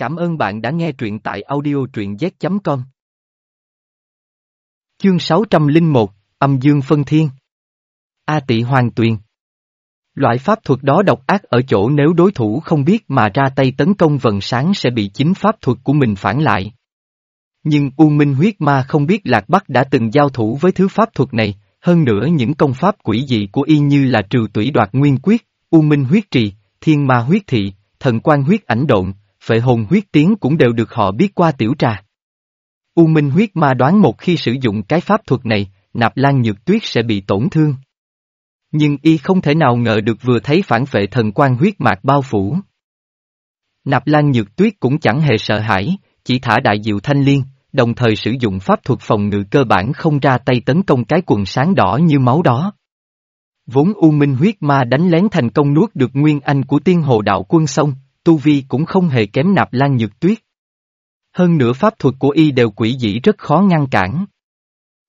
Cảm ơn bạn đã nghe truyện tại audio truyện z.com. Chương 601, Âm Dương Phân Thiên A tị Hoàng Tuyền Loại pháp thuật đó độc ác ở chỗ nếu đối thủ không biết mà ra tay tấn công vần sáng sẽ bị chính pháp thuật của mình phản lại. Nhưng U Minh huyết ma không biết Lạc Bắc đã từng giao thủ với thứ pháp thuật này, hơn nữa những công pháp quỷ dị của y như là trừ tủy đoạt nguyên quyết, U Minh huyết trì, thiên ma huyết thị, thần quan huyết ảnh độn, phệ hồn huyết tiếng cũng đều được họ biết qua tiểu trà. U Minh huyết ma đoán một khi sử dụng cái pháp thuật này, nạp lan nhược tuyết sẽ bị tổn thương. Nhưng y không thể nào ngờ được vừa thấy phản vệ thần quan huyết mạc bao phủ. Nạp lan nhược tuyết cũng chẳng hề sợ hãi, chỉ thả đại diệu thanh liên, đồng thời sử dụng pháp thuật phòng ngự cơ bản không ra tay tấn công cái quần sáng đỏ như máu đó. Vốn U Minh huyết ma đánh lén thành công nuốt được nguyên anh của tiên hồ đạo quân sông, Tu Vi cũng không hề kém nạp lan nhược tuyết. Hơn nữa pháp thuật của y đều quỷ dĩ rất khó ngăn cản.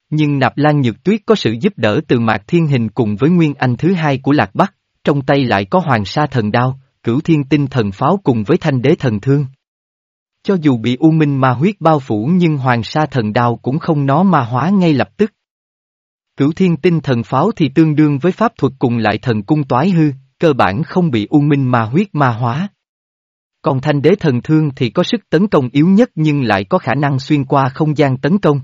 Nhưng nạp lan nhược tuyết có sự giúp đỡ từ mạc thiên hình cùng với nguyên anh thứ hai của lạc bắc, trong tay lại có hoàng sa thần đao, cửu thiên tinh thần pháo cùng với thanh đế thần thương. Cho dù bị u minh ma huyết bao phủ nhưng hoàng sa thần đao cũng không nó ma hóa ngay lập tức. Cửu thiên tinh thần pháo thì tương đương với pháp thuật cùng lại thần cung toái hư, cơ bản không bị u minh ma huyết ma hóa. Còn thanh đế thần thương thì có sức tấn công yếu nhất nhưng lại có khả năng xuyên qua không gian tấn công.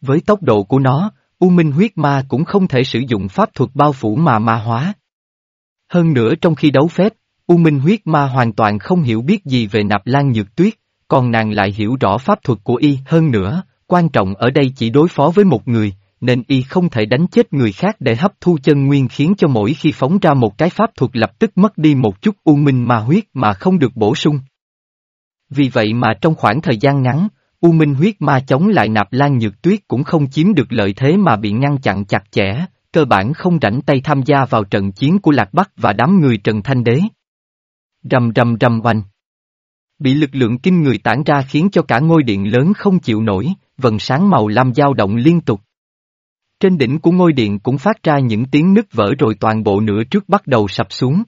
Với tốc độ của nó, U Minh huyết ma cũng không thể sử dụng pháp thuật bao phủ mà ma hóa. Hơn nữa trong khi đấu phép, U Minh huyết ma hoàn toàn không hiểu biết gì về nạp lan nhược tuyết, còn nàng lại hiểu rõ pháp thuật của y hơn nữa, quan trọng ở đây chỉ đối phó với một người, nên y không thể đánh chết người khác để hấp thu chân nguyên khiến cho mỗi khi phóng ra một cái pháp thuật lập tức mất đi một chút u minh ma huyết mà không được bổ sung. Vì vậy mà trong khoảng thời gian ngắn, u minh huyết ma chống lại nạp lan nhược tuyết cũng không chiếm được lợi thế mà bị ngăn chặn chặt chẽ, cơ bản không rảnh tay tham gia vào trận chiến của Lạc Bắc và đám người Trần Thanh Đế. Rầm rầm rầm oanh. Bị lực lượng kinh người tản ra khiến cho cả ngôi điện lớn không chịu nổi, vần sáng màu lam dao động liên tục. Trên đỉnh của ngôi điện cũng phát ra những tiếng nứt vỡ rồi toàn bộ nửa trước bắt đầu sập xuống.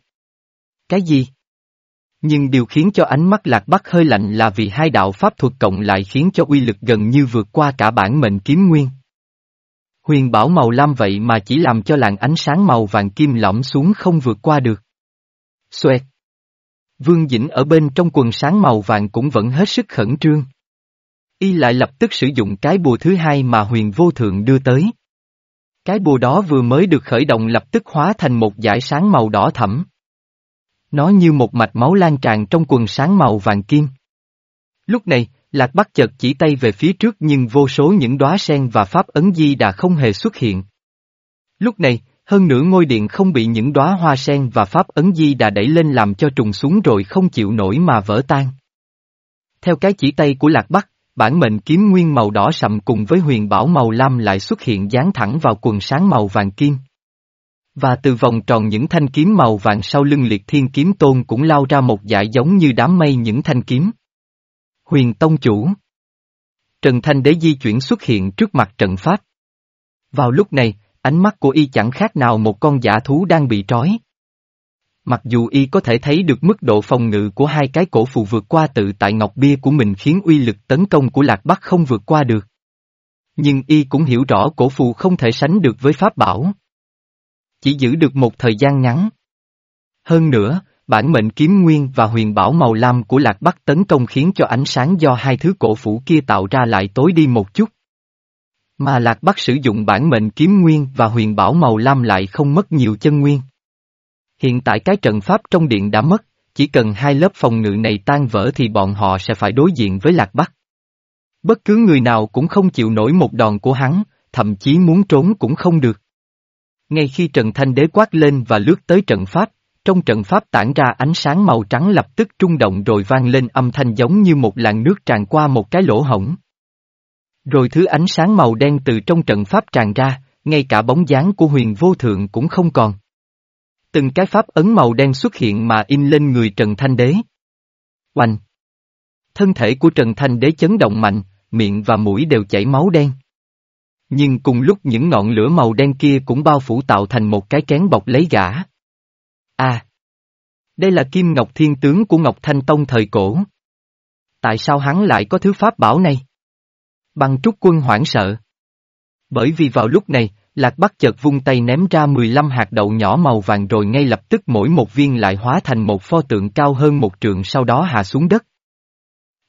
Cái gì? Nhưng điều khiến cho ánh mắt lạc bắc hơi lạnh là vì hai đạo pháp thuật cộng lại khiến cho uy lực gần như vượt qua cả bản mệnh kiếm nguyên. Huyền bảo màu lam vậy mà chỉ làm cho làn ánh sáng màu vàng kim lõm xuống không vượt qua được. Xoẹt. Vương Dĩnh ở bên trong quần sáng màu vàng cũng vẫn hết sức khẩn trương. Y lại lập tức sử dụng cái bùa thứ hai mà huyền vô thượng đưa tới. Cái bùa đó vừa mới được khởi động lập tức hóa thành một dải sáng màu đỏ thẫm. Nó như một mạch máu lan tràn trong quần sáng màu vàng kim. Lúc này, Lạc Bắc chợt chỉ tay về phía trước nhưng vô số những đóa sen và pháp ấn di đã không hề xuất hiện. Lúc này, hơn nữa ngôi điện không bị những đóa hoa sen và pháp ấn di đã đẩy lên làm cho trùng xuống rồi không chịu nổi mà vỡ tan. Theo cái chỉ tay của Lạc Bắc, bản mệnh kiếm nguyên màu đỏ sậm cùng với huyền bảo màu lam lại xuất hiện dán thẳng vào quần sáng màu vàng kim. Và từ vòng tròn những thanh kiếm màu vàng sau lưng liệt thiên kiếm tôn cũng lao ra một dải giống như đám mây những thanh kiếm. Huyền Tông Chủ Trần Thanh Đế di chuyển xuất hiện trước mặt trận pháp. Vào lúc này, ánh mắt của y chẳng khác nào một con giả thú đang bị trói. Mặc dù y có thể thấy được mức độ phòng ngự của hai cái cổ phù vượt qua tự tại ngọc bia của mình khiến uy lực tấn công của Lạc Bắc không vượt qua được. Nhưng y cũng hiểu rõ cổ phù không thể sánh được với pháp bảo. Chỉ giữ được một thời gian ngắn. Hơn nữa, bản mệnh kiếm nguyên và huyền bảo màu lam của Lạc Bắc tấn công khiến cho ánh sáng do hai thứ cổ phủ kia tạo ra lại tối đi một chút. Mà Lạc Bắc sử dụng bản mệnh kiếm nguyên và huyền bảo màu lam lại không mất nhiều chân nguyên. Hiện tại cái trận pháp trong điện đã mất, chỉ cần hai lớp phòng ngự này tan vỡ thì bọn họ sẽ phải đối diện với Lạc Bắc. Bất cứ người nào cũng không chịu nổi một đòn của hắn, thậm chí muốn trốn cũng không được. Ngay khi Trần Thanh Đế quát lên và lướt tới trận pháp, trong trận pháp tản ra ánh sáng màu trắng lập tức trung động rồi vang lên âm thanh giống như một làn nước tràn qua một cái lỗ hổng. Rồi thứ ánh sáng màu đen từ trong trận pháp tràn ra, ngay cả bóng dáng của huyền vô thượng cũng không còn. Từng cái pháp ấn màu đen xuất hiện mà in lên người Trần Thanh Đế. Oanh! Thân thể của Trần Thanh Đế chấn động mạnh, miệng và mũi đều chảy máu đen. Nhưng cùng lúc những ngọn lửa màu đen kia cũng bao phủ tạo thành một cái kén bọc lấy gã. À! Đây là Kim Ngọc Thiên Tướng của Ngọc Thanh Tông thời cổ. Tại sao hắn lại có thứ pháp bảo này? Băng trúc quân hoảng sợ. Bởi vì vào lúc này, Lạc Bắc chợt vung tay ném ra 15 hạt đậu nhỏ màu vàng rồi ngay lập tức mỗi một viên lại hóa thành một pho tượng cao hơn một trượng sau đó hạ xuống đất.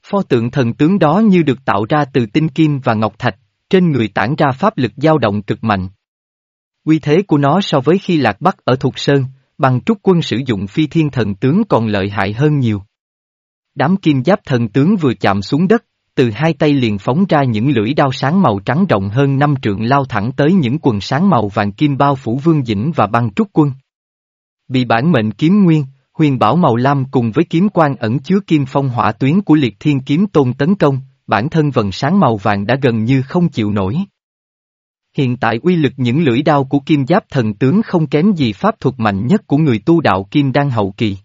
Pho tượng thần tướng đó như được tạo ra từ tinh kim và ngọc thạch, trên người tản ra pháp lực dao động cực mạnh. Uy thế của nó so với khi Lạc Bắc ở Thục Sơn, bằng trúc quân sử dụng phi thiên thần tướng còn lợi hại hơn nhiều. Đám kim giáp thần tướng vừa chạm xuống đất, từ hai tay liền phóng ra những lưỡi đao sáng màu trắng rộng hơn năm trượng lao thẳng tới những quần sáng màu vàng kim bao phủ vương dĩnh và băng trúc quân. Bị bản mệnh kiếm nguyên, huyền bảo màu lam cùng với kiếm quan ẩn chứa kim phong hỏa tuyến của liệt thiên kiếm tôn tấn công, bản thân vần sáng màu vàng đã gần như không chịu nổi. Hiện tại uy lực những lưỡi đao của kim giáp thần tướng không kém gì pháp thuật mạnh nhất của người tu đạo kim đang hậu kỳ.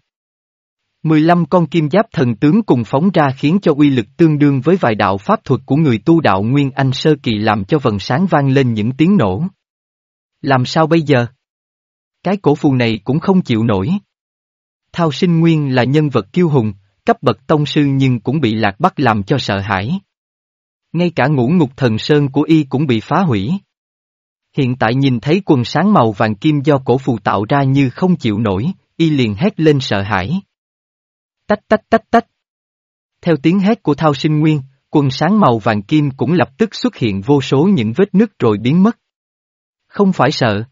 15 con kim giáp thần tướng cùng phóng ra khiến cho uy lực tương đương với vài đạo pháp thuật của người tu đạo Nguyên Anh Sơ Kỳ làm cho vần sáng vang lên những tiếng nổ. Làm sao bây giờ? Cái cổ phù này cũng không chịu nổi. Thao sinh nguyên là nhân vật kiêu hùng, cấp bậc tông sư nhưng cũng bị lạc bắt làm cho sợ hãi. Ngay cả ngũ ngục thần sơn của y cũng bị phá hủy. Hiện tại nhìn thấy quần sáng màu vàng kim do cổ phù tạo ra như không chịu nổi, y liền hét lên sợ hãi. Tách tách tách tách. Theo tiếng hét của thao sinh nguyên, quần sáng màu vàng kim cũng lập tức xuất hiện vô số những vết nứt rồi biến mất. Không phải sợ.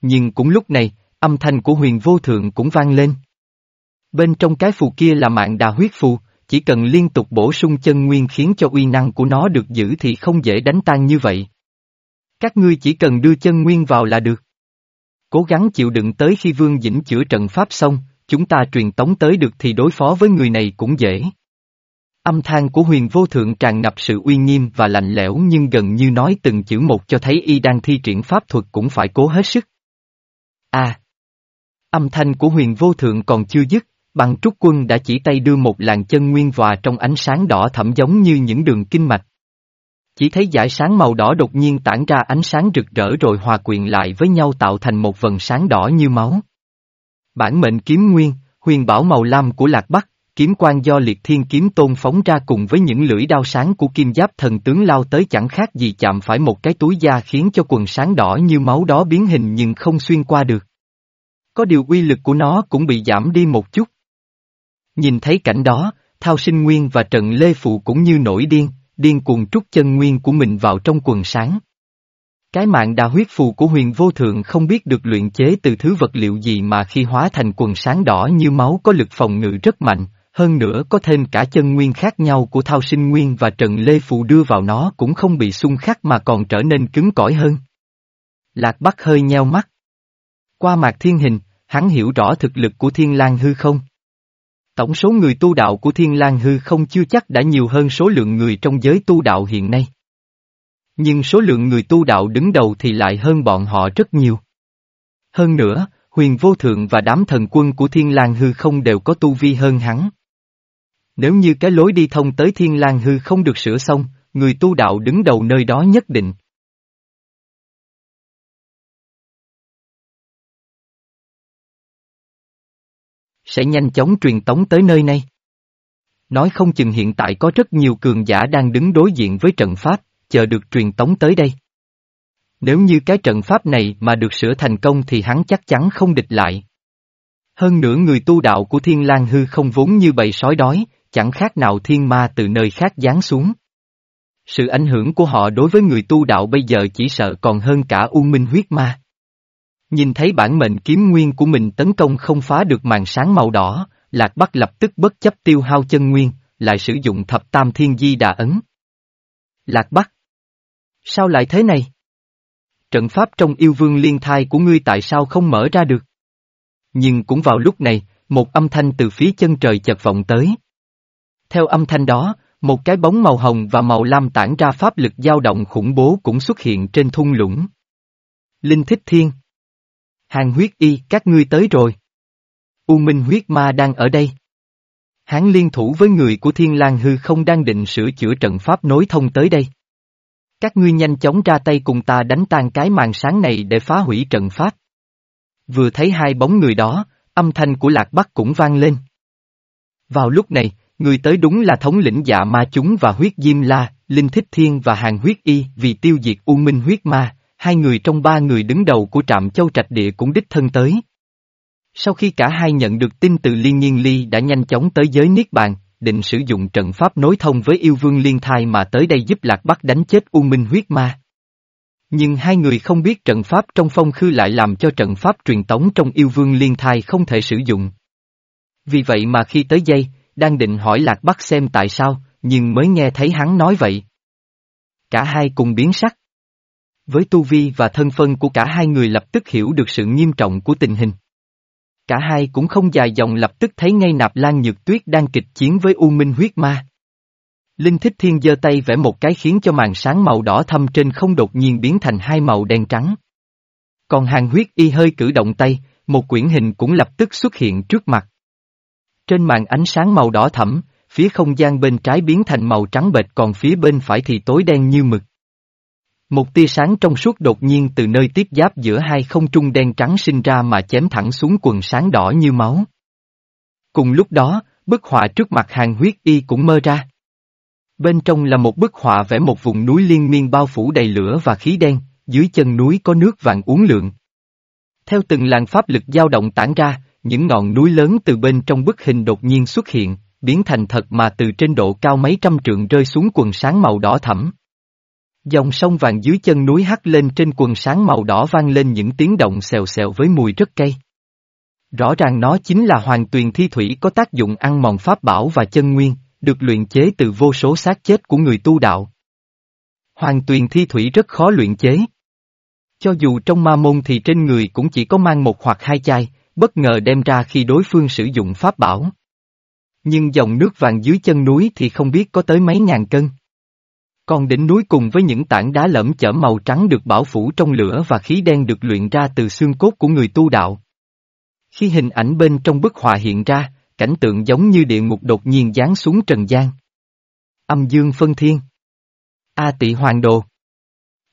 Nhưng cũng lúc này, âm thanh của huyền vô thượng cũng vang lên. Bên trong cái phù kia là mạng đà huyết phù, chỉ cần liên tục bổ sung chân nguyên khiến cho uy năng của nó được giữ thì không dễ đánh tan như vậy. Các ngươi chỉ cần đưa chân nguyên vào là được. Cố gắng chịu đựng tới khi Vương Dĩnh chữa trận pháp xong, chúng ta truyền tống tới được thì đối phó với người này cũng dễ. Âm thanh của huyền vô thượng tràn ngập sự uy nghiêm và lạnh lẽo nhưng gần như nói từng chữ một cho thấy y đang thi triển pháp thuật cũng phải cố hết sức. À! Âm thanh của huyền vô thượng còn chưa dứt, bằng trúc quân đã chỉ tay đưa một làn chân nguyên vòa trong ánh sáng đỏ thẫm giống như những đường kinh mạch. Chỉ thấy giải sáng màu đỏ đột nhiên tản ra ánh sáng rực rỡ rồi hòa quyện lại với nhau tạo thành một vần sáng đỏ như máu. Bản mệnh kiếm nguyên, huyền bảo màu lam của Lạc Bắc, kiếm quan do liệt thiên kiếm tôn phóng ra cùng với những lưỡi đao sáng của kim giáp thần tướng lao tới chẳng khác gì chạm phải một cái túi da khiến cho quần sáng đỏ như máu đó biến hình nhưng không xuyên qua được. Có điều uy lực của nó cũng bị giảm đi một chút. Nhìn thấy cảnh đó, Thao Sinh Nguyên và Trận Lê Phụ cũng như nổi điên, điên cuồng trút chân nguyên của mình vào trong quần sáng. Cái mạng đà huyết phù của huyền vô thượng không biết được luyện chế từ thứ vật liệu gì mà khi hóa thành quần sáng đỏ như máu có lực phòng ngự rất mạnh, hơn nữa có thêm cả chân nguyên khác nhau của thao sinh nguyên và trần lê phù đưa vào nó cũng không bị xung khắc mà còn trở nên cứng cỏi hơn. Lạc Bắc hơi nheo mắt. Qua mạc thiên hình, hắn hiểu rõ thực lực của thiên lang hư không? Tổng số người tu đạo của thiên lang hư không chưa chắc đã nhiều hơn số lượng người trong giới tu đạo hiện nay. Nhưng số lượng người tu đạo đứng đầu thì lại hơn bọn họ rất nhiều. Hơn nữa, huyền vô thượng và đám thần quân của thiên lang hư không đều có tu vi hơn hắn. Nếu như cái lối đi thông tới thiên lang hư không được sửa xong, người tu đạo đứng đầu nơi đó nhất định. Sẽ nhanh chóng truyền tống tới nơi này. Nói không chừng hiện tại có rất nhiều cường giả đang đứng đối diện với trận pháp, chờ được truyền tống tới đây. Nếu như cái trận pháp này mà được sửa thành công thì hắn chắc chắn không địch lại. Hơn nữa người tu đạo của thiên lang hư không vốn như bầy sói đói, chẳng khác nào thiên ma từ nơi khác giáng xuống. Sự ảnh hưởng của họ đối với người tu đạo bây giờ chỉ sợ còn hơn cả u minh huyết ma. Nhìn thấy bản mệnh kiếm nguyên của mình tấn công không phá được màn sáng màu đỏ, Lạc Bắc lập tức bất chấp tiêu hao chân nguyên, lại sử dụng thập tam thiên di đà ấn. Lạc Bắc Sao lại thế này? Trận pháp trong yêu vương liên thai của ngươi tại sao không mở ra được? Nhưng cũng vào lúc này, một âm thanh từ phía chân trời chợt vọng tới. Theo âm thanh đó, một cái bóng màu hồng và màu lam tản ra pháp lực dao động khủng bố cũng xuất hiện trên thung lũng. Linh Thích Thiên Hàng huyết y, các ngươi tới rồi. U Minh huyết ma đang ở đây. Hán liên thủ với người của Thiên lang hư không đang định sửa chữa trận pháp nối thông tới đây. Các ngươi nhanh chóng ra tay cùng ta đánh tan cái màn sáng này để phá hủy trận pháp. Vừa thấy hai bóng người đó, âm thanh của Lạc Bắc cũng vang lên. Vào lúc này, người tới đúng là thống lĩnh dạ ma chúng và huyết diêm la, linh thích thiên và hàng huyết y vì tiêu diệt u minh huyết ma, hai người trong ba người đứng đầu của trạm châu trạch địa cũng đích thân tới. Sau khi cả hai nhận được tin từ Liên Nhiên Ly đã nhanh chóng tới giới Niết Bàn, định sử dụng trận pháp nối thông với yêu vương liên thai mà tới đây giúp Lạc Bắc đánh chết U Minh huyết ma. Nhưng hai người không biết trận pháp trong phong khư lại làm cho trận pháp truyền tống trong yêu vương liên thai không thể sử dụng. Vì vậy mà khi tới dây, đang định hỏi Lạc Bắc xem tại sao, nhưng mới nghe thấy hắn nói vậy. Cả hai cùng biến sắc. Với tu vi và thân phân của cả hai người lập tức hiểu được sự nghiêm trọng của tình hình. Cả hai cũng không dài dòng lập tức thấy ngay nạp lan nhược tuyết đang kịch chiến với U Minh huyết ma. Linh Thích Thiên giơ tay vẽ một cái khiến cho màn sáng màu đỏ thâm trên không đột nhiên biến thành hai màu đen trắng. Còn hàng huyết y hơi cử động tay, một quyển hình cũng lập tức xuất hiện trước mặt. Trên màn ánh sáng màu đỏ thẫm, phía không gian bên trái biến thành màu trắng bệch còn phía bên phải thì tối đen như mực. Một tia sáng trong suốt đột nhiên từ nơi tiếp giáp giữa hai không trung đen trắng sinh ra mà chém thẳng xuống quần sáng đỏ như máu. Cùng lúc đó, bức họa trước mặt hàng huyết y cũng mơ ra. Bên trong là một bức họa vẽ một vùng núi liên miên bao phủ đầy lửa và khí đen, dưới chân núi có nước vàng uốn lượn. Theo từng làn pháp lực dao động tản ra, những ngọn núi lớn từ bên trong bức hình đột nhiên xuất hiện, biến thành thật mà từ trên độ cao mấy trăm trượng rơi xuống quần sáng màu đỏ thẫm. Dòng sông vàng dưới chân núi hắt lên trên quần sáng màu đỏ vang lên những tiếng động xèo xèo với mùi rất cây. Rõ ràng nó chính là hoàng tuyền thi thủy có tác dụng ăn mòn pháp bảo và chân nguyên, được luyện chế từ vô số xác chết của người tu đạo. Hoàng tuyền thi thủy rất khó luyện chế. Cho dù trong ma môn thì trên người cũng chỉ có mang một hoặc hai chai, bất ngờ đem ra khi đối phương sử dụng pháp bảo. Nhưng dòng nước vàng dưới chân núi thì không biết có tới mấy ngàn cân con đỉnh núi cùng với những tảng đá lẫm chởm màu trắng được bảo phủ trong lửa và khí đen được luyện ra từ xương cốt của người tu đạo. Khi hình ảnh bên trong bức họa hiện ra, cảnh tượng giống như địa ngục đột nhiên giáng xuống trần gian. Âm dương phân thiên. A tị hoàng đồ.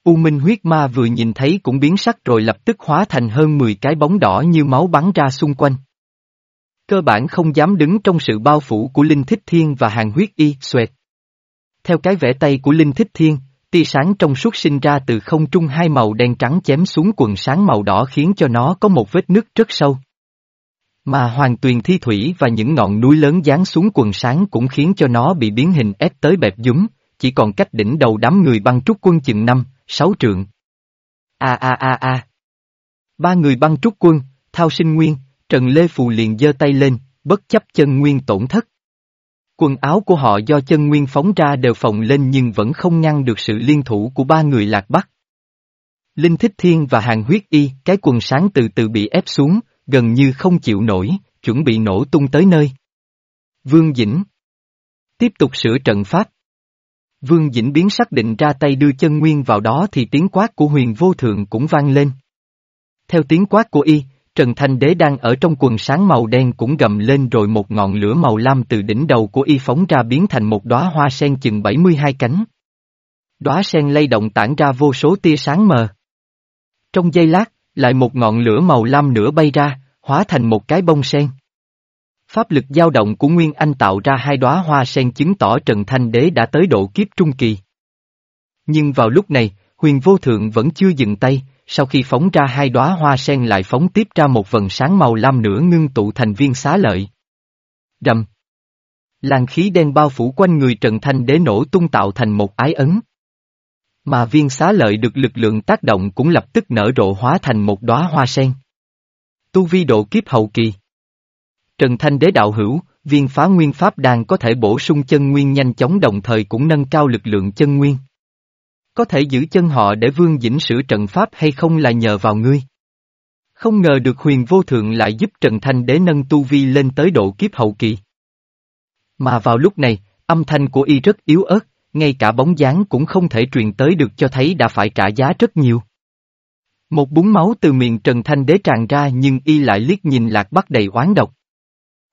U Minh huyết ma vừa nhìn thấy cũng biến sắc rồi lập tức hóa thành hơn 10 cái bóng đỏ như máu bắn ra xung quanh. Cơ bản không dám đứng trong sự bao phủ của Linh Thích Thiên và hàng huyết y, xuệt. Theo cái vẽ tay của Linh Thích Thiên, tia sáng trong suốt sinh ra từ không trung hai màu đen trắng chém xuống quần sáng màu đỏ khiến cho nó có một vết nứt rất sâu. Mà hoàng tuyền thi thủy và những ngọn núi lớn giáng xuống quần sáng cũng khiến cho nó bị biến hình ép tới bẹp dúm, chỉ còn cách đỉnh đầu đám người băng trúc quân chừng năm, sáu trượng. A a a a. Ba người băng trúc quân, Thao Sinh Nguyên, Trần Lê Phù liền giơ tay lên, bất chấp chân nguyên tổn thất. Quần áo của họ do chân nguyên phóng ra đều phồng lên nhưng vẫn không ngăn được sự liên thủ của ba người lạc bắc. Linh Thích Thiên và Hàng Huyết Y, cái quần sáng từ từ bị ép xuống, gần như không chịu nổi, chuẩn bị nổ tung tới nơi. Vương Dĩnh Tiếp tục sửa trận pháp. Vương Dĩnh biến xác định ra tay đưa chân nguyên vào đó thì tiếng quát của huyền vô thượng cũng vang lên. Theo tiếng quát của y, Trần Thanh Đế đang ở trong quần sáng màu đen cũng gầm lên rồi một ngọn lửa màu lam từ đỉnh đầu của y phóng ra biến thành một đóa hoa sen chừng 72 cánh. Đóa sen lay động tản ra vô số tia sáng mờ. Trong giây lát, lại một ngọn lửa màu lam nữa bay ra, hóa thành một cái bông sen. Pháp lực dao động của Nguyên Anh tạo ra hai đóa hoa sen chứng tỏ Trần Thanh Đế đã tới độ kiếp trung kỳ. Nhưng vào lúc này, huyền vô thượng vẫn chưa dừng tay, sau khi phóng ra hai đóa hoa sen lại phóng tiếp ra một vần sáng màu lam nữa ngưng tụ thành viên xá lợi. Đầm. Làn khí đen bao phủ quanh người Trần Thanh Đế nổ tung tạo thành một ái ấn. Mà viên xá lợi được lực lượng tác động cũng lập tức nở rộ hóa thành một đóa hoa sen. Tu vi độ kiếp hậu kỳ. Trần Thanh Đế đạo hữu, viên phá nguyên pháp đàn có thể bổ sung chân nguyên nhanh chóng đồng thời cũng nâng cao lực lượng chân nguyên. Có thể giữ chân họ để Vương Dĩnh sửa trận pháp hay không là nhờ vào ngươi. Không ngờ được huyền vô thượng lại giúp Trần Thanh Đế nâng tu vi lên tới độ kiếp hậu kỳ. Mà vào lúc này, âm thanh của y rất yếu ớt, ngay cả bóng dáng cũng không thể truyền tới được cho thấy đã phải trả giá rất nhiều. Một búng máu từ miệng Trần Thanh Đế tràn ra nhưng y lại liếc nhìn lạc bắc đầy oán độc.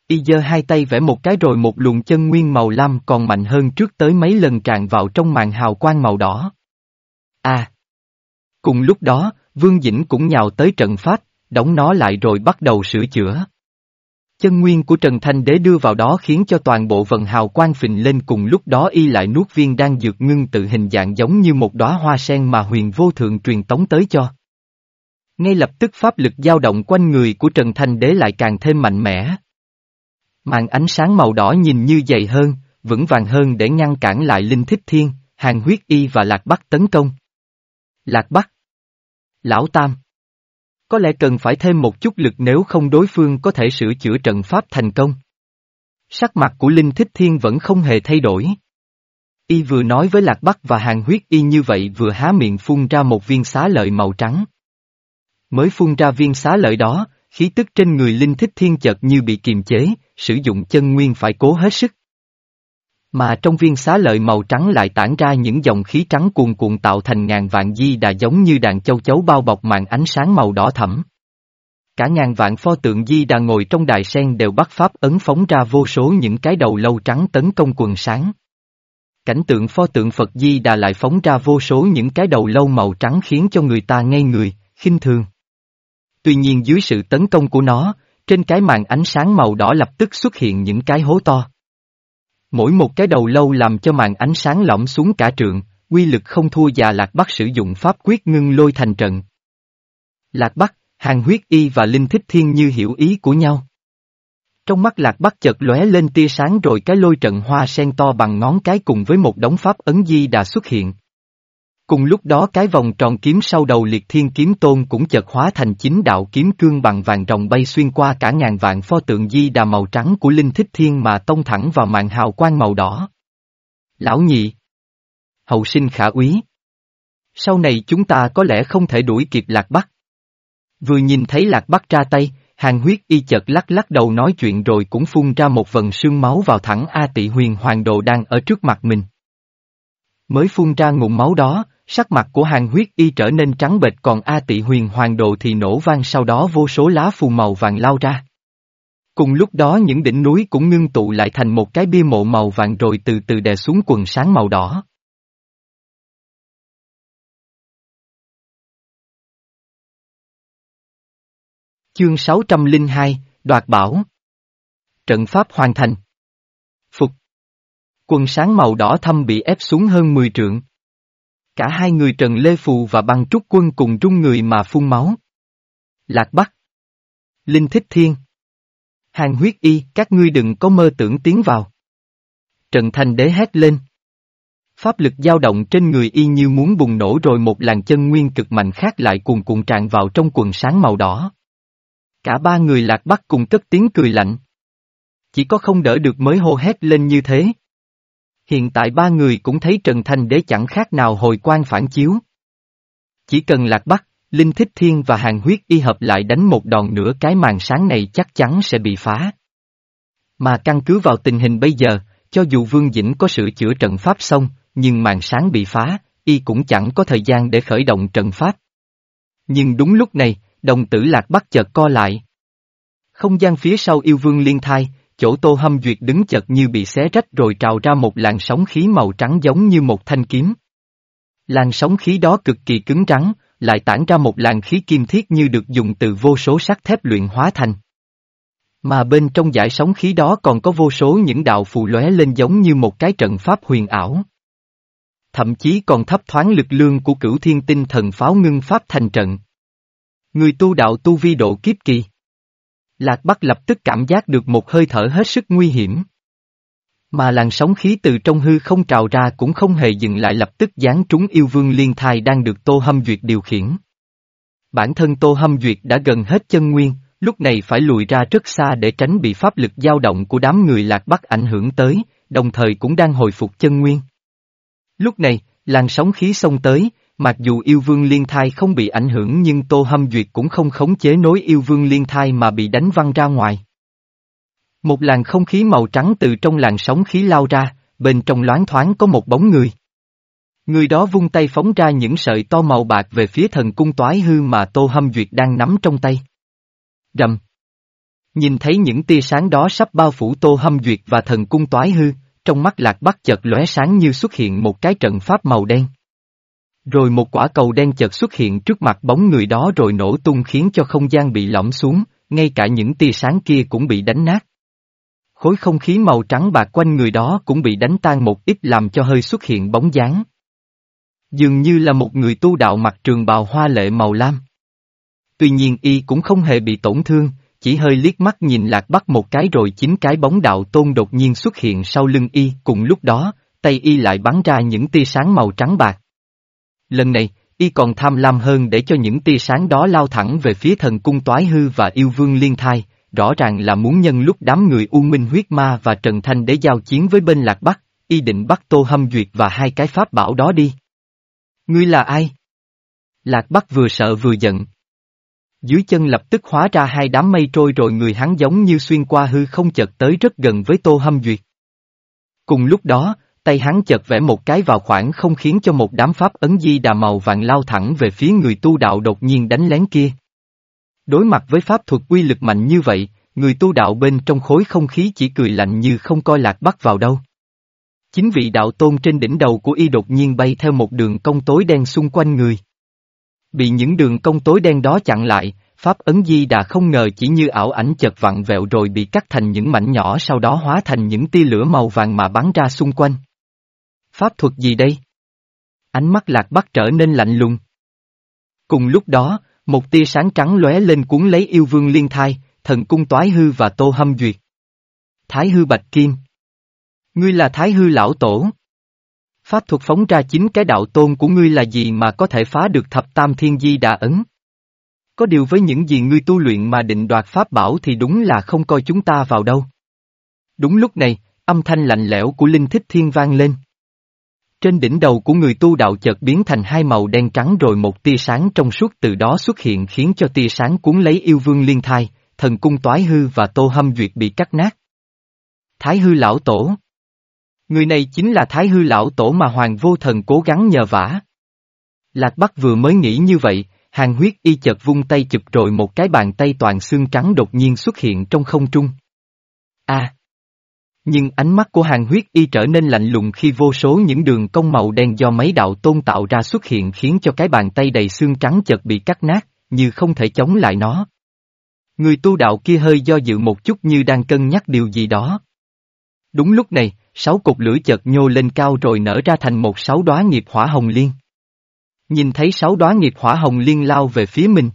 Y giơ hai tay vẽ một cái rồi một luồng chân nguyên màu lam còn mạnh hơn trước tới mấy lần tràn vào trong màn hào quang màu đỏ. À! Cùng lúc đó, Vương Dĩnh cũng nhào tới trận pháp, đóng nó lại rồi bắt đầu sửa chữa. Chân nguyên của Trần Thanh Đế đưa vào đó khiến cho toàn bộ vần hào quang phình lên cùng lúc đó y lại nuốt viên đang dược ngưng tự hình dạng giống như một đóa hoa sen mà huyền vô thượng truyền tống tới cho. Ngay lập tức pháp lực dao động quanh người của Trần Thanh Đế lại càng thêm mạnh mẽ. Màn ánh sáng màu đỏ nhìn như dày hơn, vững vàng hơn để ngăn cản lại Linh Thích Thiên, Hàng Huyết Y và Lạc Bắc tấn công. Lạc Bắc Lão Tam Có lẽ cần phải thêm một chút lực nếu không đối phương có thể sửa chữa trận pháp thành công. Sắc mặt của Linh Thích Thiên vẫn không hề thay đổi. Y vừa nói với Lạc Bắc và Hàng Huyết Y như vậy vừa há miệng phun ra một viên xá lợi màu trắng. Mới phun ra viên xá lợi đó, khí tức trên người Linh Thích Thiên chợt như bị kiềm chế, sử dụng chân nguyên phải cố hết sức. Mà trong viên xá lợi màu trắng lại tản ra những dòng khí trắng cuồn cuộn tạo thành ngàn vạn di đà giống như đàn châu chấu bao bọc màn ánh sáng màu đỏ thẫm. Cả ngàn vạn pho tượng di đà ngồi trong đài sen đều bắt pháp ấn phóng ra vô số những cái đầu lâu trắng tấn công quần sáng. Cảnh tượng pho tượng Phật di đà lại phóng ra vô số những cái đầu lâu màu trắng khiến cho người ta ngây người, khinh thường. Tuy nhiên dưới sự tấn công của nó, trên cái màn ánh sáng màu đỏ lập tức xuất hiện những cái hố to. Mỗi một cái đầu lâu làm cho màn ánh sáng lõm xuống cả trượng, quy lực không thua già Lạc Bắc sử dụng pháp quyết ngưng lôi thành trận. Lạc Bắc, Hàng huyết y và Linh Thích Thiên như hiểu ý của nhau. Trong mắt Lạc Bắc chợt lóe lên tia sáng rồi cái lôi trận hoa sen to bằng ngón cái cùng với một đống pháp ấn di đã xuất hiện. Cùng lúc đó cái vòng tròn kiếm sau đầu liệt thiên kiếm tôn cũng chợt hóa thành chính đạo kiếm cương bằng vàng rồng bay xuyên qua cả ngàn vạn pho tượng di đà màu trắng của linh thích thiên mà tông thẳng vào màn hào quang màu đỏ. Lão nhị Hậu sinh khả úy Sau này chúng ta có lẽ không thể đuổi kịp lạc bắc. Vừa nhìn thấy lạc bắc ra tay, hàng huyết y chợt lắc lắc đầu nói chuyện rồi cũng phun ra một vần sương máu vào thẳng A tị huyền hoàng đồ đang ở trước mặt mình. Mới phun ra ngụm máu đó, Sắc mặt của hàng huyết y trở nên trắng bệch còn A tị huyền hoàng đồ thì nổ vang sau đó vô số lá phù màu vàng lao ra. Cùng lúc đó những đỉnh núi cũng ngưng tụ lại thành một cái bia mộ màu vàng rồi từ từ đè xuống quần sáng màu đỏ. Chương 602, Đoạt Bảo Trận pháp hoàn thành Phục Quần sáng màu đỏ thâm bị ép xuống hơn 10 trượng. Cả hai người Trần Lê Phù và băng trúc quân cùng rung người mà phun máu. Lạc Bắc. Linh Thích Thiên. Hàng huyết y, các ngươi đừng có mơ tưởng tiến vào. Trần Thành Đế hét lên. Pháp lực dao động trên người y như muốn bùng nổ rồi một làn chân nguyên cực mạnh khác lại cuồn cuộn tràn vào trong quần sáng màu đỏ. Cả ba người lạc bắc cùng cất tiếng cười lạnh. Chỉ có không đỡ được mới hô hét lên như thế. Hiện tại ba người cũng thấy Trần Thanh Đế chẳng khác nào hồi quan phản chiếu. Chỉ cần lạc bắc, Linh Thích Thiên và Hàng Huyết Y hợp lại đánh một đòn nữa cái màn sáng này chắc chắn sẽ bị phá. Mà căn cứ vào tình hình bây giờ, cho dù Vương Dĩnh có sửa chữa trận pháp xong, nhưng màn sáng bị phá, y cũng chẳng có thời gian để khởi động trận pháp. Nhưng đúng lúc này, đồng tử lạc bắt chợt co lại. Không gian phía sau yêu vương liên thai, chỗ tô hâm duyệt đứng chật như bị xé rách rồi trào ra một làn sóng khí màu trắng giống như một thanh kiếm. Làn sóng khí đó cực kỳ cứng trắng, lại tản ra một làn khí kim thiết như được dùng từ vô số sắt thép luyện hóa thành. Mà bên trong giải sóng khí đó còn có vô số những đạo phù lóe lên giống như một cái trận pháp huyền ảo. Thậm chí còn thấp thoáng lực lương của cửu thiên tinh thần pháo ngưng pháp thành trận. Người tu đạo tu vi độ kiếp kỳ. Lạc Bắc lập tức cảm giác được một hơi thở hết sức nguy hiểm. Mà làn sóng khí từ trong hư không trào ra cũng không hề dừng lại lập tức giáng trúng yêu vương liên thai đang được Tô Hâm Duyệt điều khiển. Bản thân Tô Hâm Duyệt đã gần hết chân nguyên, lúc này phải lùi ra rất xa để tránh bị pháp lực dao động của đám người Lạc Bắc ảnh hưởng tới, đồng thời cũng đang hồi phục chân nguyên. Lúc này, làn sóng khí xông tới, Mặc dù yêu vương liên thai không bị ảnh hưởng nhưng Tô Hâm Duyệt cũng không khống chế nối yêu vương liên thai mà bị đánh văng ra ngoài. Một làn không khí màu trắng từ trong làn sóng khí lao ra, bên trong loáng thoáng có một bóng người. Người đó vung tay phóng ra những sợi to màu bạc về phía thần cung toái hư mà Tô Hâm Duyệt đang nắm trong tay. Rầm. Nhìn thấy những tia sáng đó sắp bao phủ Tô Hâm Duyệt và thần cung toái hư, trong mắt lạc bắt chợt lóe sáng như xuất hiện một cái trận pháp màu đen. Rồi một quả cầu đen chợt xuất hiện trước mặt bóng người đó rồi nổ tung khiến cho không gian bị lõm xuống, ngay cả những tia sáng kia cũng bị đánh nát. Khối không khí màu trắng bạc quanh người đó cũng bị đánh tan một ít làm cho hơi xuất hiện bóng dáng. Dường như là một người tu đạo mặc trường bào hoa lệ màu lam. Tuy nhiên y cũng không hề bị tổn thương, chỉ hơi liếc mắt nhìn lạc bắt một cái rồi chính cái bóng đạo tôn đột nhiên xuất hiện sau lưng y, cùng lúc đó, tay y lại bắn ra những tia sáng màu trắng bạc. Lần này, y còn tham lam hơn để cho những tia sáng đó lao thẳng về phía thần cung toái hư và yêu vương liên thai, rõ ràng là muốn nhân lúc đám người U Minh huyết ma và Trần Thanh để giao chiến với bên Lạc Bắc, y định bắt Tô Hâm Duyệt và hai cái pháp bảo đó đi. Ngươi là ai? Lạc Bắc vừa sợ vừa giận. Dưới chân lập tức hóa ra hai đám mây trôi rồi người hắn giống như xuyên qua hư không chợt tới rất gần với Tô Hâm Duyệt. Cùng lúc đó, tay hắn chợt vẽ một cái vào khoảng không khiến cho một đám pháp ấn di đà màu vàng lao thẳng về phía người tu đạo đột nhiên đánh lén kia. Đối mặt với pháp thuật uy lực mạnh như vậy, người tu đạo bên trong khối không khí chỉ cười lạnh như không coi lạc bắt vào đâu. Chính vị đạo tôn trên đỉnh đầu của y đột nhiên bay theo một đường cong tối đen xung quanh người. Bị những đường cong tối đen đó chặn lại, Pháp ấn di đà không ngờ chỉ như ảo ảnh chật vặn vẹo rồi bị cắt thành những mảnh nhỏ sau đó hóa thành những tia lửa màu vàng mà bắn ra xung quanh. Pháp thuật gì đây? Ánh mắt lạc bắc trở nên lạnh lùng. Cùng lúc đó, một tia sáng trắng lóe lên cuốn lấy yêu vương liên thai, thần cung toái hư và tô hâm duyệt. Thái hư bạch kim. Ngươi là thái hư lão tổ. Pháp thuật phóng ra chính cái đạo tôn của ngươi là gì mà có thể phá được thập tam thiên di đà ấn? Có điều với những gì ngươi tu luyện mà định đoạt pháp bảo thì đúng là không coi chúng ta vào đâu. Đúng lúc này, âm thanh lạnh lẽo của Linh Thích Thiên vang lên. Trên đỉnh đầu của người tu đạo chợt biến thành hai màu đen trắng rồi một tia sáng trong suốt từ đó xuất hiện khiến cho tia sáng cuốn lấy yêu vương liên thai, thần cung toái hư và tô hâm duyệt bị cắt nát. Thái hư lão tổ Người này chính là thái hư lão tổ mà hoàng vô thần cố gắng nhờ vả. Lạc Bắc vừa mới nghĩ như vậy, hàng huyết y chợt vung tay chụp rồi một cái bàn tay toàn xương trắng đột nhiên xuất hiện trong không trung. A. Nhưng ánh mắt của hàng huyết y trở nên lạnh lùng khi vô số những đường cong màu đen do mấy đạo tôn tạo ra xuất hiện khiến cho cái bàn tay đầy xương trắng chợt bị cắt nát, như không thể chống lại nó. Người tu đạo kia hơi do dự một chút như đang cân nhắc điều gì đó. Đúng lúc này, sáu cục lửa chợt nhô lên cao rồi nở ra thành một sáu đóa nghiệp hỏa hồng liên. Nhìn thấy sáu đóa nghiệp hỏa hồng liên lao về phía mình.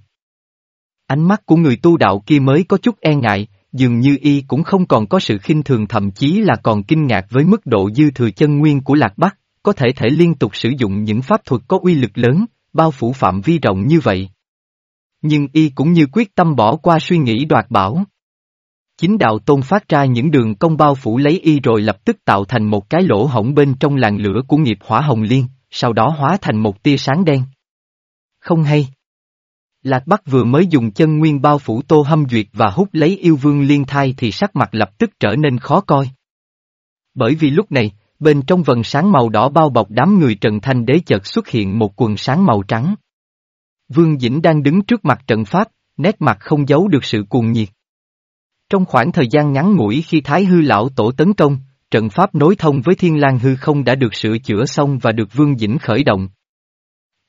Ánh mắt của người tu đạo kia mới có chút e ngại, dường như y cũng không còn có sự khinh thường thậm chí là còn kinh ngạc với mức độ dư thừa chân nguyên của Lạc Bắc, có thể thể liên tục sử dụng những pháp thuật có uy lực lớn, bao phủ phạm vi rộng như vậy. Nhưng y cũng như quyết tâm bỏ qua suy nghĩ đoạt bảo. Chính đạo tôn phát ra những đường công bao phủ lấy y rồi lập tức tạo thành một cái lỗ hổng bên trong làn lửa của nghiệp hỏa hồng liên, sau đó hóa thành một tia sáng đen. Không hay. Lạc Bắc vừa mới dùng chân nguyên bao phủ tô hâm duyệt và hút lấy yêu vương liên thai thì sắc mặt lập tức trở nên khó coi. Bởi vì lúc này, bên trong vần sáng màu đỏ bao bọc đám người Trần Thanh Đế chợt xuất hiện một quần sáng màu trắng. Vương Dĩnh đang đứng trước mặt trận pháp, nét mặt không giấu được sự cuồng nhiệt. Trong khoảng thời gian ngắn ngủi khi Thái Hư Lão Tổ tấn công, trận pháp nối thông với Thiên lang hư không đã được sửa chữa xong và được Vương Dĩnh khởi động.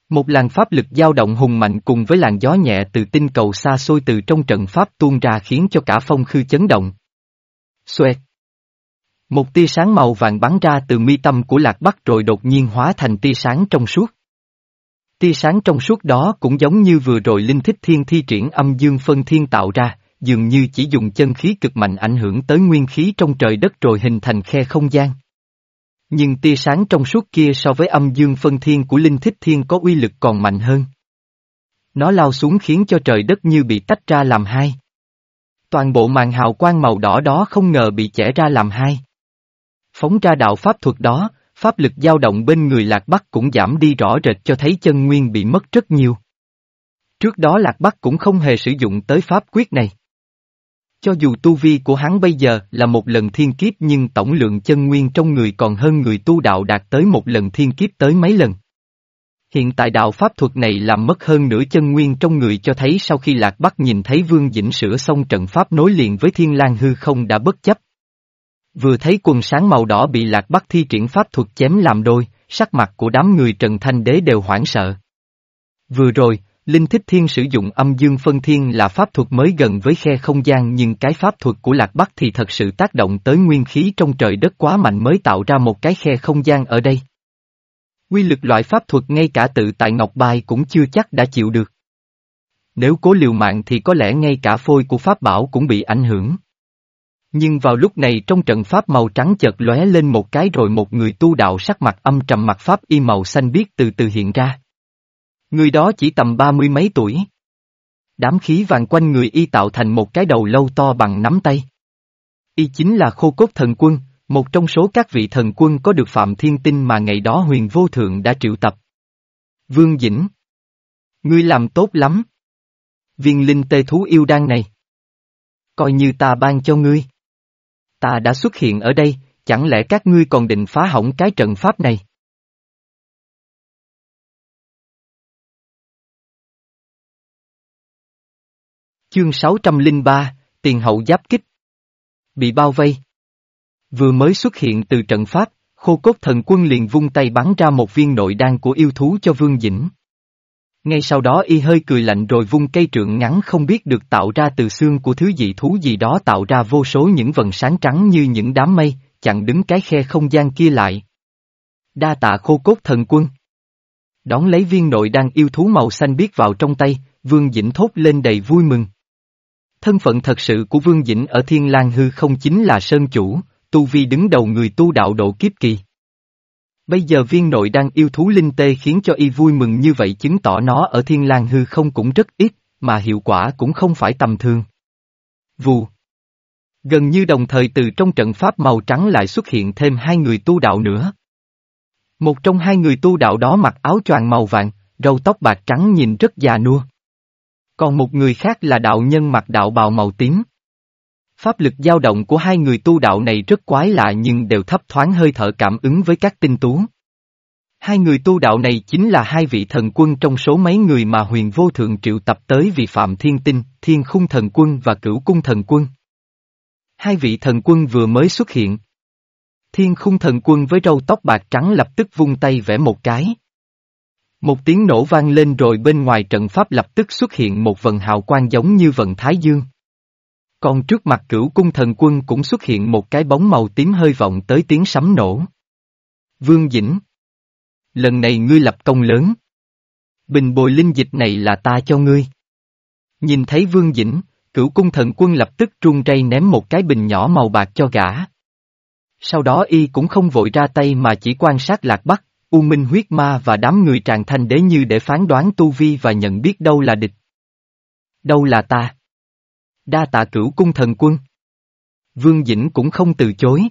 Một làn pháp lực dao động hùng mạnh cùng với làn gió nhẹ từ tinh cầu xa xôi từ trong trận pháp tuôn ra khiến cho cả phong khư chấn động. Xoẹt. Một tia sáng màu vàng bắn ra từ mi tâm của Lạc Bắc rồi đột nhiên hóa thành tia sáng trong suốt. Tia sáng trong suốt đó cũng giống như vừa rồi Linh Thích Thiên thi triển âm dương phân thiên tạo ra, dường như chỉ dùng chân khí cực mạnh ảnh hưởng tới nguyên khí trong trời đất rồi hình thành khe không gian. Nhưng tia sáng trong suốt kia so với âm dương phân thiên của Linh Thích Thiên có uy lực còn mạnh hơn. Nó lao xuống khiến cho trời đất như bị tách ra làm hai. Toàn bộ màn hào quang màu đỏ đó không ngờ bị chẻ ra làm hai. Phóng ra đạo pháp thuật đó, pháp lực dao động bên người Lạc Bắc cũng giảm đi rõ rệt cho thấy chân nguyên bị mất rất nhiều. Trước đó Lạc Bắc cũng không hề sử dụng tới pháp quyết này. Cho dù tu vi của hắn bây giờ là một lần thiên kiếp nhưng tổng lượng chân nguyên trong người còn hơn người tu đạo đạt tới một lần thiên kiếp tới mấy lần. Hiện tại đạo pháp thuật này làm mất hơn nửa chân nguyên trong người cho thấy sau khi Lạc Bắc nhìn thấy Vương Dĩnh sửa xong trận pháp nối liền với Thiên lang hư không đã bất chấp. Vừa thấy quần sáng màu đỏ bị Lạc Bắc thi triển pháp thuật chém làm đôi, sắc mặt của đám người Trần Thanh Đế đều hoảng sợ. Vừa rồi, Linh Thích Thiên sử dụng âm dương phân thiên là pháp thuật mới gần với khe không gian, nhưng cái pháp thuật của Lạc Bắc thì thật sự tác động tới nguyên khí trong trời đất quá mạnh mới tạo ra một cái khe không gian ở đây. Quy lực loại pháp thuật ngay cả tự tại Ngọc Bài cũng chưa chắc đã chịu được. Nếu cố liều mạng thì có lẽ ngay cả phôi của pháp bảo cũng bị ảnh hưởng. Nhưng vào lúc này trong trận pháp màu trắng chợt lóe lên một cái rồi một người tu đạo sắc mặt âm trầm mặt pháp y màu xanh biếc từ từ hiện ra. Người đó chỉ tầm ba mươi mấy tuổi. Đám khí vàng quanh người y tạo thành một cái đầu lâu to bằng nắm tay. Y chính là khô cốt thần quân, một trong số các vị thần quân có được phạm thiên tinh mà ngày đó huyền vô thượng đã triệu tập. Vương Dĩnh. Ngươi làm tốt lắm. Viên linh tê thú yêu đan này. Coi như ta ban cho ngươi. Ta đã xuất hiện ở đây, chẳng lẽ các ngươi còn định phá hỏng cái trận pháp này? Chương 603, Tiền hậu giáp kích. Bị bao vây. Vừa mới xuất hiện từ trận pháp, khô cốt thần quân liền vung tay bắn ra một viên nội đan của yêu thú cho Vương Dĩnh. Ngay sau đó y hơi cười lạnh rồi vung cây trượng ngắn không biết được tạo ra từ xương của thứ dị thú gì đó tạo ra vô số những vần sáng trắng như những đám mây, chặn đứng cái khe không gian kia lại. Đa tạ khô cốt thần quân. Đón lấy viên nội đan yêu thú màu xanh biết vào trong tay, Vương Dĩnh thốt lên đầy vui mừng. Thân phận thật sự của Vương Dĩnh ở Thiên lang Hư không chính là Sơn Chủ, tu vi đứng đầu người tu đạo độ kiếp kỳ. Bây giờ viên nội đang yêu thú linh tê khiến cho y vui mừng như vậy chứng tỏ nó ở Thiên lang Hư không cũng rất ít, mà hiệu quả cũng không phải tầm thường. Vù. Gần như đồng thời từ trong trận pháp màu trắng lại xuất hiện thêm hai người tu đạo nữa. Một trong hai người tu đạo đó mặc áo choàng màu vàng, râu tóc bạc trắng nhìn rất già nua. Còn một người khác là đạo nhân mặc đạo bào màu tím. Pháp lực dao động của hai người tu đạo này rất quái lạ nhưng đều thấp thoáng hơi thở cảm ứng với các tinh tú. Hai người tu đạo này chính là hai vị thần quân trong số mấy người mà huyền vô thượng triệu tập tới vì phạm thiên tinh, thiên khung thần quân và cửu cung thần quân. Hai vị thần quân vừa mới xuất hiện. Thiên khung thần quân với râu tóc bạc trắng lập tức vung tay vẽ một cái. Một tiếng nổ vang lên rồi bên ngoài trận pháp lập tức xuất hiện một vần hào quang giống như vần Thái Dương. Còn trước mặt cửu cung thần quân cũng xuất hiện một cái bóng màu tím hơi vọng tới tiếng sấm nổ. Vương Dĩnh. Lần này ngươi lập công lớn. Bình bồi linh dịch này là ta cho ngươi. Nhìn thấy Vương Dĩnh, cửu cung thần quân lập tức trung rây ném một cái bình nhỏ màu bạc cho gã. Sau đó y cũng không vội ra tay mà chỉ quan sát lạc bắc, U Minh huyết ma và đám người tràn thanh đế như để phán đoán tu vi và nhận biết đâu là địch. Đâu là ta? Đa tạ cửu cung thần quân. Vương Dĩnh cũng không từ chối.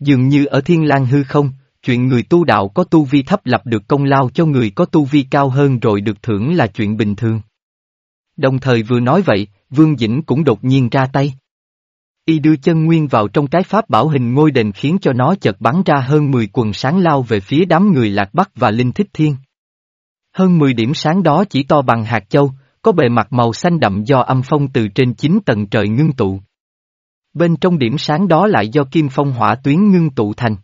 Dường như ở thiên lang hư không, chuyện người tu đạo có tu vi thấp lập được công lao cho người có tu vi cao hơn rồi được thưởng là chuyện bình thường. Đồng thời vừa nói vậy, Vương Dĩnh cũng đột nhiên ra tay. Y đưa chân nguyên vào trong cái pháp bảo hình ngôi đền khiến cho nó chợt bắn ra hơn 10 quần sáng lao về phía đám người Lạc Bắc và Linh Thích Thiên. Hơn 10 điểm sáng đó chỉ to bằng hạt châu, có bề mặt màu xanh đậm do âm phong từ trên 9 tầng trời ngưng tụ. Bên trong điểm sáng đó lại do kim phong hỏa tuyến ngưng tụ thành.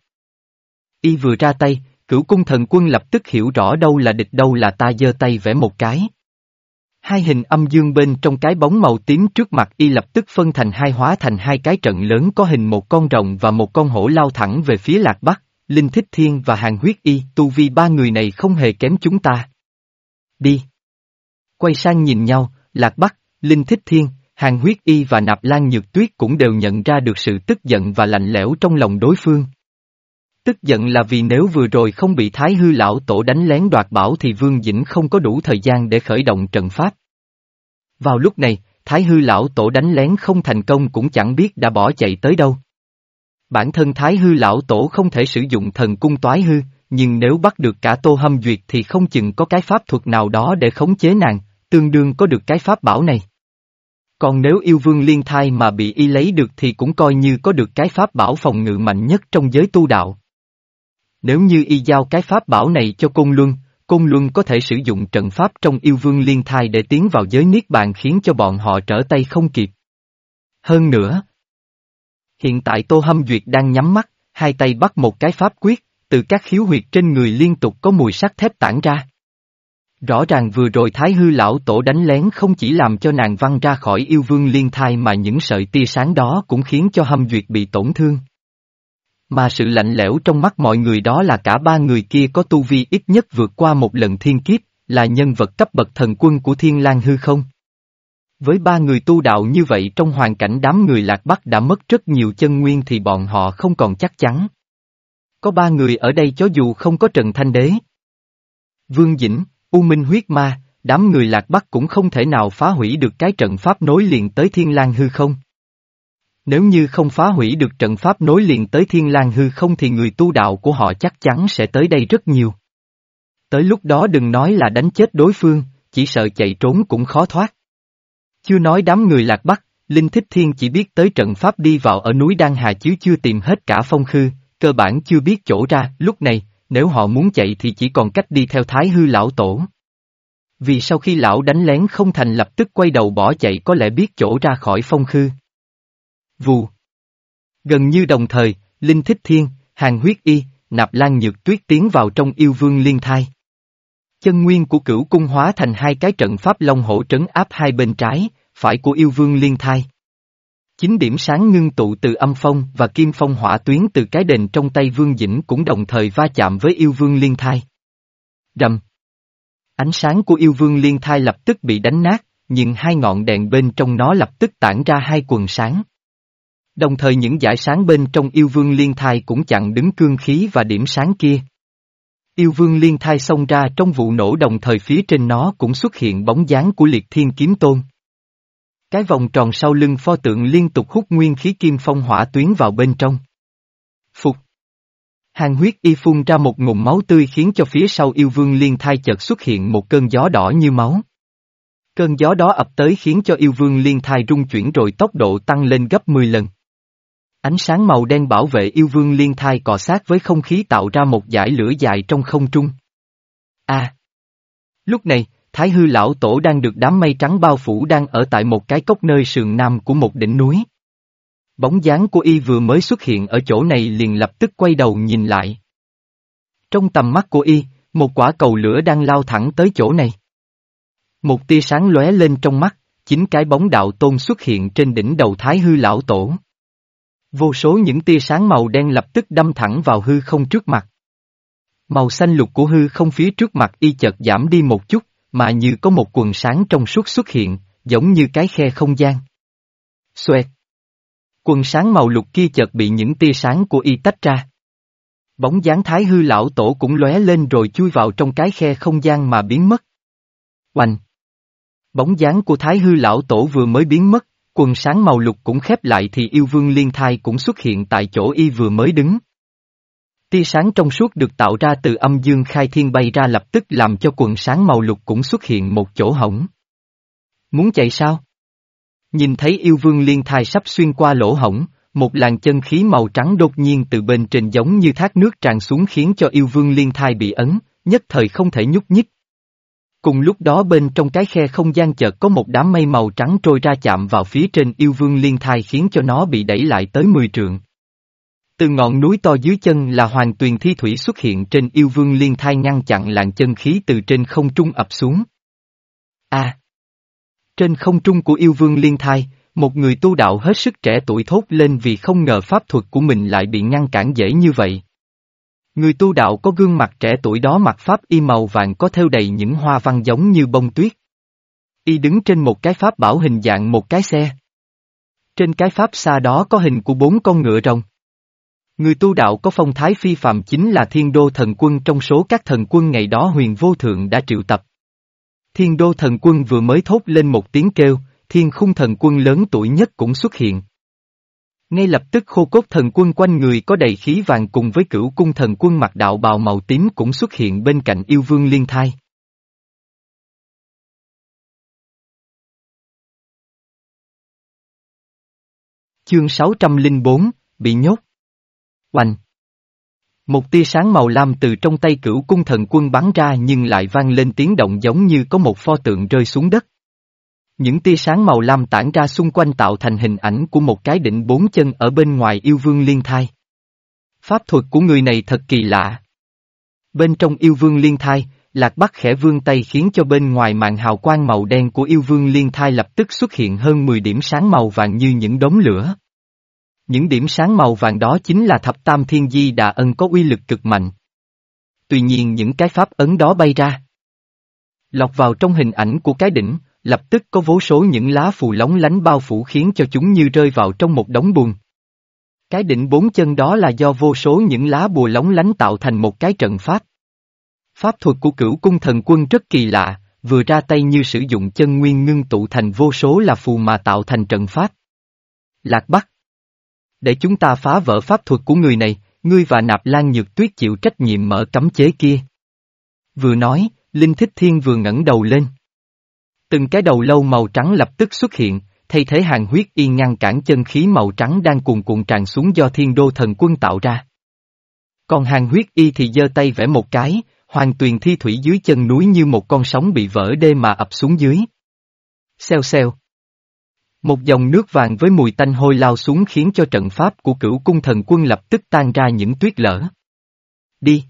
Y vừa ra tay, cửu cung thần quân lập tức hiểu rõ đâu là địch đâu là ta giơ tay vẽ một cái. Hai hình âm dương bên trong cái bóng màu tím trước mặt y lập tức phân thành hai hóa thành hai cái trận lớn có hình một con rồng và một con hổ lao thẳng về phía lạc bắc, Linh Thích Thiên và Hàng Huyết Y, tu vi ba người này không hề kém chúng ta. Đi. Quay sang nhìn nhau, Lạc Bắc, Linh Thích Thiên, Hàng Huyết Y và Nạp Lan Nhược Tuyết cũng đều nhận ra được sự tức giận và lạnh lẽo trong lòng đối phương. Tức giận là vì nếu vừa rồi không bị Thái Hư Lão Tổ đánh lén đoạt bảo thì Vương Dĩnh không có đủ thời gian để khởi động trận pháp. Vào lúc này, Thái Hư Lão Tổ đánh lén không thành công cũng chẳng biết đã bỏ chạy tới đâu. Bản thân Thái Hư Lão Tổ không thể sử dụng thần cung toái hư, nhưng nếu bắt được cả Tô Hâm Duyệt thì không chừng có cái pháp thuật nào đó để khống chế nàng, tương đương có được cái pháp bảo này. Còn nếu yêu vương liên thai mà bị y lấy được thì cũng coi như có được cái pháp bảo phòng ngự mạnh nhất trong giới tu đạo. Nếu như y giao cái pháp bảo này cho Côn Luân, Côn Luân có thể sử dụng trận pháp trong yêu vương liên thai để tiến vào giới niết bàn khiến cho bọn họ trở tay không kịp. Hơn nữa, hiện tại Tô Hâm Duyệt đang nhắm mắt, hai tay bắt một cái pháp quyết, từ các khiếu huyệt trên người liên tục có mùi sắt thép tản ra. Rõ ràng vừa rồi Thái Hư lão tổ đánh lén không chỉ làm cho nàng văng ra khỏi yêu vương liên thai mà những sợi tia sáng đó cũng khiến cho hâm duyệt bị tổn thương. Mà sự lạnh lẽo trong mắt mọi người đó là cả ba người kia có tu vi ít nhất vượt qua một lần thiên kiếp, là nhân vật cấp bậc thần quân của thiên lang hư không. Với ba người tu đạo như vậy trong hoàn cảnh đám người lạc bắc đã mất rất nhiều chân nguyên thì bọn họ không còn chắc chắn. Có ba người ở đây cho dù không có Trần Thanh Đế. Vương Dĩnh, U Minh huyết ma, đám người lạc bắc cũng không thể nào phá hủy được cái trận pháp nối liền tới thiên lang hư không. Nếu như không phá hủy được trận pháp nối liền tới thiên lang hư không thì người tu đạo của họ chắc chắn sẽ tới đây rất nhiều. Tới lúc đó đừng nói là đánh chết đối phương, chỉ sợ chạy trốn cũng khó thoát. Chưa nói đám người lạc bắc, Linh Thích Thiên chỉ biết tới trận pháp đi vào ở núi Đan Hà chứ chưa tìm hết cả phong khư, cơ bản chưa biết chỗ ra, lúc này, nếu họ muốn chạy thì chỉ còn cách đi theo Thái Hư lão tổ. Vì sau khi lão đánh lén không thành lập tức quay đầu bỏ chạy có lẽ biết chỗ ra khỏi phong khư. Vù. Gần như đồng thời, Linh Thích Thiên, Hàng Huyết Y, Nạp Lan Nhược Tuyết tiến vào trong yêu vương liên thai. Chân nguyên của cửu cung hóa thành hai cái trận pháp long hổ trấn áp hai bên trái, phải của yêu vương liên thai. Chính điểm sáng ngưng tụ từ âm phong và kim phong hỏa tuyến từ cái đền trong tay vương dĩnh cũng đồng thời va chạm với yêu vương liên thai. Rầm. Ánh sáng của yêu vương liên thai lập tức bị đánh nát, nhưng hai ngọn đèn bên trong nó lập tức tản ra hai quần sáng. Đồng thời những giải sáng bên trong yêu vương liên thai cũng chặn đứng cương khí và điểm sáng kia. Yêu vương liên thai xông ra trong vụ nổ đồng thời phía trên nó cũng xuất hiện bóng dáng của liệt thiên kiếm tôn. Cái vòng tròn sau lưng pho tượng liên tục hút nguyên khí kim phong hỏa tuyến vào bên trong. Phục. Hàng huyết y phun ra một ngụm máu tươi khiến cho phía sau yêu vương liên thai chợt xuất hiện một cơn gió đỏ như máu. Cơn gió đó ập tới khiến cho yêu vương liên thai rung chuyển rồi tốc độ tăng lên gấp 10 lần. Ánh sáng màu đen bảo vệ yêu vương liên thai cọ sát với không khí tạo ra một dải lửa dài trong không trung. A. Lúc này, Thái hư lão tổ đang được đám mây trắng bao phủ đang ở tại một cái cốc nơi sườn nam của một đỉnh núi. Bóng dáng của y vừa mới xuất hiện ở chỗ này liền lập tức quay đầu nhìn lại. Trong tầm mắt của y, một quả cầu lửa đang lao thẳng tới chỗ này. Một tia sáng lóe lên trong mắt, chính cái bóng đạo tôn xuất hiện trên đỉnh đầu Thái hư lão tổ. Vô số những tia sáng màu đen lập tức đâm thẳng vào hư không trước mặt. Màu xanh lục của hư không phía trước mặt y chợt giảm đi một chút, mà như có một quần sáng trong suốt xuất hiện, giống như cái khe không gian. Xoẹt. Quần sáng màu lục kia chợt bị những tia sáng của y tách ra. Bóng dáng thái hư lão tổ cũng lóe lên rồi chui vào trong cái khe không gian mà biến mất. Oanh! Bóng dáng của thái hư lão tổ vừa mới biến mất, quần sáng màu lục cũng khép lại thì yêu vương liên thai cũng xuất hiện tại chỗ y vừa mới đứng. Tia sáng trong suốt được tạo ra từ âm dương khai thiên bay ra lập tức làm cho quần sáng màu lục cũng xuất hiện một chỗ hổng. Muốn chạy sao? Nhìn thấy yêu vương liên thai sắp xuyên qua lỗ hổng, một làn chân khí màu trắng đột nhiên từ bên trên giống như thác nước tràn xuống khiến cho yêu vương liên thai bị ấn, nhất thời không thể nhúc nhích. Cùng lúc đó bên trong cái khe không gian chợt có một đám mây màu trắng trôi ra chạm vào phía trên yêu vương liên thai khiến cho nó bị đẩy lại tới 10 trượng. Từ ngọn núi to dưới chân là hoàng tuyền thi thủy xuất hiện trên yêu vương liên thai ngăn chặn làn chân khí từ trên không trung ập xuống. A. Trên không trung của yêu vương liên thai, một người tu đạo hết sức trẻ tuổi thốt lên vì không ngờ pháp thuật của mình lại bị ngăn cản dễ như vậy. Người tu đạo có gương mặt trẻ tuổi đó mặc pháp y màu vàng có theo đầy những hoa văn giống như bông tuyết. Y đứng trên một cái pháp bảo hình dạng một cái xe. Trên cái pháp xa đó có hình của bốn con ngựa rồng. Người tu đạo có phong thái phi phạm chính là thiên đô thần quân trong số các thần quân ngày đó huyền vô thượng đã triệu tập. Thiên đô thần quân vừa mới thốt lên một tiếng kêu, thiên khung thần quân lớn tuổi nhất cũng xuất hiện. Ngay lập tức khô cốt thần quân quanh người có đầy khí vàng cùng với cửu cung thần quân mặc đạo bào màu tím cũng xuất hiện bên cạnh yêu vương liên thai. Chương 604, bị nhốt. Oanh! Một tia sáng màu lam từ trong tay cửu cung thần quân bắn ra nhưng lại vang lên tiếng động giống như có một pho tượng rơi xuống đất. Những tia sáng màu lam tản ra xung quanh tạo thành hình ảnh của một cái đỉnh bốn chân ở bên ngoài yêu vương liên thai. Pháp thuật của người này thật kỳ lạ. Bên trong yêu vương liên thai, Lạc Bắc khẽ vương tay khiến cho bên ngoài màn hào quang màu đen của yêu vương liên thai lập tức xuất hiện hơn 10 điểm sáng màu vàng như những đống lửa. Những điểm sáng màu vàng đó chính là thập tam thiên di đà ân có uy lực cực mạnh. Tuy nhiên những cái pháp ấn đó bay ra. Lọc vào trong hình ảnh của cái đỉnh, lập tức có vô số những lá phù lóng lánh bao phủ khiến cho chúng như rơi vào trong một đống bùn. Cái đỉnh bốn chân đó là do vô số những lá bùa lóng lánh tạo thành một cái trận pháp. Pháp thuật của cửu cung thần quân rất kỳ lạ, vừa ra tay như sử dụng chân nguyên ngưng tụ thành vô số là phù mà tạo thành trận pháp. Lạc Bắc Để chúng ta phá vỡ pháp thuật của người này, ngươi và nạp lan nhược tuyết chịu trách nhiệm mở cấm chế kia. Vừa nói, Linh Thích Thiên vừa ngẩng đầu lên. Từng cái đầu lâu màu trắng lập tức xuất hiện, thay thế hàng huyết y ngăn cản chân khí màu trắng đang cuồn cuộn tràn xuống do thiên đô thần quân tạo ra. Còn hàng huyết y thì giơ tay vẽ một cái, hoàng tuyền thi thủy dưới chân núi như một con sóng bị vỡ đê mà ập xuống dưới. Xeo xeo. Một dòng nước vàng với mùi tanh hôi lao xuống khiến cho trận pháp của cửu cung thần quân lập tức tan ra những tuyết lở. Đi.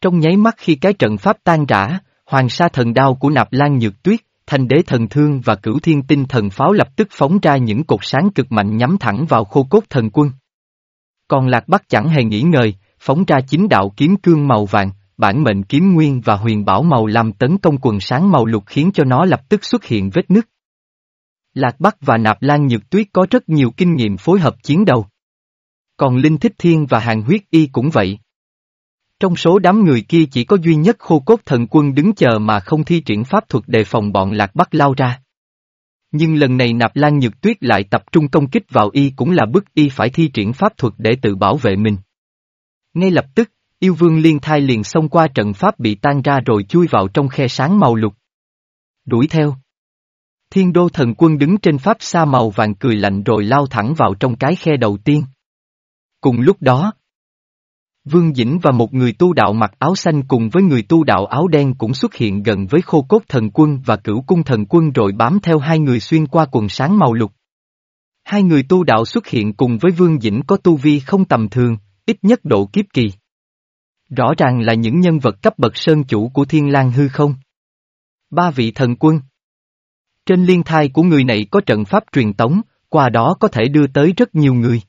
Trong nháy mắt khi cái trận pháp tan rã, hoàng sa thần đao của nạp lan nhược tuyết, thanh đế thần thương và cửu thiên tinh thần pháo lập tức phóng ra những cột sáng cực mạnh nhắm thẳng vào khô cốt thần quân. Còn lạc bắc chẳng hề nghĩ ngợi, phóng ra chính đạo kiếm cương màu vàng, bản mệnh kiếm nguyên và huyền bảo màu làm tấn công quần sáng màu lục khiến cho nó lập tức xuất hiện vết nứt. Lạc Bắc và Nạp Lan Nhược Tuyết có rất nhiều kinh nghiệm phối hợp chiến đấu. Còn Linh Thích Thiên và Hàng Huyết Y cũng vậy. Trong số đám người kia chỉ có duy nhất khô cốt thần quân đứng chờ mà không thi triển pháp thuật đề phòng bọn Lạc Bắc lao ra. Nhưng lần này Nạp Lan Nhược Tuyết lại tập trung công kích vào Y cũng là bức Y phải thi triển pháp thuật để tự bảo vệ mình. Ngay lập tức, yêu vương liên thai liền xông qua trận pháp bị tan ra rồi chui vào trong khe sáng màu lục. Đuổi theo. Thiên đô thần quân đứng trên pháp xa màu vàng cười lạnh rồi lao thẳng vào trong cái khe đầu tiên. Cùng lúc đó, Vương Dĩnh và một người tu đạo mặc áo xanh cùng với người tu đạo áo đen cũng xuất hiện gần với khô cốt thần quân và cửu cung thần quân rồi bám theo hai người xuyên qua quần sáng màu lục. Hai người tu đạo xuất hiện cùng với Vương Dĩnh có tu vi không tầm thường, ít nhất độ kiếp kỳ. Rõ ràng là những nhân vật cấp bậc sơn chủ của Thiên lang hư không. Ba vị thần quân. Trên liên thai của người này có trận pháp truyền tống, qua đó có thể đưa tới rất nhiều người.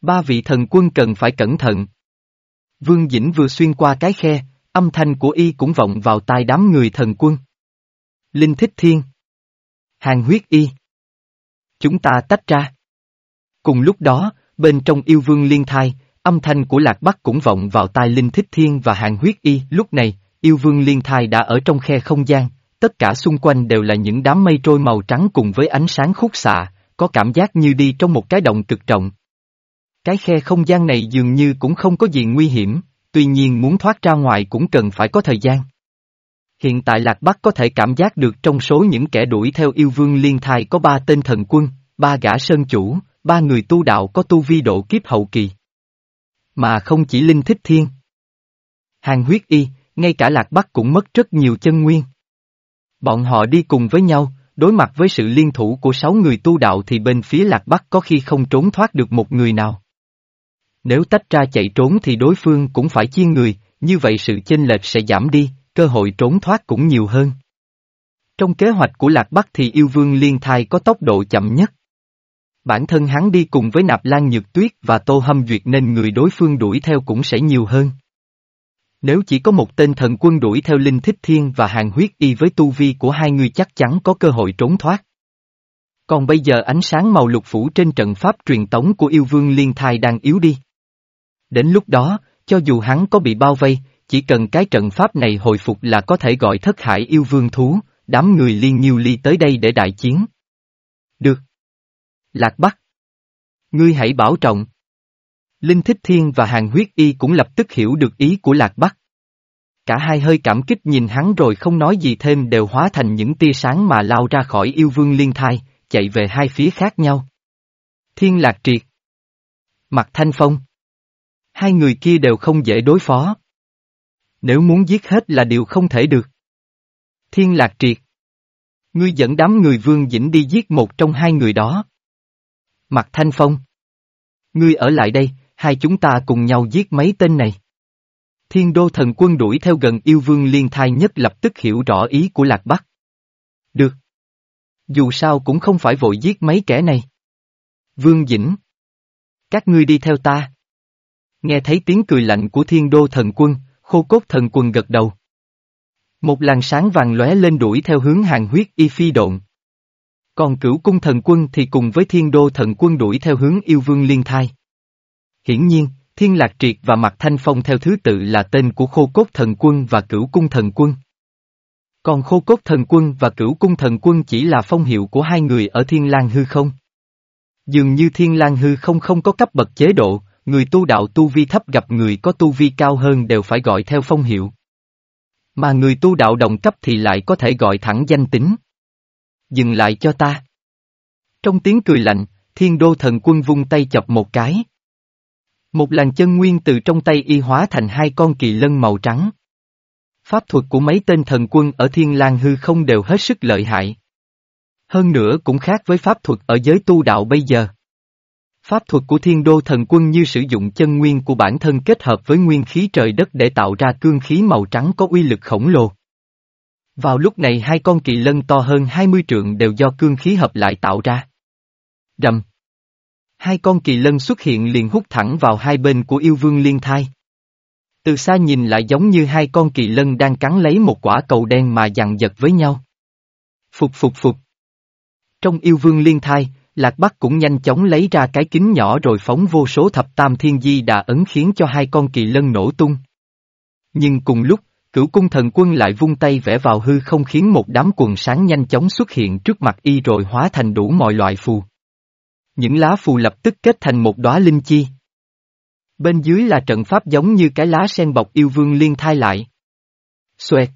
Ba vị thần quân cần phải cẩn thận. Vương Dĩnh vừa xuyên qua cái khe, âm thanh của y cũng vọng vào tai đám người thần quân. Linh Thích Thiên. Hàng huyết y. Chúng ta tách ra. Cùng lúc đó, bên trong yêu vương liên thai, âm thanh của Lạc Bắc cũng vọng vào tai Linh Thích Thiên và Hàng huyết y. Lúc này, yêu vương liên thai đã ở trong khe không gian, tất cả xung quanh đều là những đám mây trôi màu trắng cùng với ánh sáng khúc xạ, có cảm giác như đi trong một cái động cực trọng. Cái khe không gian này dường như cũng không có gì nguy hiểm, tuy nhiên muốn thoát ra ngoài cũng cần phải có thời gian. Hiện tại Lạc Bắc có thể cảm giác được trong số những kẻ đuổi theo yêu vương liên thai có ba tên thần quân, ba gã sơn chủ, ba người tu đạo có tu vi độ kiếp hậu kỳ. Mà không chỉ linh thích thiên. Hàng huyết y, ngay cả Lạc Bắc cũng mất rất nhiều chân nguyên. Bọn họ đi cùng với nhau, đối mặt với sự liên thủ của sáu người tu đạo thì bên phía Lạc Bắc có khi không trốn thoát được một người nào. Nếu tách ra chạy trốn thì đối phương cũng phải chia người, như vậy sự chênh lệch sẽ giảm đi, cơ hội trốn thoát cũng nhiều hơn. Trong kế hoạch của Lạc Bắc thì yêu vương liên thai có tốc độ chậm nhất. Bản thân hắn đi cùng với Nạp Lan Nhược Tuyết và Tô Hâm Duyệt nên người đối phương đuổi theo cũng sẽ nhiều hơn. Nếu chỉ có một tên thần quân đuổi theo Linh Thích Thiên và Hàng Huyết Y với tu vi của hai người chắc chắn có cơ hội trốn thoát. Còn bây giờ ánh sáng màu lục phủ trên trận pháp truyền tống của yêu vương liên thai đang yếu đi. Đến lúc đó, cho dù hắn có bị bao vây, chỉ cần cái trận pháp này hồi phục là có thể gọi thất hải yêu vương thú, đám người liên nhiêu ly tới đây để đại chiến. Được. Lạc Bắc. Ngươi hãy bảo trọng. Linh Thích Thiên và Hàng Huyết Y cũng lập tức hiểu được ý của Lạc Bắc. Cả hai hơi cảm kích nhìn hắn rồi không nói gì thêm đều hóa thành những tia sáng mà lao ra khỏi yêu vương liên thai, chạy về hai phía khác nhau. Thiên Lạc Triệt. Mặt Thanh Phong. Hai người kia đều không dễ đối phó. Nếu muốn giết hết là điều không thể được. Thiên Lạc Triệt. Ngươi dẫn đám người Vương Dĩnh đi giết một trong hai người đó. Mặt Thanh Phong. Ngươi ở lại đây, hai chúng ta cùng nhau giết mấy tên này. Thiên đô thần quân đuổi theo gần yêu vương liên thai nhất lập tức hiểu rõ ý của Lạc Bắc. Được. Dù sao cũng không phải vội giết mấy kẻ này. Vương Dĩnh. Các ngươi đi theo ta. Nghe thấy tiếng cười lạnh của thiên đô thần quân, khô cốt thần quân gật đầu. Một làn sáng vàng lóe lên đuổi theo hướng hàng huyết y phi độn. Còn cửu cung thần quân thì cùng với thiên đô thần quân đuổi theo hướng yêu vương liên thai. Hiển nhiên, thiên lạc triệt và mặt thanh phong theo thứ tự là tên của khô cốt thần quân và cửu cung thần quân. Còn khô cốt thần quân và cửu cung thần quân chỉ là phong hiệu của hai người ở thiên lang hư không. Dường như thiên lang hư không không có cấp bậc chế độ, người tu đạo tu vi thấp gặp người có tu vi cao hơn đều phải gọi theo phong hiệu. Mà người tu đạo đồng cấp thì lại có thể gọi thẳng danh tính. Dừng lại cho ta. Trong tiếng cười lạnh, thiên đô thần quân vung tay chập một cái. Một làn chân nguyên từ trong tay y hóa thành hai con kỳ lân màu trắng. Pháp thuật của mấy tên thần quân ở thiên lang hư không đều hết sức lợi hại. Hơn nữa cũng khác với pháp thuật ở giới tu đạo bây giờ. Pháp thuật của thiên đô thần quân như sử dụng chân nguyên của bản thân kết hợp với nguyên khí trời đất để tạo ra cương khí màu trắng có uy lực khổng lồ. Vào lúc này hai con kỳ lân to hơn 20 trượng đều do cương khí hợp lại tạo ra. Rầm. Hai con kỳ lân xuất hiện liền hút thẳng vào hai bên của yêu vương liên thai. Từ xa nhìn lại giống như hai con kỳ lân đang cắn lấy một quả cầu đen mà dằn giật với nhau. Phục phục phục. Trong yêu vương liên thai, Lạc Bắc cũng nhanh chóng lấy ra cái kính nhỏ rồi phóng vô số thập tam thiên di đà ấn khiến cho hai con kỳ lân nổ tung. Nhưng cùng lúc, cửu cung thần quân lại vung tay vẽ vào hư không khiến một đám quần sáng nhanh chóng xuất hiện trước mặt y rồi hóa thành đủ mọi loại phù. Những lá phù lập tức kết thành một đóa linh chi. Bên dưới là trận pháp giống như cái lá sen bọc yêu vương liên thai lại. Xoẹt.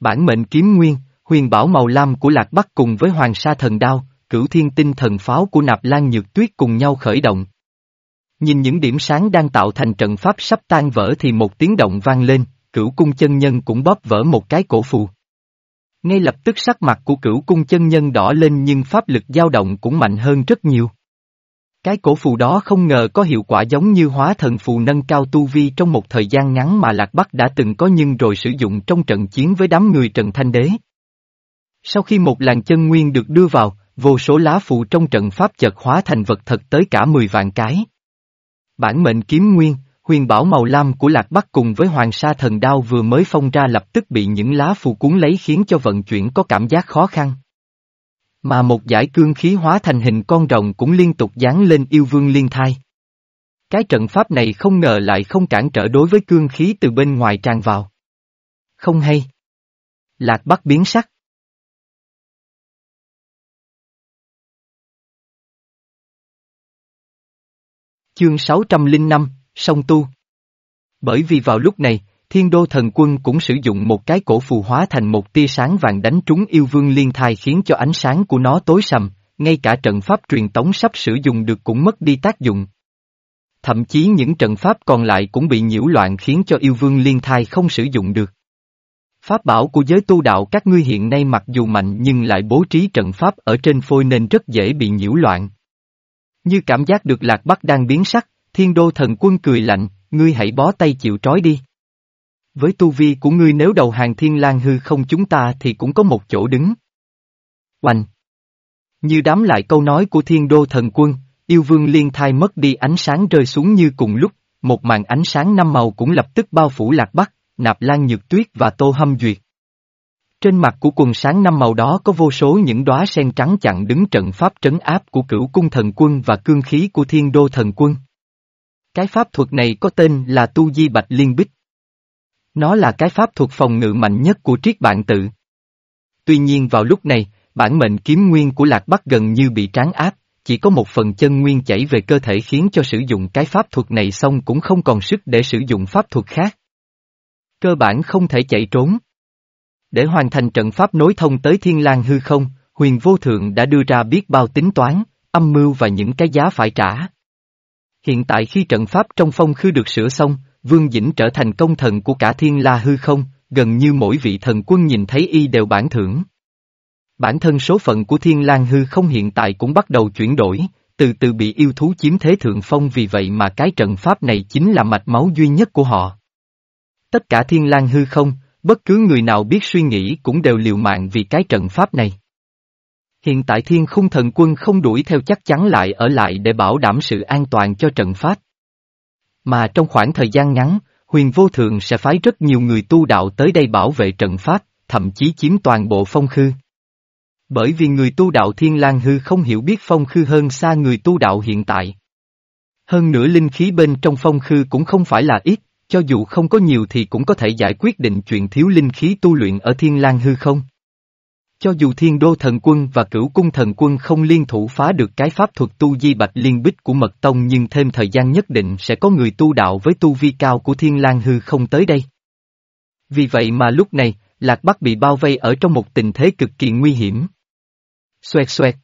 Bản mệnh kiếm nguyên, huyền bảo màu lam của lạc bắc cùng với hoàng sa thần đao, cửu thiên tinh thần pháo của nạp lan nhược tuyết cùng nhau khởi động. Nhìn những điểm sáng đang tạo thành trận pháp sắp tan vỡ thì một tiếng động vang lên, cửu cung chân nhân cũng bóp vỡ một cái cổ phù. Ngay lập tức sắc mặt của cửu cung chân nhân đỏ lên nhưng pháp lực dao động cũng mạnh hơn rất nhiều. Cái cổ phù đó không ngờ có hiệu quả giống như hóa thần phù nâng cao tu vi trong một thời gian ngắn mà Lạc Bắc đã từng có nhưng rồi sử dụng trong trận chiến với đám người Trần Thanh Đế. Sau khi một làn chân nguyên được đưa vào, vô số lá phù trong trận pháp chợt hóa thành vật thật tới cả 10 vạn cái. Bản mệnh kiếm nguyên, huyền bảo màu lam của Lạc Bắc cùng với hoàng sa thần đao vừa mới phong ra lập tức bị những lá phù cuốn lấy khiến cho vận chuyển có cảm giác khó khăn. Mà một giải cương khí hóa thành hình con rồng cũng liên tục dán lên yêu vương liên thai. Cái trận pháp này không ngờ lại không cản trở đối với cương khí từ bên ngoài tràn vào. Không hay. Lạc Bắc biến sắc. Chương 605, sông Tu Bởi vì vào lúc này, thiên đô thần quân cũng sử dụng một cái cổ phù hóa thành một tia sáng vàng đánh trúng yêu vương liên thai khiến cho ánh sáng của nó tối sầm, ngay cả trận pháp truyền tống sắp sử dụng được cũng mất đi tác dụng. Thậm chí những trận pháp còn lại cũng bị nhiễu loạn khiến cho yêu vương liên thai không sử dụng được. Pháp bảo của giới tu đạo các ngươi hiện nay mặc dù mạnh nhưng lại bố trí trận pháp ở trên phôi nên rất dễ bị nhiễu loạn. Như cảm giác được lạc bắc đang biến sắc, thiên đô thần quân cười lạnh, ngươi hãy bó tay chịu trói đi. Với tu vi của ngươi nếu đầu hàng thiên lang hư không chúng ta thì cũng có một chỗ đứng. Oanh! Như đám lại câu nói của thiên đô thần quân, yêu vương liên thai mất đi ánh sáng rơi xuống như cùng lúc, một màn ánh sáng năm màu cũng lập tức bao phủ lạc bắc, nạp lan nhược tuyết và tô hâm duyệt. Trên mặt của quần sáng năm màu đó có vô số những đóa sen trắng chặn đứng trận pháp trấn áp của cửu cung thần quân và cương khí của thiên đô thần quân. Cái pháp thuật này có tên là Tu Di Bạch Liên Bích. Nó là cái pháp thuật phòng ngự mạnh nhất của triết bạn tự. Tuy nhiên vào lúc này, bản mệnh kiếm nguyên của Lạc Bắc gần như bị tráng áp, chỉ có một phần chân nguyên chảy về cơ thể khiến cho sử dụng cái pháp thuật này xong cũng không còn sức để sử dụng pháp thuật khác. Cơ bản không thể chạy trốn. Để hoàn thành trận pháp nối thông tới thiên lang hư không, huyền vô thượng đã đưa ra biết bao tính toán, âm mưu và những cái giá phải trả. Hiện tại khi trận pháp trong phong khư được sửa xong, Vương Dĩnh trở thành công thần của cả thiên la hư không, gần như mỗi vị thần quân nhìn thấy y đều bản thưởng. Bản thân số phận của thiên lang hư không hiện tại cũng bắt đầu chuyển đổi, từ từ bị yêu thú chiếm thế thượng phong vì vậy mà cái trận pháp này chính là mạch máu duy nhất của họ. Tất cả thiên lang hư không, bất cứ người nào biết suy nghĩ cũng đều liều mạng vì cái trận pháp này. Hiện tại thiên khung thần quân không đuổi theo chắc chắn lại ở lại để bảo đảm sự an toàn cho trận pháp. Mà trong khoảng thời gian ngắn, huyền vô thượng sẽ phái rất nhiều người tu đạo tới đây bảo vệ trận pháp, thậm chí chiếm toàn bộ phong khư. Bởi vì người tu đạo thiên lang hư không hiểu biết phong khư hơn xa người tu đạo hiện tại. Hơn nữa linh khí bên trong phong khư cũng không phải là ít, cho dù không có nhiều thì cũng có thể giải quyết định chuyện thiếu linh khí tu luyện ở thiên lang hư không. Cho dù thiên đô thần quân và cửu cung thần quân không liên thủ phá được cái pháp thuật tu di bạch liên bích của mật tông nhưng thêm thời gian nhất định sẽ có người tu đạo với tu vi cao của thiên lang hư không tới đây. Vì vậy mà lúc này, Lạc Bắc bị bao vây ở trong một tình thế cực kỳ nguy hiểm. Xoẹt xoẹt.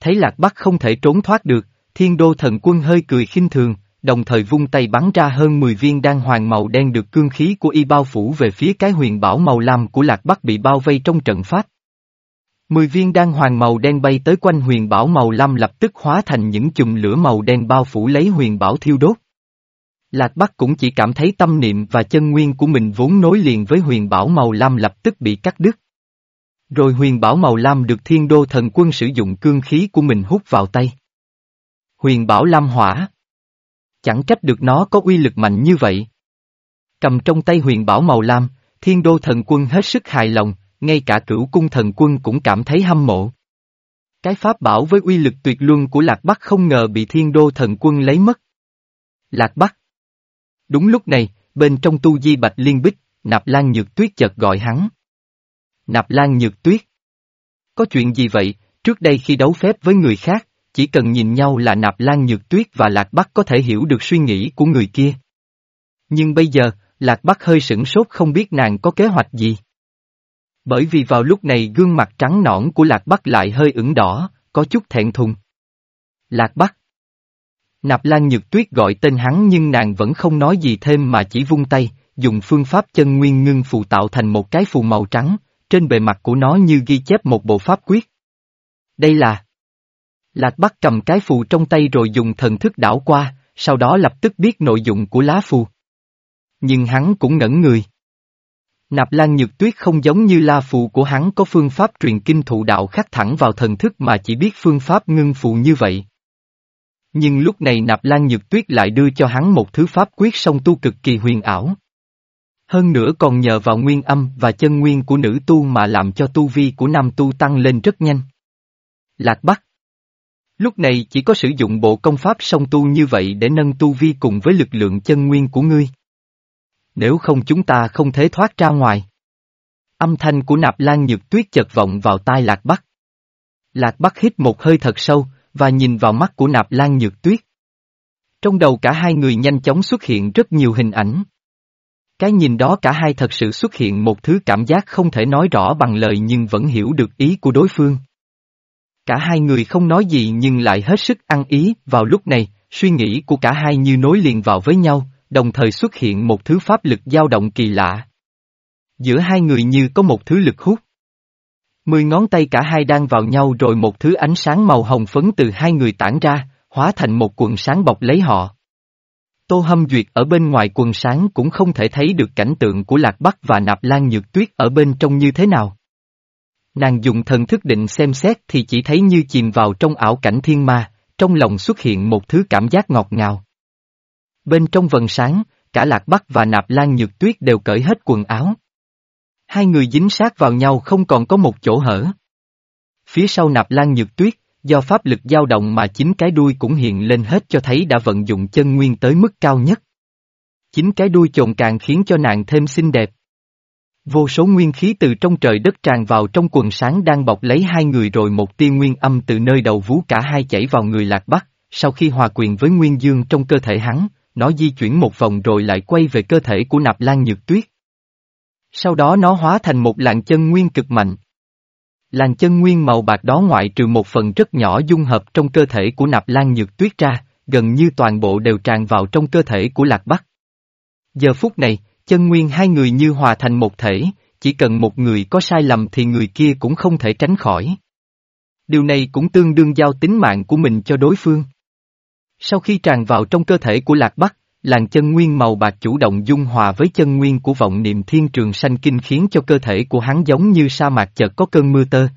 Thấy Lạc Bắc không thể trốn thoát được, thiên đô thần quân hơi cười khinh thường, đồng thời vung tay bắn ra hơn 10 viên đan hoàng màu đen được cương khí của y bao phủ về phía cái huyền bảo màu lam của Lạc Bắc bị bao vây trong trận pháp. Mười viên đan hoàng màu đen bay tới quanh huyền bảo màu lam lập tức hóa thành những chùm lửa màu đen bao phủ lấy huyền bảo thiêu đốt. Lạc Bắc cũng chỉ cảm thấy tâm niệm và chân nguyên của mình vốn nối liền với huyền bảo màu lam lập tức bị cắt đứt. Rồi huyền bảo màu lam được thiên đô thần quân sử dụng cương khí của mình hút vào tay. Huyền bảo lam hỏa. Chẳng trách được nó có uy lực mạnh như vậy. Cầm trong tay huyền bảo màu lam, thiên đô thần quân hết sức hài lòng, ngay cả cửu cung thần quân cũng cảm thấy hâm mộ. Cái pháp bảo với uy lực tuyệt luân của Lạc Bắc không ngờ bị thiên đô thần quân lấy mất. Lạc Bắc. Đúng lúc này, bên trong tu di bạch liên bích, Nạp Lan Nhược Tuyết chợt gọi hắn. Nạp Lan Nhược Tuyết. Có chuyện gì vậy, trước đây khi đấu phép với người khác, chỉ cần nhìn nhau là Nạp Lan Nhược Tuyết và Lạc Bắc có thể hiểu được suy nghĩ của người kia. Nhưng bây giờ, Lạc Bắc hơi sửng sốt không biết nàng có kế hoạch gì. Bởi vì vào lúc này gương mặt trắng nõn của Lạc Bắc lại hơi ửng đỏ, có chút thẹn thùng. Lạc Bắc. Nạp Lan Nhược Tuyết gọi tên hắn nhưng nàng vẫn không nói gì thêm mà chỉ vung tay, dùng phương pháp chân nguyên ngưng phù tạo thành một cái phù màu trắng, trên bề mặt của nó như ghi chép một bộ pháp quyết. Đây là... Lạc Bắc cầm cái phù trong tay rồi dùng thần thức đảo qua, sau đó lập tức biết nội dung của lá phù. Nhưng hắn cũng ngẩn người. Nạp Lan Nhược Tuyết không giống như La Phù của hắn có phương pháp truyền kinh thụ đạo khắc thẳng vào thần thức mà chỉ biết phương pháp ngưng phù như vậy. Nhưng lúc này Nạp Lan Nhược Tuyết lại đưa cho hắn một thứ pháp quyết song tu cực kỳ huyền ảo. Hơn nữa còn nhờ vào nguyên âm và chân nguyên của nữ tu mà làm cho tu vi của nam tu tăng lên rất nhanh. Lạc Bắc Lúc này chỉ có sử dụng bộ công pháp song tu như vậy để nâng tu vi cùng với lực lượng chân nguyên của ngươi nếu không chúng ta không thể thoát ra ngoài. Âm thanh của nạp lan nhược tuyết chợt vọng vào tai Lạc Bắc. Lạc Bắc hít một hơi thật sâu, và nhìn vào mắt của nạp lan nhược tuyết. Trong đầu cả hai người nhanh chóng xuất hiện rất nhiều hình ảnh. Cái nhìn đó cả hai thật sự xuất hiện một thứ cảm giác không thể nói rõ bằng lời nhưng vẫn hiểu được ý của đối phương. Cả hai người không nói gì nhưng lại hết sức ăn ý, vào lúc này, suy nghĩ của cả hai như nối liền vào với nhau, đồng thời xuất hiện một thứ pháp lực dao động kỳ lạ. Giữa hai người như có một thứ lực hút. Mười ngón tay cả hai đang vào nhau rồi một thứ ánh sáng màu hồng phấn từ hai người tản ra, hóa thành một quần sáng bọc lấy họ. Tô Hâm Duyệt ở bên ngoài quần sáng cũng không thể thấy được cảnh tượng của Lạc Bắc và Nạp Lan Nhược Tuyết ở bên trong như thế nào. Nàng dùng thần thức định xem xét thì chỉ thấy như chìm vào trong ảo cảnh thiên ma, trong lòng xuất hiện một thứ cảm giác ngọt ngào. Bên trong vần sáng, cả Lạc Bắc và Nạp Lan Nhược Tuyết đều cởi hết quần áo. Hai người dính sát vào nhau không còn có một chỗ hở. Phía sau Nạp Lan Nhược Tuyết, do pháp lực dao động mà chính cái đuôi cũng hiện lên hết cho thấy đã vận dụng chân nguyên tới mức cao nhất. Chính cái đuôi chồn càng khiến cho nàng thêm xinh đẹp. Vô số nguyên khí từ trong trời đất tràn vào trong quần sáng đang bọc lấy hai người rồi một tia nguyên âm từ nơi đầu vú cả hai chảy vào người Lạc Bắc, sau khi hòa quyền với nguyên dương trong cơ thể hắn, nó di chuyển một vòng rồi lại quay về cơ thể của nạp lan nhược tuyết. Sau đó nó hóa thành một làn chân nguyên cực mạnh. Làn chân nguyên màu bạc đó ngoại trừ một phần rất nhỏ dung hợp trong cơ thể của nạp lan nhược tuyết ra, gần như toàn bộ đều tràn vào trong cơ thể của lạc bắc. Giờ phút này, chân nguyên hai người như hòa thành một thể, chỉ cần một người có sai lầm thì người kia cũng không thể tránh khỏi. Điều này cũng tương đương giao tính mạng của mình cho đối phương. Sau khi tràn vào trong cơ thể của Lạc Bắc, làn chân nguyên màu bạc chủ động dung hòa với chân nguyên của vọng niệm thiên trường sanh kinh khiến cho cơ thể của hắn giống như sa mạc chợt có cơn mưa tơ.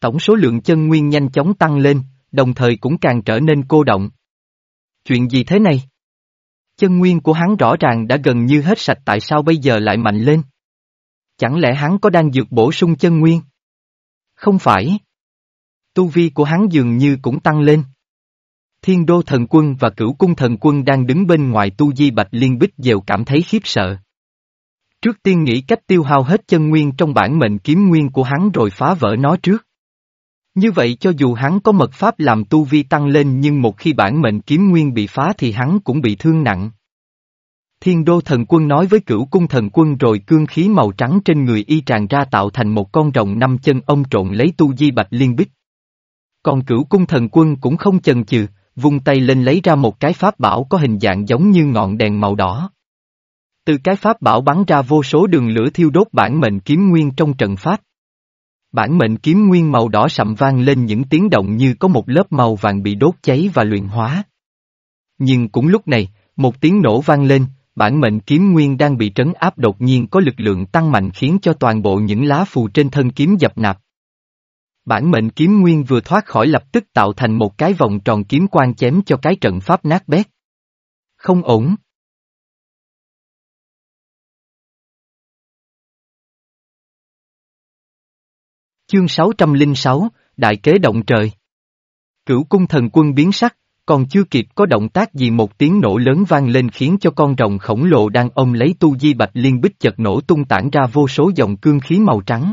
Tổng số lượng chân nguyên nhanh chóng tăng lên, đồng thời cũng càng trở nên cô động. Chuyện gì thế này? Chân nguyên của hắn rõ ràng đã gần như hết sạch, tại sao bây giờ lại mạnh lên? Chẳng lẽ hắn có đang dược bổ sung chân nguyên? Không phải. Tu vi của hắn dường như cũng tăng lên. Thiên đô thần quân và cửu cung thần quân đang đứng bên ngoài tu di bạch liên bích đều cảm thấy khiếp sợ. Trước tiên nghĩ cách tiêu hao hết chân nguyên trong bản mệnh kiếm nguyên của hắn rồi phá vỡ nó trước. Như vậy cho dù hắn có mật pháp làm tu vi tăng lên nhưng một khi bản mệnh kiếm nguyên bị phá thì hắn cũng bị thương nặng. Thiên đô thần quân nói với cửu cung thần quân rồi cương khí màu trắng trên người y tràn ra tạo thành một con rồng năm chân ông trộn lấy tu di bạch liên bích. Còn cửu cung thần quân cũng không chần chừ, vung tay lên lấy ra một cái pháp bảo có hình dạng giống như ngọn đèn màu đỏ. Từ cái pháp bảo bắn ra vô số đường lửa thiêu đốt bản mệnh kiếm nguyên trong trận pháp. Bản mệnh kiếm nguyên màu đỏ sậm vang lên những tiếng động như có một lớp màu vàng bị đốt cháy và luyện hóa. Nhưng cũng lúc này, một tiếng nổ vang lên, bản mệnh kiếm nguyên đang bị trấn áp đột nhiên có lực lượng tăng mạnh khiến cho toàn bộ những lá phù trên thân kiếm dập nạp. Bản mệnh kiếm nguyên vừa thoát khỏi lập tức tạo thành một cái vòng tròn kiếm quan chém cho cái trận pháp nát bét. Không ổn. Chương 606, Đại kế động trời. Cửu cung thần quân biến sắc, còn chưa kịp có động tác gì một tiếng nổ lớn vang lên khiến cho con rồng khổng lồ đang ôm lấy tu di bạch liên bích chật nổ tung tản ra vô số dòng cương khí màu trắng.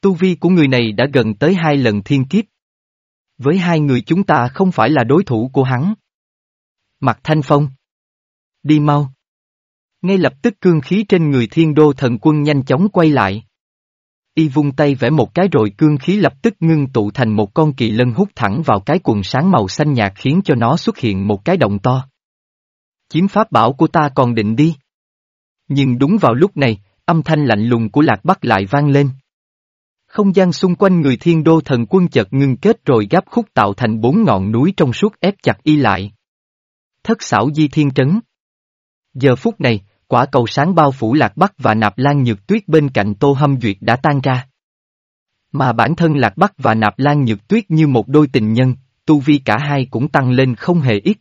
Tu vi của người này đã gần tới hai lần thiên kiếp. Với hai người chúng ta không phải là đối thủ của hắn. Mặt thanh phong. Đi mau. Ngay lập tức cương khí trên người thiên đô thần quân nhanh chóng quay lại. Y vung tay vẽ một cái rồi cương khí lập tức ngưng tụ thành một con kỳ lân hút thẳng vào cái quần sáng màu xanh nhạt khiến cho nó xuất hiện một cái động to. Chiếm pháp bảo của ta còn định đi. Nhưng đúng vào lúc này, âm thanh lạnh lùng của lạc bắc lại vang lên. Không gian xung quanh người thiên đô thần quân chợt ngưng kết rồi gáp khúc tạo thành bốn ngọn núi trong suốt ép chặt y lại. Thất xảo di thiên trấn. Giờ phút này, quả cầu sáng bao phủ lạc bắc và nạp lan nhược tuyết bên cạnh tô hâm duyệt đã tan ra. Mà bản thân lạc bắc và nạp lan nhược tuyết như một đôi tình nhân, tu vi cả hai cũng tăng lên không hề ít.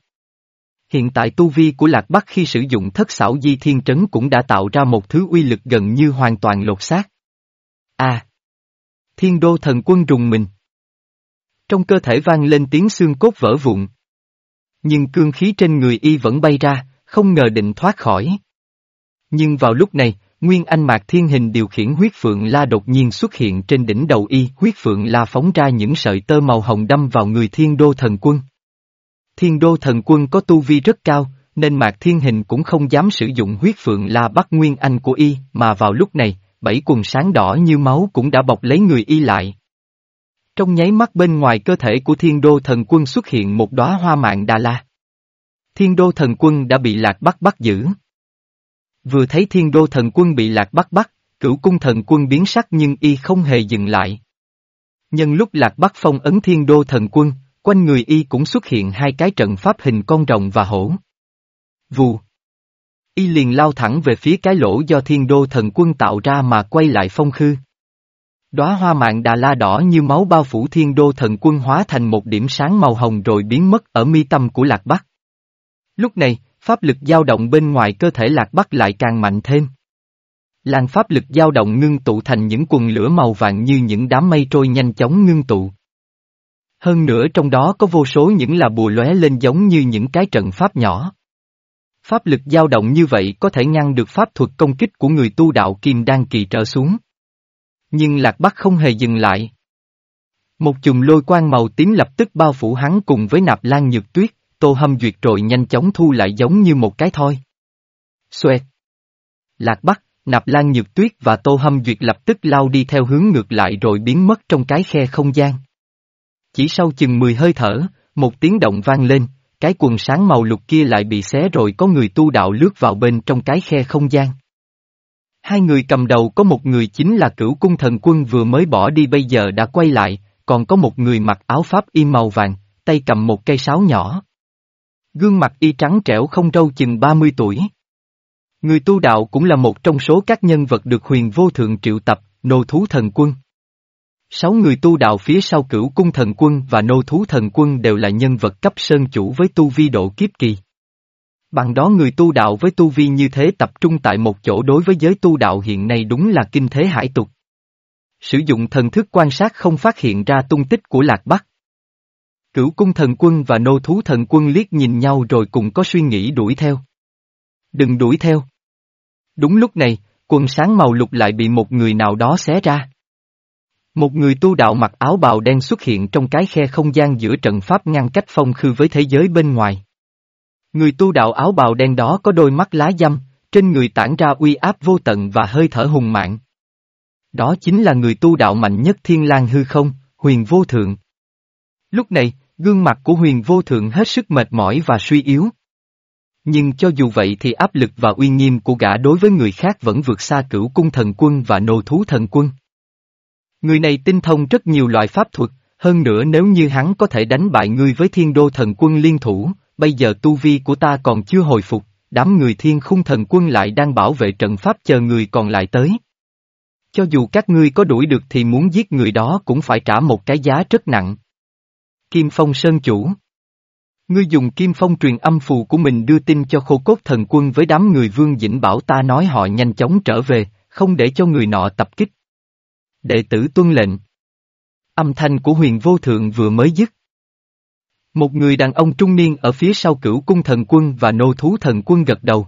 Hiện tại tu vi của lạc bắc khi sử dụng thất xảo di thiên trấn cũng đã tạo ra một thứ uy lực gần như hoàn toàn lột xác. A. thiên đô thần quân rùng mình. Trong cơ thể vang lên tiếng xương cốt vỡ vụn. Nhưng cương khí trên người y vẫn bay ra, không ngờ định thoát khỏi. Nhưng vào lúc này, Nguyên Anh Mạc Thiên Hình điều khiển huyết phượng la đột nhiên xuất hiện trên đỉnh đầu y, huyết phượng la phóng ra những sợi tơ màu hồng đâm vào người thiên đô thần quân. Thiên đô thần quân có tu vi rất cao, nên Mạc Thiên Hình cũng không dám sử dụng huyết phượng la bắt Nguyên Anh của y, mà vào lúc này, bảy quần sáng đỏ như máu cũng đã bọc lấy người y lại. Trong nháy mắt bên ngoài cơ thể của thiên đô thần quân xuất hiện một đóa hoa mạng Đà La. Thiên đô thần quân đã bị lạc bắt bắt giữ. Vừa thấy thiên đô thần quân bị lạc bắt bắt, cửu cung thần quân biến sắc nhưng y không hề dừng lại. Nhân lúc lạc bắt phong ấn thiên đô thần quân, quanh người y cũng xuất hiện hai cái trận pháp hình con rồng và hổ. Vù. Y liền lao thẳng về phía cái lỗ do thiên đô thần quân tạo ra mà quay lại phong khư. Đóa hoa mạng đà la đỏ như máu bao phủ thiên đô thần quân hóa thành một điểm sáng màu hồng rồi biến mất ở mi tâm của lạc bắc. Lúc này, pháp lực dao động bên ngoài cơ thể lạc bắc lại càng mạnh thêm. Làn pháp lực dao động ngưng tụ thành những quần lửa màu vàng như những đám mây trôi nhanh chóng ngưng tụ. Hơn nữa trong đó có vô số những là bùa lóe lên giống như những cái trận pháp nhỏ. Pháp lực dao động như vậy có thể ngăn được pháp thuật công kích của người tu đạo kim đang kỳ trở xuống. Nhưng Lạc Bắc không hề dừng lại. Một chùm lôi quang màu tím lập tức bao phủ hắn cùng với nạp lan nhược tuyết, Tô Hâm Duyệt rồi nhanh chóng thu lại giống như một cái thoi. Xoẹt. Lạc Bắc, Nạp Lan Nhược Tuyết và Tô Hâm Duyệt lập tức lao đi theo hướng ngược lại rồi biến mất trong cái khe không gian. Chỉ sau chừng 10 hơi thở, một tiếng động vang lên, cái quần sáng màu lục kia lại bị xé rồi có người tu đạo lướt vào bên trong cái khe không gian. Hai người cầm đầu có một người chính là cửu cung thần quân vừa mới bỏ đi bây giờ đã quay lại, còn có một người mặc áo pháp y màu vàng, tay cầm một cây sáo nhỏ. Gương mặt y trắng trẻo không râu chừng 30 tuổi. Người tu đạo cũng là một trong số các nhân vật được huyền vô thượng triệu tập, nô thú thần quân. Sáu người tu đạo phía sau cửu cung thần quân và nô thú thần quân đều là nhân vật cấp sơn chủ với tu vi độ kiếp kỳ. Bằng đó người tu đạo với tu vi như thế tập trung tại một chỗ đối với giới tu đạo hiện nay đúng là kinh thế hải tục. Sử dụng thần thức quan sát không phát hiện ra tung tích của Lạc Bắc. Cửu cung thần quân và nô thú thần quân liếc nhìn nhau rồi cùng có suy nghĩ đuổi theo. Đừng đuổi theo. Đúng lúc này, quần sáng màu lục lại bị một người nào đó xé ra. Một người tu đạo mặc áo bào đen xuất hiện trong cái khe không gian giữa trận pháp ngăn cách phong khư với thế giới bên ngoài. Người tu đạo áo bào đen đó có đôi mắt lá dăm, trên người tản ra uy áp vô tận và hơi thở hùng mạnh. Đó chính là người tu đạo mạnh nhất thiên lang hư không, huyền vô thượng. Lúc này, gương mặt của huyền vô thượng hết sức mệt mỏi và suy yếu. Nhưng cho dù vậy thì áp lực và uy nghiêm của gã đối với người khác vẫn vượt xa cửu cung thần quân và nô thú thần quân. Người này tinh thông rất nhiều loại pháp thuật, hơn nữa nếu như hắn có thể đánh bại ngươi với thiên đô thần quân liên thủ, bây giờ tu vi của ta còn chưa hồi phục, đám người thiên khung thần quân lại đang bảo vệ trận pháp chờ người còn lại tới. Cho dù các ngươi có đuổi được thì muốn giết người đó cũng phải trả một cái giá rất nặng. Kim Phong Sơn Chủ Ngươi dùng Kim Phong truyền âm phù của mình đưa tin cho khô cốt thần quân với đám người vương dĩnh bảo ta nói họ nhanh chóng trở về, không để cho người nọ tập kích. Đệ tử tuân lệnh. Âm thanh của huyền vô thượng vừa mới dứt. Một người đàn ông trung niên ở phía sau cửu cung thần quân và nô thú thần quân gật đầu.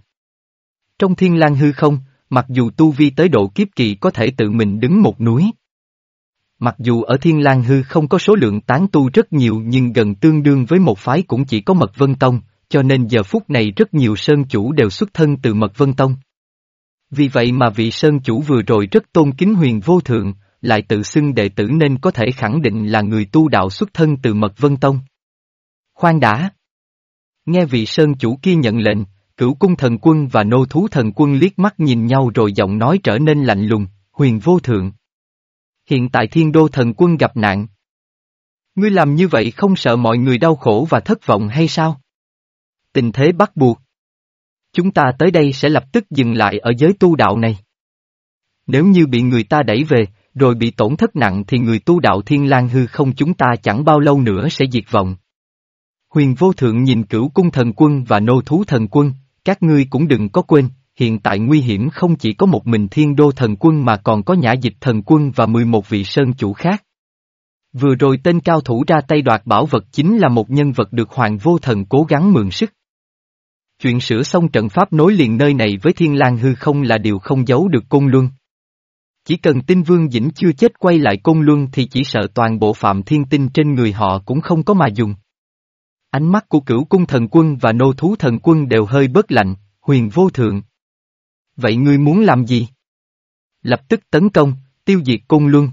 Trong thiên lang hư không, mặc dù tu vi tới độ kiếp kỳ có thể tự mình đứng một núi. Mặc dù ở thiên lang hư không có số lượng tán tu rất nhiều nhưng gần tương đương với một phái cũng chỉ có mật vân tông, cho nên giờ phút này rất nhiều sơn chủ đều xuất thân từ mật vân tông. Vì vậy mà vị sơn chủ vừa rồi rất tôn kính huyền vô thượng, lại tự xưng đệ tử nên có thể khẳng định là người tu đạo xuất thân từ mật vân tông. Khoan đã! Nghe vị sơn chủ kia nhận lệnh, cửu cung thần quân và nô thú thần quân liếc mắt nhìn nhau rồi giọng nói trở nên lạnh lùng, huyền vô thượng. Hiện tại thiên đô thần quân gặp nạn. Ngươi làm như vậy không sợ mọi người đau khổ và thất vọng hay sao? Tình thế bắt buộc. Chúng ta tới đây sẽ lập tức dừng lại ở giới tu đạo này. Nếu như bị người ta đẩy về, rồi bị tổn thất nặng thì người tu đạo thiên lang hư không chúng ta chẳng bao lâu nữa sẽ diệt vọng. Huyền vô thượng nhìn cửu cung thần quân và nô thú thần quân, các ngươi cũng đừng có quên, hiện tại nguy hiểm không chỉ có một mình thiên đô thần quân mà còn có nhã dịch thần quân và 11 vị sơn chủ khác. Vừa rồi tên cao thủ ra tay đoạt bảo vật chính là một nhân vật được hoàng vô thần cố gắng mượn sức. Chuyện sửa xong trận pháp nối liền nơi này với thiên lang hư không là điều không giấu được côn luân. Chỉ cần tinh vương dĩnh chưa chết quay lại côn luân thì chỉ sợ toàn bộ phạm thiên tinh trên người họ cũng không có mà dùng. Ánh mắt của cửu cung thần quân và nô thú thần quân đều hơi bớt lạnh, huyền vô thượng. Vậy ngươi muốn làm gì? Lập tức tấn công, tiêu diệt cung luân.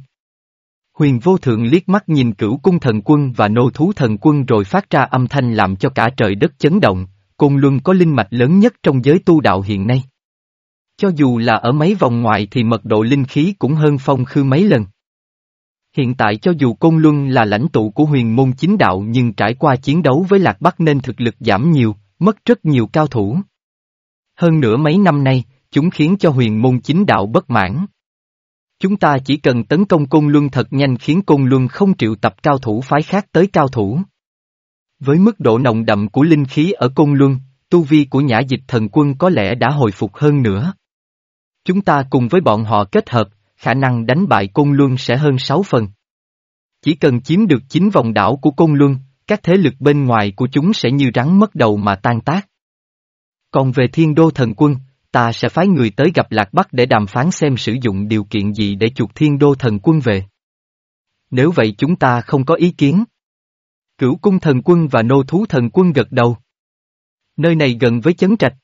Huyền vô thượng liếc mắt nhìn cửu cung thần quân và nô thú thần quân rồi phát ra âm thanh làm cho cả trời đất chấn động, cung luân có linh mạch lớn nhất trong giới tu đạo hiện nay. Cho dù là ở mấy vòng ngoài thì mật độ linh khí cũng hơn phong khư mấy lần. Hiện tại cho dù Côn Luân là lãnh tụ của huyền môn chính đạo nhưng trải qua chiến đấu với Lạc Bắc nên thực lực giảm nhiều, mất rất nhiều cao thủ. Hơn nữa mấy năm nay, chúng khiến cho huyền môn chính đạo bất mãn. Chúng ta chỉ cần tấn công Côn Luân thật nhanh khiến Côn Luân không triệu tập cao thủ phái khác tới cao thủ. Với mức độ nồng đậm của linh khí ở Côn Luân, tu vi của nhã dịch thần quân có lẽ đã hồi phục hơn nữa. Chúng ta cùng với bọn họ kết hợp, khả năng đánh bại Côn Luân sẽ hơn 6 phần. Chỉ cần chiếm được chín vòng đảo của Côn Luân, các thế lực bên ngoài của chúng sẽ như rắn mất đầu mà tan tác. Còn về thiên đô thần quân, ta sẽ phái người tới gặp Lạc Bắc để đàm phán xem sử dụng điều kiện gì để chuộc thiên đô thần quân về. Nếu vậy chúng ta không có ý kiến. Cửu cung thần quân và nô thú thần quân gật đầu. Nơi này gần với chấn trạch.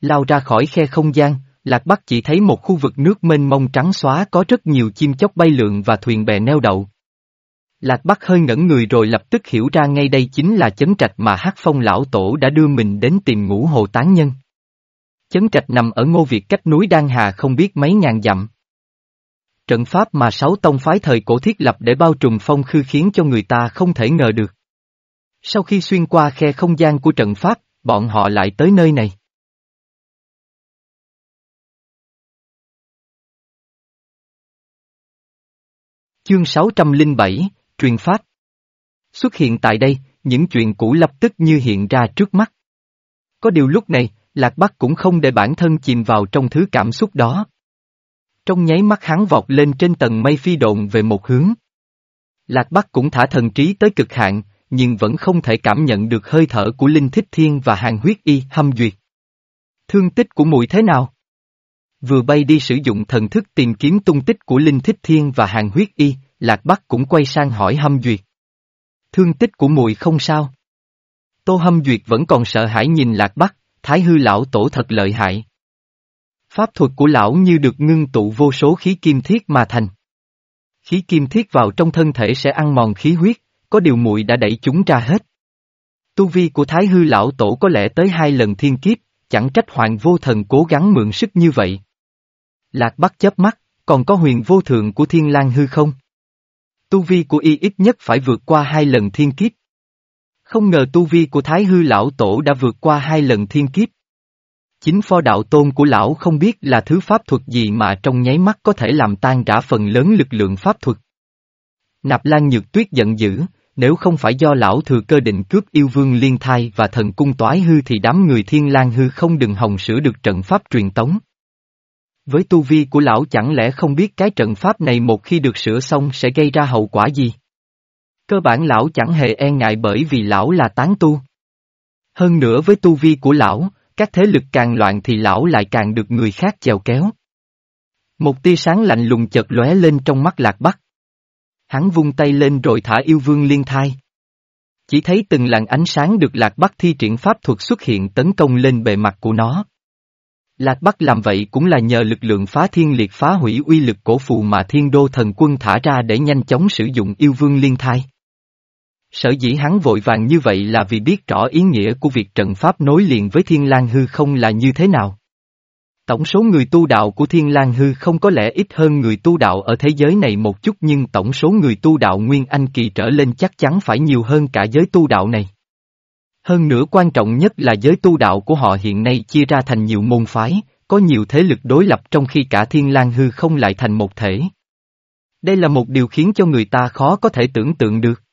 Lao ra khỏi khe không gian, Lạc Bắc chỉ thấy một khu vực nước mênh mông trắng xóa có rất nhiều chim chóc bay lượn và thuyền bè neo đậu. Lạc Bắc hơi ngẩn người rồi lập tức hiểu ra ngay đây chính là chấn trạch mà hát phong lão tổ đã đưa mình đến tìm ngũ hồ tán nhân. Chấn trạch nằm ở ngô Việt cách núi Đan Hà không biết mấy ngàn dặm. Trận pháp mà sáu tông phái thời cổ thiết lập để bao trùm phong khư khiến cho người ta không thể ngờ được. Sau khi xuyên qua khe không gian của trận pháp, bọn họ lại tới nơi này. Chương 607, Truyền Pháp Xuất hiện tại đây, những chuyện cũ lập tức như hiện ra trước mắt. Có điều lúc này, Lạc Bắc cũng không để bản thân chìm vào trong thứ cảm xúc đó. Trong nháy mắt hắn vọt lên trên tầng mây phi độn về một hướng. Lạc Bắc cũng thả thần trí tới cực hạn, nhưng vẫn không thể cảm nhận được hơi thở của Linh Thích Thiên và hàng huyết y hâm duyệt. Thương tích của mùi thế nào? Vừa bay đi sử dụng thần thức tìm kiếm tung tích của Linh Thích Thiên và hàng huyết y, Lạc Bắc cũng quay sang hỏi hâm duyệt. Thương tích của mùi không sao. Tô hâm duyệt vẫn còn sợ hãi nhìn Lạc Bắc, Thái hư lão tổ thật lợi hại. Pháp thuật của lão như được ngưng tụ vô số khí kim thiết mà thành. Khí kim thiết vào trong thân thể sẽ ăn mòn khí huyết, có điều muội đã đẩy chúng ra hết. Tu vi của Thái hư lão tổ có lẽ tới hai lần thiên kiếp, chẳng trách hoàng vô thần cố gắng mượn sức như vậy. Lạc Bắc chớp mắt, còn có huyền vô thượng của thiên lang hư không? Tu vi của y ít nhất phải vượt qua hai lần thiên kiếp. Không ngờ tu vi của Thái hư lão tổ đã vượt qua hai lần thiên kiếp. Chính pho đạo tôn của lão không biết là thứ pháp thuật gì mà trong nháy mắt có thể làm tan rã phần lớn lực lượng pháp thuật. Nạp Lan Nhược Tuyết giận dữ, nếu không phải do lão thừa cơ định cướp yêu vương liên thai và thần cung toái hư thì đám người thiên lang hư không đừng hòng sửa được trận pháp truyền tống. Với tu vi của lão chẳng lẽ không biết cái trận pháp này một khi được sửa xong sẽ gây ra hậu quả gì? Cơ bản lão chẳng hề e ngại bởi vì lão là tán tu. Hơn nữa với tu vi của lão, các thế lực càng loạn thì lão lại càng được người khác chèo kéo. Một tia sáng lạnh lùng chợt lóe lên trong mắt lạc bắc. Hắn vung tay lên rồi thả yêu vương liên thai. Chỉ thấy từng làn ánh sáng được lạc bắc thi triển pháp thuật xuất hiện tấn công lên bề mặt của nó. Lạc Bắc làm vậy cũng là nhờ lực lượng phá thiên liệt phá hủy uy lực cổ phù mà thiên đô thần quân thả ra để nhanh chóng sử dụng yêu vương liên thai. Sở dĩ hắn vội vàng như vậy là vì biết rõ ý nghĩa của việc trận pháp nối liền với thiên lang hư không là như thế nào. Tổng số người tu đạo của thiên lang hư không có lẽ ít hơn người tu đạo ở thế giới này một chút nhưng tổng số người tu đạo nguyên anh kỳ trở lên chắc chắn phải nhiều hơn cả giới tu đạo này. Hơn nữa quan trọng nhất là giới tu đạo của họ hiện nay chia ra thành nhiều môn phái, có nhiều thế lực đối lập trong khi cả thiên lang hư không lại thành một thể. Đây là một điều khiến cho người ta khó có thể tưởng tượng được.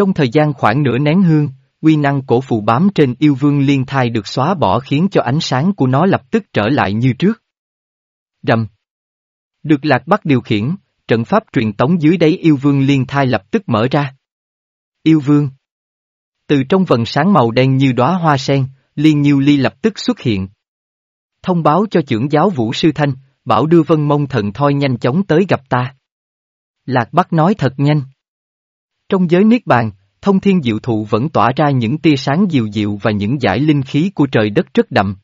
Trong thời gian khoảng nửa nén hương, quy năng cổ phù bám trên yêu vương liên thai được xóa bỏ khiến cho ánh sáng của nó lập tức trở lại như trước. Rầm. Được lạc bắt điều khiển, trận pháp truyền tống dưới đáy yêu vương liên thai lập tức mở ra. Yêu vương. Từ trong vần sáng màu đen như đóa hoa sen, liên nhiêu ly lập tức xuất hiện. Thông báo cho trưởng giáo Vũ Sư Thanh, bảo đưa vân mông thần thoi nhanh chóng tới gặp ta. Lạc Bắc nói thật nhanh. Trong giới Niết Bàn, thông thiên diệu thụ vẫn tỏa ra những tia sáng dịu dịu và những giải linh khí của trời đất rất đậm.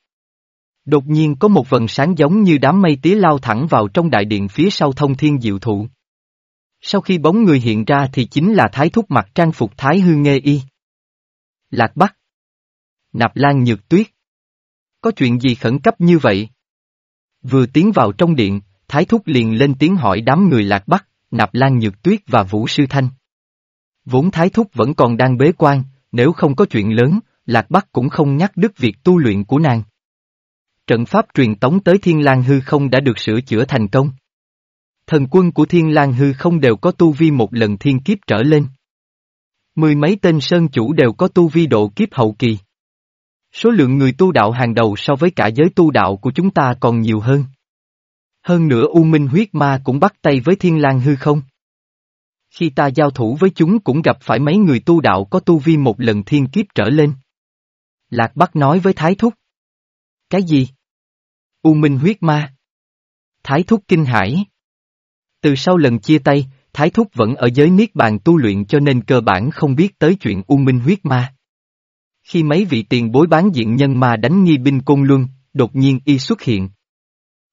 Đột nhiên có một vần sáng giống như đám mây tía lao thẳng vào trong đại điện phía sau thông thiên diệu thụ. Sau khi bóng người hiện ra thì chính là thái thúc mặc trang phục thái hư nghê y. Lạc Bắc. Nạp Lan Nhược Tuyết. Có chuyện gì khẩn cấp như vậy? Vừa tiến vào trong điện, Thái Thúc liền lên tiếng hỏi đám người Lạc Bắc, Nạp Lan Nhược Tuyết và Vũ Sư Thanh. Vốn Thái Thúc vẫn còn đang bế quan, nếu không có chuyện lớn, Lạc Bắc cũng không nhắc đứt việc tu luyện của nàng. Trận pháp truyền tống tới Thiên Lang Hư không đã được sửa chữa thành công. Thần quân của Thiên Lang Hư không đều có tu vi một lần thiên kiếp trở lên. Mười mấy tên sơn chủ đều có tu vi độ kiếp hậu kỳ. Số lượng người tu đạo hàng đầu so với cả giới tu đạo của chúng ta còn nhiều hơn. Hơn nữa U Minh huyết ma cũng bắt tay với Thiên lang hư không. Khi ta giao thủ với chúng cũng gặp phải mấy người tu đạo có tu vi một lần thiên kiếp trở lên. Lạc Bắc nói với Thái Thúc. Cái gì? U Minh huyết ma. Thái Thúc kinh hãi. Từ sau lần chia tay, Thái Thúc vẫn ở giới niết bàn tu luyện cho nên cơ bản không biết tới chuyện U Minh huyết ma. Khi mấy vị tiền bối bán diện nhân ma đánh nghi binh côn luân, đột nhiên y xuất hiện.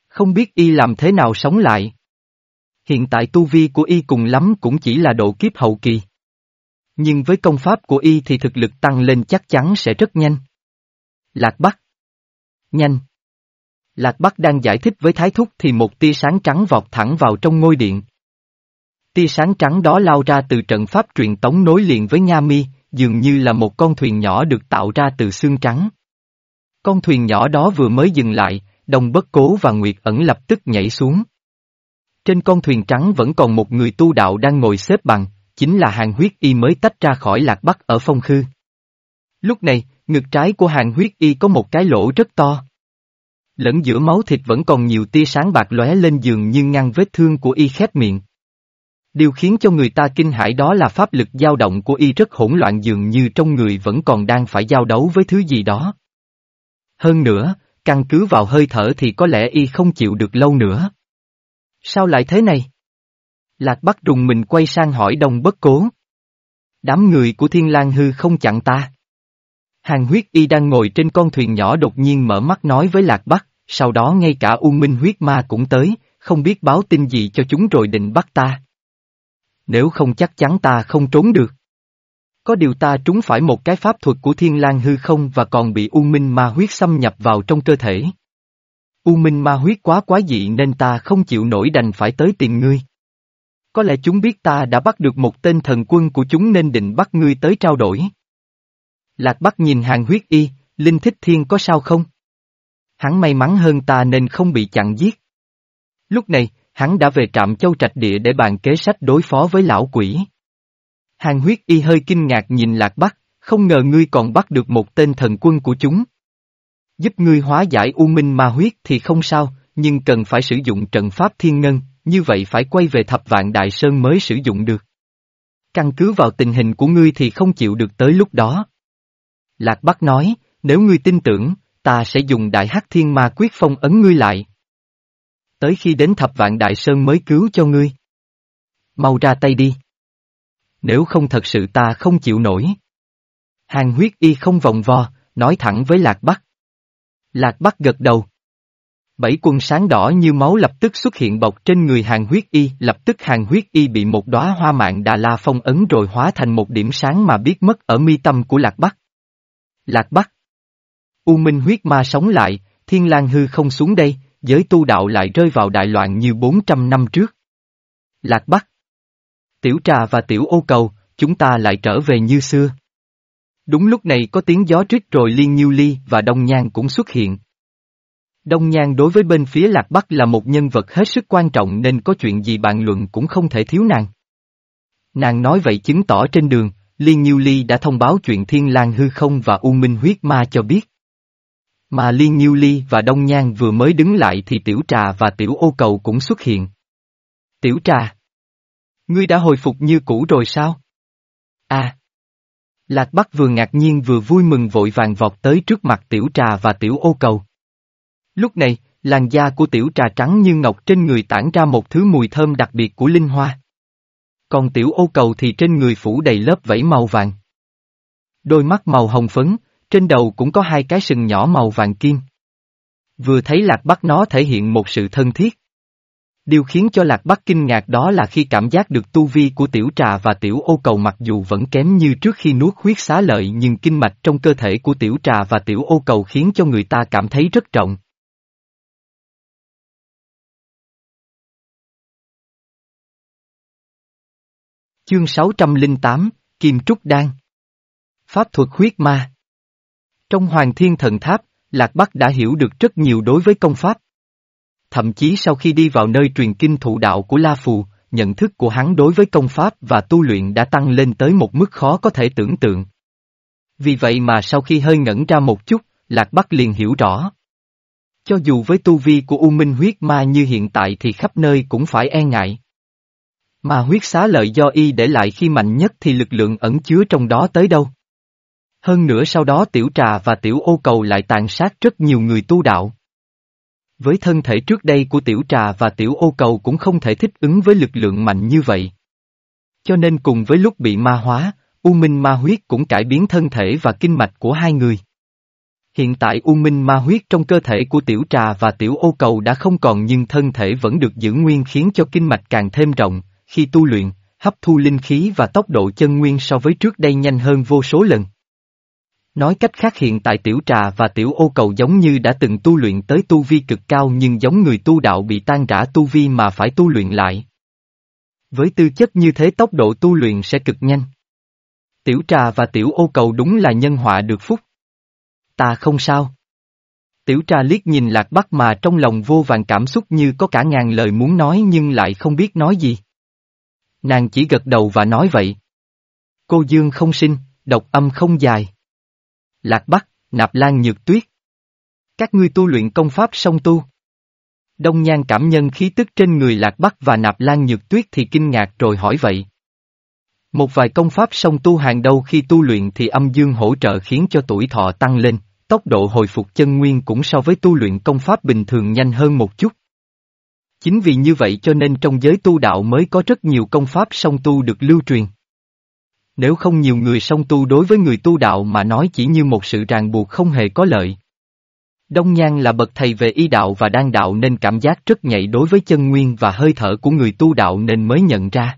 Không biết y làm thế nào sống lại. Hiện tại tu vi của y cùng lắm cũng chỉ là độ kiếp hậu kỳ. Nhưng với công pháp của y thì thực lực tăng lên chắc chắn sẽ rất nhanh. Lạc Bắc. Nhanh. Lạc Bắc đang giải thích với Thái Thúc thì một tia sáng trắng vọt thẳng vào trong ngôi điện. Tia sáng trắng đó lao ra từ trận pháp truyền tống nối liền với Nha Mi, dường như là một con thuyền nhỏ được tạo ra từ xương trắng. Con thuyền nhỏ đó vừa mới dừng lại, đồng bất cố và Nguyệt ẩn lập tức nhảy xuống. Trên con thuyền trắng vẫn còn một người tu đạo đang ngồi xếp bằng, chính là hàng huyết y mới tách ra khỏi lạc bắc ở phong khư. Lúc này, ngực trái của hàng huyết y có một cái lỗ rất to. Lẫn giữa máu thịt vẫn còn nhiều tia sáng bạc lóe lên giường nhưng ngăn vết thương của y khép miệng. Điều khiến cho người ta kinh hãi đó là pháp lực dao động của y rất hỗn loạn dường như trong người vẫn còn đang phải giao đấu với thứ gì đó. Hơn nữa, căn cứ vào hơi thở thì có lẽ y không chịu được lâu nữa. Sao lại thế này? Lạc Bắc rùng mình quay sang hỏi đồng bất cố. Đám người của Thiên lang Hư không chặn ta. Hàng huyết y đang ngồi trên con thuyền nhỏ đột nhiên mở mắt nói với Lạc Bắc, sau đó ngay cả U Minh huyết ma cũng tới, không biết báo tin gì cho chúng rồi định bắt ta. Nếu không chắc chắn ta không trốn được. Có điều ta trúng phải một cái pháp thuật của Thiên lang hư không và còn bị U Minh ma huyết xâm nhập vào trong cơ thể. U Minh ma huyết quá quá dị nên ta không chịu nổi đành phải tới tìm ngươi. Có lẽ chúng biết ta đã bắt được một tên thần quân của chúng nên định bắt ngươi tới trao đổi. Lạc Bắc nhìn hàng huyết y, Linh Thích Thiên có sao không? Hắn may mắn hơn ta nên không bị chặn giết. Lúc này, hắn đã về trạm châu trạch địa để bàn kế sách đối phó với lão quỷ. Hàng huyết y hơi kinh ngạc nhìn Lạc Bắc, không ngờ ngươi còn bắt được một tên thần quân của chúng. Giúp ngươi hóa giải u minh ma huyết thì không sao, nhưng cần phải sử dụng trận pháp thiên ngân, như vậy phải quay về thập vạn đại sơn mới sử dụng được. Căn cứ vào tình hình của ngươi thì không chịu được tới lúc đó. Lạc Bắc nói, nếu ngươi tin tưởng, ta sẽ dùng đại hắc thiên ma quyết phong ấn ngươi lại. Tới khi đến thập vạn đại sơn mới cứu cho ngươi. Mau ra tay đi. Nếu không thật sự ta không chịu nổi. Hàng huyết y không vòng vo, nói thẳng với Lạc Bắc. Lạc Bắc gật đầu. Bảy quân sáng đỏ như máu lập tức xuất hiện bọc trên người hàng huyết y, lập tức hàng huyết y bị một đóa hoa mạng đà la phong ấn rồi hóa thành một điểm sáng mà biết mất ở mi tâm của Lạc Bắc. Lạc Bắc. U Minh huyết ma sống lại, thiên lang hư không xuống đây, giới tu đạo lại rơi vào đại loạn như 400 năm trước. Lạc Bắc. Tiểu trà và tiểu ô cầu, chúng ta lại trở về như xưa. Đúng lúc này có tiếng gió trích rồi Liên Nhiêu Ly và Đông Nhan cũng xuất hiện. Đông Nhan đối với bên phía Lạc Bắc là một nhân vật hết sức quan trọng nên có chuyện gì bàn luận cũng không thể thiếu nàng. Nàng nói vậy chứng tỏ trên đường, Liên Nhiêu Ly đã thông báo chuyện Thiên lang hư không và U Minh huyết ma cho biết. Mà Liên Nhiêu Ly và Đông Nhan vừa mới đứng lại thì Tiểu Trà và Tiểu Ô Cầu cũng xuất hiện. Tiểu Trà! Ngươi đã hồi phục như cũ rồi sao? À! Lạc Bắc vừa ngạc nhiên vừa vui mừng vội vàng vọt tới trước mặt Tiểu Trà và Tiểu Ô Cầu. Lúc này, làn da của Tiểu Trà trắng như ngọc trên người tản ra một thứ mùi thơm đặc biệt của linh hoa. Còn Tiểu Ô Cầu thì trên người phủ đầy lớp vẫy màu vàng. Đôi mắt màu hồng phấn, trên đầu cũng có hai cái sừng nhỏ màu vàng kim. Vừa thấy Lạc Bắc nó thể hiện một sự thân thiết. Điều khiến cho Lạc Bắc kinh ngạc đó là khi cảm giác được tu vi của tiểu trà và tiểu ô cầu mặc dù vẫn kém như trước khi nuốt huyết xá lợi nhưng kinh mạch trong cơ thể của tiểu trà và tiểu ô cầu khiến cho người ta cảm thấy rất trọng. Chương 608, Kim Trúc Đan Pháp thuật huyết ma Trong Hoàng Thiên Thần Tháp, Lạc Bắc đã hiểu được rất nhiều đối với công pháp. Thậm chí sau khi đi vào nơi truyền kinh thụ đạo của La Phù, nhận thức của hắn đối với công pháp và tu luyện đã tăng lên tới một mức khó có thể tưởng tượng. Vì vậy mà sau khi hơi ngẩn ra một chút, Lạc Bắc liền hiểu rõ. Cho dù với tu vi của U Minh huyết ma như hiện tại thì khắp nơi cũng phải e ngại. Mà huyết xá lợi do y để lại khi mạnh nhất thì lực lượng ẩn chứa trong đó tới đâu. Hơn nữa sau đó tiểu trà và tiểu ô cầu lại tàn sát rất nhiều người tu đạo. Với thân thể trước đây của tiểu trà và tiểu ô cầu cũng không thể thích ứng với lực lượng mạnh như vậy. Cho nên cùng với lúc bị ma hóa, U Minh ma huyết cũng cải biến thân thể và kinh mạch của hai người. Hiện tại U Minh ma huyết trong cơ thể của tiểu trà và tiểu ô cầu đã không còn nhưng thân thể vẫn được giữ nguyên khiến cho kinh mạch càng thêm rộng, khi tu luyện, hấp thu linh khí và tốc độ chân nguyên so với trước đây nhanh hơn vô số lần. Nói cách khác hiện tại tiểu trà và tiểu ô cầu giống như đã từng tu luyện tới tu vi cực cao nhưng giống người tu đạo bị tan rã tu vi mà phải tu luyện lại. Với tư chất như thế tốc độ tu luyện sẽ cực nhanh. Tiểu trà và tiểu ô cầu đúng là nhân họa được phúc. Ta không sao. Tiểu trà liếc nhìn lạc bắc mà trong lòng vô vàng cảm xúc như có cả ngàn lời muốn nói nhưng lại không biết nói gì. Nàng chỉ gật đầu và nói vậy. Cô dương không sinh, độc âm không dài. Lạc bắc, nạp lan nhược tuyết. Các ngươi tu luyện công pháp song tu. Đông Nhan cảm nhân khí tức trên người Lạc Bắc và Nạp Lan Nhược Tuyết thì kinh ngạc rồi hỏi vậy. Một vài công pháp song tu hàng đầu khi tu luyện thì âm dương hỗ trợ khiến cho tuổi thọ tăng lên, tốc độ hồi phục chân nguyên cũng so với tu luyện công pháp bình thường nhanh hơn một chút. Chính vì như vậy cho nên trong giới tu đạo mới có rất nhiều công pháp song tu được lưu truyền. Nếu không nhiều người song tu đối với người tu đạo mà nói chỉ như một sự ràng buộc không hề có lợi. Đông Nhan là bậc thầy về y đạo và đan đạo nên cảm giác rất nhạy đối với chân nguyên và hơi thở của người tu đạo nên mới nhận ra.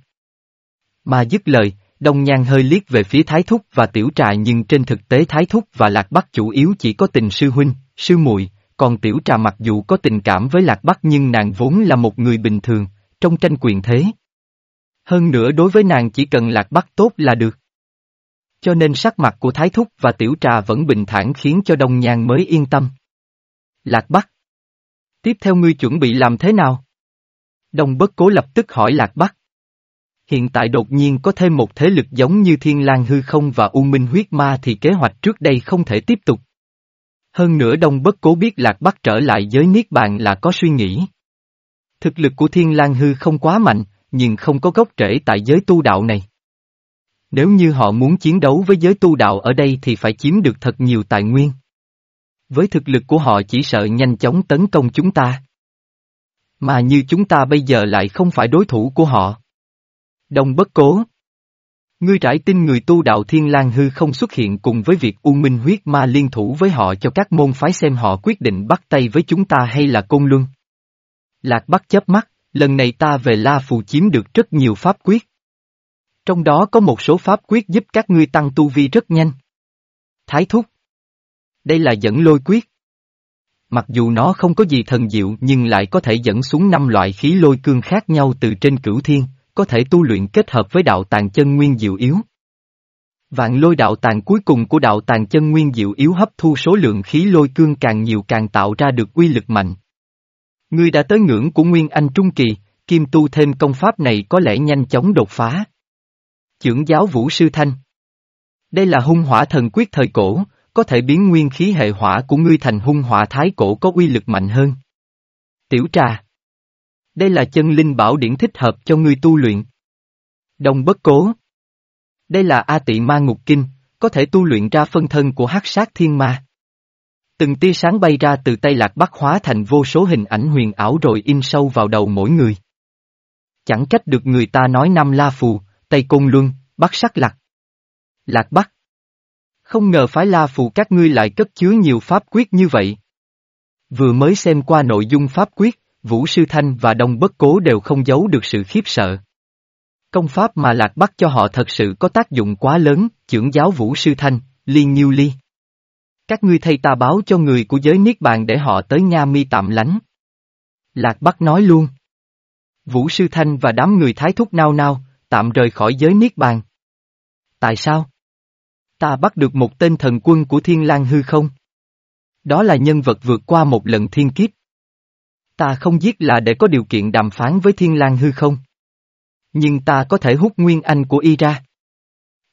Mà dứt lời, Đông Nhan hơi liếc về phía Thái Thúc và Tiểu Trà nhưng trên thực tế Thái Thúc và Lạc Bắc chủ yếu chỉ có tình sư huynh, sư muội, còn Tiểu Trà mặc dù có tình cảm với Lạc Bắc nhưng nàng vốn là một người bình thường, trong tranh quyền thế. Hơn nữa đối với nàng chỉ cần Lạc Bắc tốt là được. Cho nên sắc mặt của Thái Thúc và Tiểu Trà vẫn bình thản khiến cho Đông Nhan mới yên tâm. Lạc Bắc. Tiếp theo ngươi chuẩn bị làm thế nào? Đông bất cố lập tức hỏi Lạc Bắc. Hiện tại đột nhiên có thêm một thế lực giống như Thiên lang hư không và U Minh huyết ma thì kế hoạch trước đây không thể tiếp tục. Hơn nữa Đông bất cố biết Lạc Bắc trở lại giới Niết Bàn là có suy nghĩ. Thực lực của Thiên lang hư không quá mạnh, nhưng không có gốc rễ tại giới tu đạo này. Nếu như họ muốn chiến đấu với giới tu đạo ở đây thì phải chiếm được thật nhiều tài nguyên. Với thực lực của họ chỉ sợ nhanh chóng tấn công chúng ta. Mà như chúng ta bây giờ lại không phải đối thủ của họ. Đông bất cố. Ngươi trải tin người tu đạo Thiên lang hư không xuất hiện cùng với việc U Minh huyết ma liên thủ với họ cho các môn phái xem họ quyết định bắt tay với chúng ta hay là côn luân. Lạc bắt chớp mắt, lần này ta về La Phù chiếm được rất nhiều pháp quyết. Trong đó có một số pháp quyết giúp các ngươi tăng tu vi rất nhanh. Thái thúc. Đây là dẫn lôi quyết. Mặc dù nó không có gì thần diệu nhưng lại có thể dẫn xuống năm loại khí lôi cương khác nhau từ trên cửu thiên, có thể tu luyện kết hợp với đạo tàng chân nguyên diệu yếu. Vạn lôi đạo tàng cuối cùng của đạo tàng chân nguyên diệu yếu hấp thu số lượng khí lôi cương càng nhiều càng tạo ra được uy lực mạnh. Ngươi đã tới ngưỡng của Nguyên Anh Trung Kỳ, kim tu thêm công pháp này có lẽ nhanh chóng đột phá. Chưởng giáo Vũ Sư Thanh Đây là hung hỏa thần quyết thời cổ, có thể biến nguyên khí hệ hỏa của ngươi thành hung hỏa thái cổ có uy lực mạnh hơn. Tiểu trà. Đây là chân linh bảo điển thích hợp cho ngươi tu luyện. Đồng bất cố. Đây là A tị ma ngục kinh, có thể tu luyện ra phân thân của hắc sát thiên ma. Từng tia sáng bay ra từ tay lạc bắc hóa thành vô số hình ảnh huyền ảo rồi in sâu vào đầu mỗi người. Chẳng trách được người ta nói Nam La Phù, Tây Côn Luân, Bắc Sắc Lạc. Lạc Bắc. Không ngờ phái La Phù các ngươi lại cất chứa nhiều pháp quyết như vậy. Vừa mới xem qua nội dung pháp quyết, Vũ Sư Thanh và Đông Bất Cố đều không giấu được sự khiếp sợ. Công pháp mà Lạc Bắc cho họ thật sự có tác dụng quá lớn, trưởng giáo Vũ Sư Thanh, Liên Nhiêu Ly. Các ngươi thay ta báo cho người của giới Niết Bàn để họ tới Nha Mi tạm lánh. Lạc Bắc nói luôn. Vũ Sư Thanh và đám người thái thúc nao nao, tạm rời khỏi giới Niết Bàn. Tại sao? Ta bắt được một tên thần quân của Thiên lang hư không? Đó là nhân vật vượt qua một lần thiên kiếp. Ta không giết là để có điều kiện đàm phán với Thiên lang hư không? Nhưng ta có thể hút nguyên anh của y ra.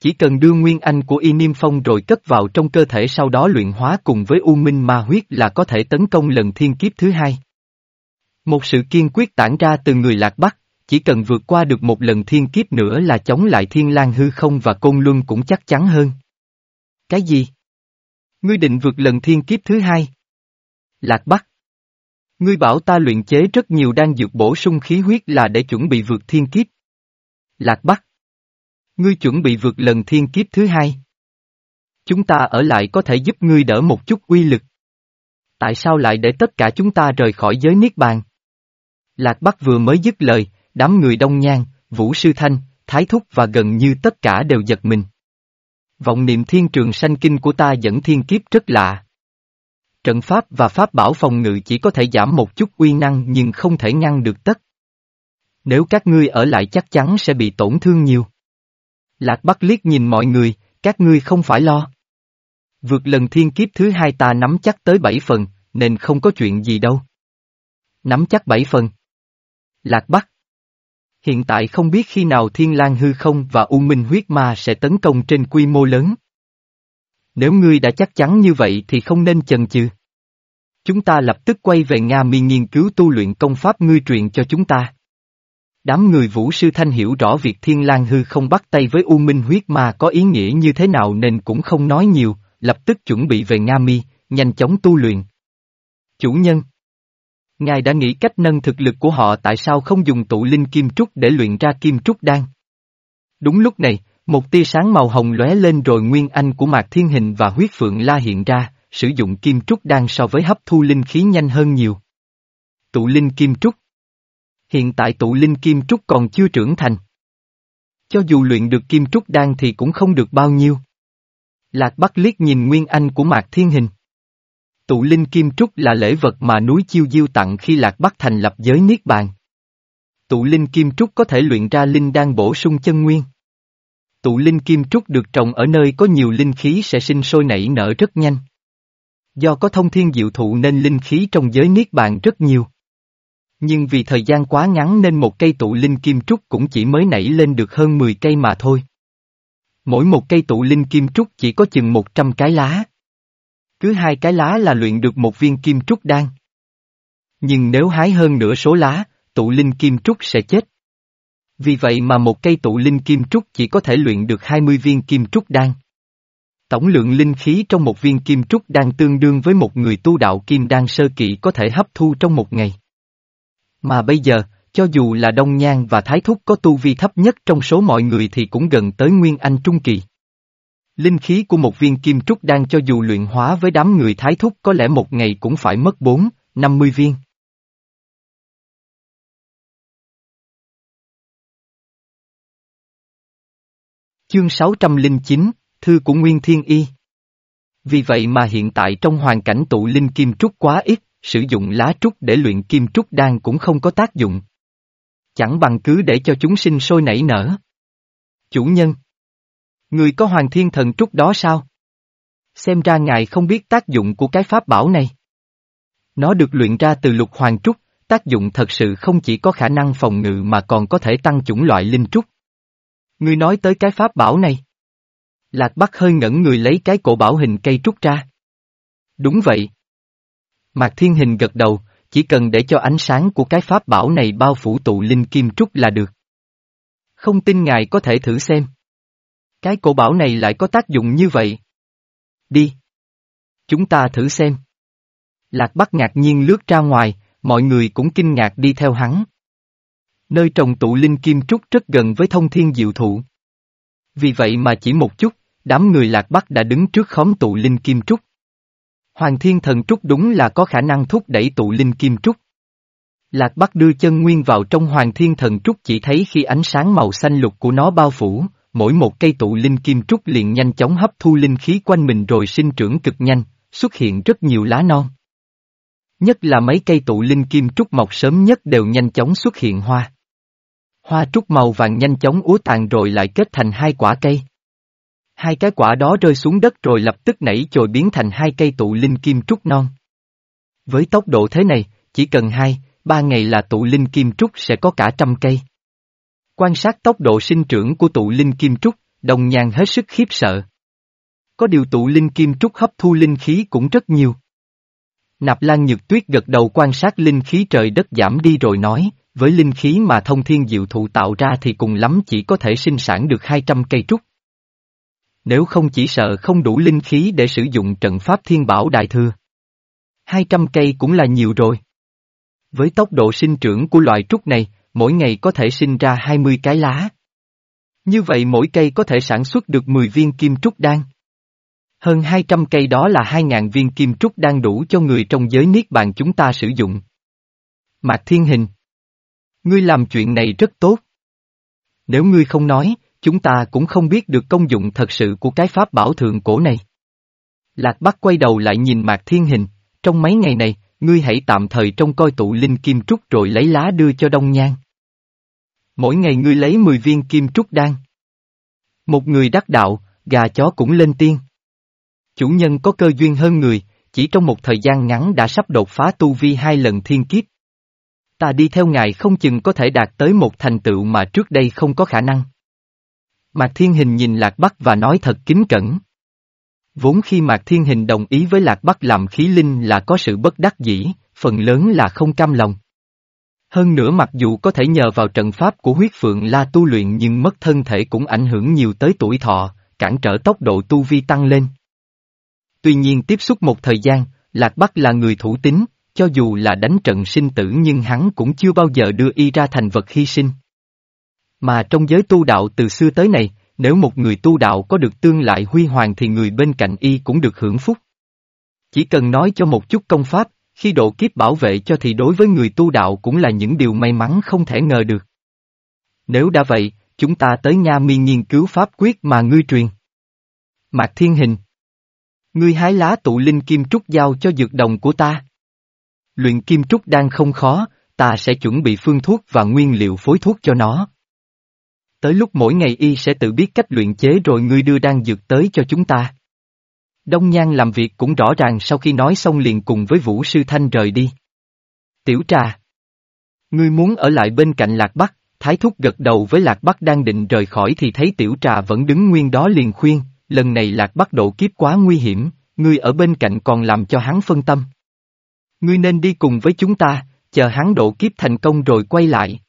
Chỉ cần đưa nguyên anh của y niêm phong rồi cất vào trong cơ thể sau đó luyện hóa cùng với u minh ma huyết là có thể tấn công lần thiên kiếp thứ hai. Một sự kiên quyết tản ra từ người lạc bắc, chỉ cần vượt qua được một lần thiên kiếp nữa là chống lại thiên lang hư không và côn luân cũng chắc chắn hơn. Cái gì? Ngươi định vượt lần thiên kiếp thứ hai? Lạc Bắc. Ngươi bảo ta luyện chế rất nhiều đan dược bổ sung khí huyết là để chuẩn bị vượt thiên kiếp. Lạc Bắc. Ngươi chuẩn bị vượt lần thiên kiếp thứ hai. Chúng ta ở lại có thể giúp ngươi đỡ một chút uy lực. Tại sao lại để tất cả chúng ta rời khỏi giới Niết Bàn? Lạc Bắc vừa mới dứt lời, đám người đông nhan, Vũ Sư Thanh, Thái Thúc và gần như tất cả đều giật mình. Vọng niệm thiên trường sanh kinh của ta dẫn thiên kiếp rất lạ. Trận pháp và pháp bảo phòng ngự chỉ có thể giảm một chút uy năng nhưng không thể ngăn được tất. Nếu các ngươi ở lại chắc chắn sẽ bị tổn thương nhiều. Lạc Bắc liếc nhìn mọi người, các ngươi không phải lo. Vượt lần thiên kiếp thứ hai ta nắm chắc tới bảy phần, nên không có chuyện gì đâu. Nắm chắc bảy phần. Lạc Bắc. Hiện tại không biết khi nào Thiên lang hư không và U Minh huyết ma sẽ tấn công trên quy mô lớn. Nếu ngươi đã chắc chắn như vậy thì không nên chần chừ. Chúng ta lập tức quay về Nga mi nghiên cứu tu luyện công pháp ngươi truyền cho chúng ta. Đám người vũ sư thanh hiểu rõ việc Thiên lang hư không bắt tay với U Minh huyết ma có ý nghĩa như thế nào nên cũng không nói nhiều, lập tức chuẩn bị về Nga mi, nhanh chóng tu luyện. Chủ nhân Ngài đã nghĩ cách nâng thực lực của họ tại sao không dùng tụ linh kim trúc để luyện ra kim trúc đan. Đúng lúc này, một tia sáng màu hồng lóe lên rồi nguyên anh của Mạc Thiên Hình và huyết phượng la hiện ra, sử dụng kim trúc đan so với hấp thu linh khí nhanh hơn nhiều. Tụ linh kim trúc Hiện tại tụ linh kim trúc còn chưa trưởng thành. Cho dù luyện được kim trúc đan thì cũng không được bao nhiêu. Lạc Bắc liếc nhìn nguyên anh của Mạc Thiên Hình. Tụ linh kim trúc là lễ vật mà núi chiêu diêu tặng khi Lạc Bắc thành lập giới Niết Bàn. Tụ linh kim trúc có thể luyện ra linh đan bổ sung chân nguyên. Tụ linh kim trúc được trồng ở nơi có nhiều linh khí sẽ sinh sôi nảy nở rất nhanh. Do có thông thiên diệu thụ nên linh khí trong giới Niết Bàn rất nhiều. Nhưng vì thời gian quá ngắn nên một cây tụ linh kim trúc cũng chỉ mới nảy lên được hơn 10 cây mà thôi. Mỗi một cây tụ linh kim trúc chỉ có chừng 100 cái lá. Cứ hai cái lá là luyện được một viên kim trúc đan. Nhưng nếu hái hơn nửa số lá, tụ linh kim trúc sẽ chết. Vì vậy mà một cây tụ linh kim trúc chỉ có thể luyện được 20 viên kim trúc đan. Tổng lượng linh khí trong một viên kim trúc đan tương đương với một người tu đạo kim đan sơ kỵ có thể hấp thu trong một ngày. Mà bây giờ, cho dù là Đông Nhan và Thái Thúc có tu vi thấp nhất trong số mọi người thì cũng gần tới Nguyên Anh Trung Kỳ. Linh khí của một viên kim trúc đang cho dù luyện hóa với đám người Thái Thúc có lẽ một ngày cũng phải mất 4, 50 viên. Chương 609, Thư của Nguyên Thiên Y Vì vậy mà hiện tại trong hoàn cảnh tụ linh kim trúc quá ít, sử dụng lá trúc để luyện kim trúc đan cũng không có tác dụng. Chẳng bằng cứ để cho chúng sinh sôi nảy nở. Chủ nhân. Người có hoàng thiên thần trúc đó sao? Xem ra ngài không biết tác dụng của cái pháp bảo này. Nó được luyện ra từ lục hoàng trúc, tác dụng thật sự không chỉ có khả năng phòng ngự mà còn có thể tăng chủng loại linh trúc. Ngươi nói tới cái pháp bảo này. Lạc Bắc hơi ngẩn người lấy cái cổ bảo hình cây trúc ra. Đúng vậy. Mạc Thiên Hình gật đầu, chỉ cần để cho ánh sáng của cái pháp bảo này bao phủ tụ linh kim trúc là được. Không tin ngài có thể thử xem. Cái cổ bảo này lại có tác dụng như vậy. Đi. Chúng ta thử xem. Lạc Bắc ngạc nhiên lướt ra ngoài, mọi người cũng kinh ngạc đi theo hắn. Nơi trồng tụ linh kim trúc rất gần với thông thiên diệu thụ. Vì vậy mà chỉ một chút, đám người Lạc Bắc đã đứng trước khóm tụ linh kim trúc. Hoàng thiên thần trúc đúng là có khả năng thúc đẩy tụ linh kim trúc. Lạc Bắc đưa chân nguyên vào trong hoàng thiên thần trúc chỉ thấy khi ánh sáng màu xanh lục của nó bao phủ, mỗi một cây tụ linh kim trúc liền nhanh chóng hấp thu linh khí quanh mình rồi sinh trưởng cực nhanh, xuất hiện rất nhiều lá non. Nhất là mấy cây tụ linh kim trúc mọc sớm nhất đều nhanh chóng xuất hiện hoa. Hoa trúc màu vàng nhanh chóng úa tàn rồi lại kết thành hai quả cây. Hai cái quả đó rơi xuống đất rồi lập tức nảy chồi biến thành hai cây tụ linh kim trúc non. Với tốc độ thế này, chỉ cần hai, ba ngày là tụ linh kim trúc sẽ có cả trăm cây. Quan sát tốc độ sinh trưởng của tụ linh kim trúc, đồng nhàn hết sức khiếp sợ. Có điều tụ linh kim trúc hấp thu linh khí cũng rất nhiều. Nạp Lan Nhược Tuyết gật đầu quan sát linh khí trời đất giảm đi rồi nói, với linh khí mà thông thiên diệu thụ tạo ra thì cùng lắm chỉ có thể sinh sản được 200 cây trúc. Nếu không chỉ sợ không đủ linh khí để sử dụng trận pháp thiên bảo đại thừa. 200 cây cũng là nhiều rồi. Với tốc độ sinh trưởng của loại trúc này, mỗi ngày có thể sinh ra 20 cái lá. Như vậy mỗi cây có thể sản xuất được 10 viên kim trúc đan. Hơn 200 cây đó là 2.000 viên kim trúc đan đủ cho người trong giới niết bàn chúng ta sử dụng. Mạc Thiên Hình Ngươi làm chuyện này rất tốt. Nếu ngươi không nói, chúng ta cũng không biết được công dụng thật sự của cái pháp bảo thượng cổ này. Lạc Bắc quay đầu lại nhìn Mạc Thiên Hình, trong mấy ngày này, ngươi hãy tạm thời trông coi tụ linh kim trúc rồi lấy lá đưa cho Đông Nhan. Mỗi ngày ngươi lấy 10 viên kim trúc đan. Một người đắc đạo, gà chó cũng lên tiên. Chủ nhân có cơ duyên hơn người, chỉ trong một thời gian ngắn đã sắp đột phá tu vi hai lần thiên kiếp. Ta đi theo ngài không chừng có thể đạt tới một thành tựu mà trước đây không có khả năng. Mạc Thiên Hình nhìn Lạc Bắc và nói thật kính cẩn. Vốn khi Mạc Thiên Hình đồng ý với Lạc Bắc làm khí linh là có sự bất đắc dĩ, phần lớn là không cam lòng. Hơn nữa mặc dù có thể nhờ vào trận pháp của huyết phượng la tu luyện nhưng mất thân thể cũng ảnh hưởng nhiều tới tuổi thọ, cản trở tốc độ tu vi tăng lên. Tuy nhiên tiếp xúc một thời gian, Lạc Bắc là người thủ tín, cho dù là đánh trận sinh tử nhưng hắn cũng chưa bao giờ đưa y ra thành vật hy sinh. Mà trong giới tu đạo từ xưa tới này, nếu một người tu đạo có được tương lại huy hoàng thì người bên cạnh y cũng được hưởng phúc. Chỉ cần nói cho một chút công pháp, khi độ kiếp bảo vệ cho thì đối với người tu đạo cũng là những điều may mắn không thể ngờ được. Nếu đã vậy, chúng ta tới Nha Mi nghiên cứu pháp quyết mà ngươi truyền. Mạc Thiên Hình Ngươi hái lá tụ linh kim trúc giao cho dược đồng của ta. Luyện kim trúc đang không khó, ta sẽ chuẩn bị phương thuốc và nguyên liệu phối thuốc cho nó. Tới lúc mỗi ngày y sẽ tự biết cách luyện chế rồi ngươi đưa đan dược tới cho chúng ta. Đông Nhan làm việc cũng rõ ràng sau khi nói xong liền cùng với Vũ Sư Thanh rời đi. Tiểu trà. Ngươi muốn ở lại bên cạnh Lạc Bắc, Thái Thúc gật đầu với Lạc Bắc đang định rời khỏi thì thấy tiểu trà vẫn đứng nguyên đó liền khuyên, lần này Lạc Bắc độ kiếp quá nguy hiểm, ngươi ở bên cạnh còn làm cho hắn phân tâm. Ngươi nên đi cùng với chúng ta, chờ hắn độ kiếp thành công rồi quay lại.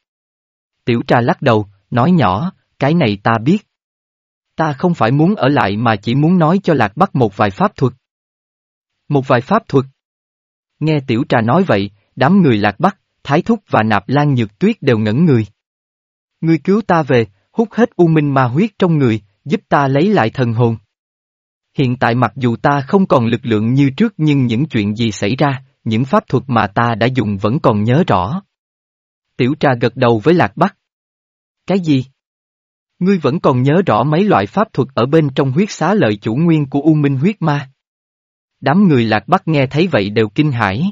Tiểu trà lắc đầu, nói nhỏ, cái này ta biết. Ta không phải muốn ở lại mà chỉ muốn nói cho Lạc Bắc một vài pháp thuật. Một vài pháp thuật. Nghe tiểu trà nói vậy, đám người Lạc Bắc, Thái Thúc và Nạp Lan Nhược Tuyết đều ngẩn người. Ngươi cứu ta về, hút hết u minh ma huyết trong người, giúp ta lấy lại thần hồn. Hiện tại mặc dù ta không còn lực lượng như trước nhưng những chuyện gì xảy ra, những pháp thuật mà ta đã dùng vẫn còn nhớ rõ. Tiểu trà gật đầu với Lạc Bắc. Cái gì? Ngươi vẫn còn nhớ rõ mấy loại pháp thuật ở bên trong huyết xá lợi chủ nguyên của U Minh huyết ma. Đám người Lạc Bắc nghe thấy vậy đều kinh hãi.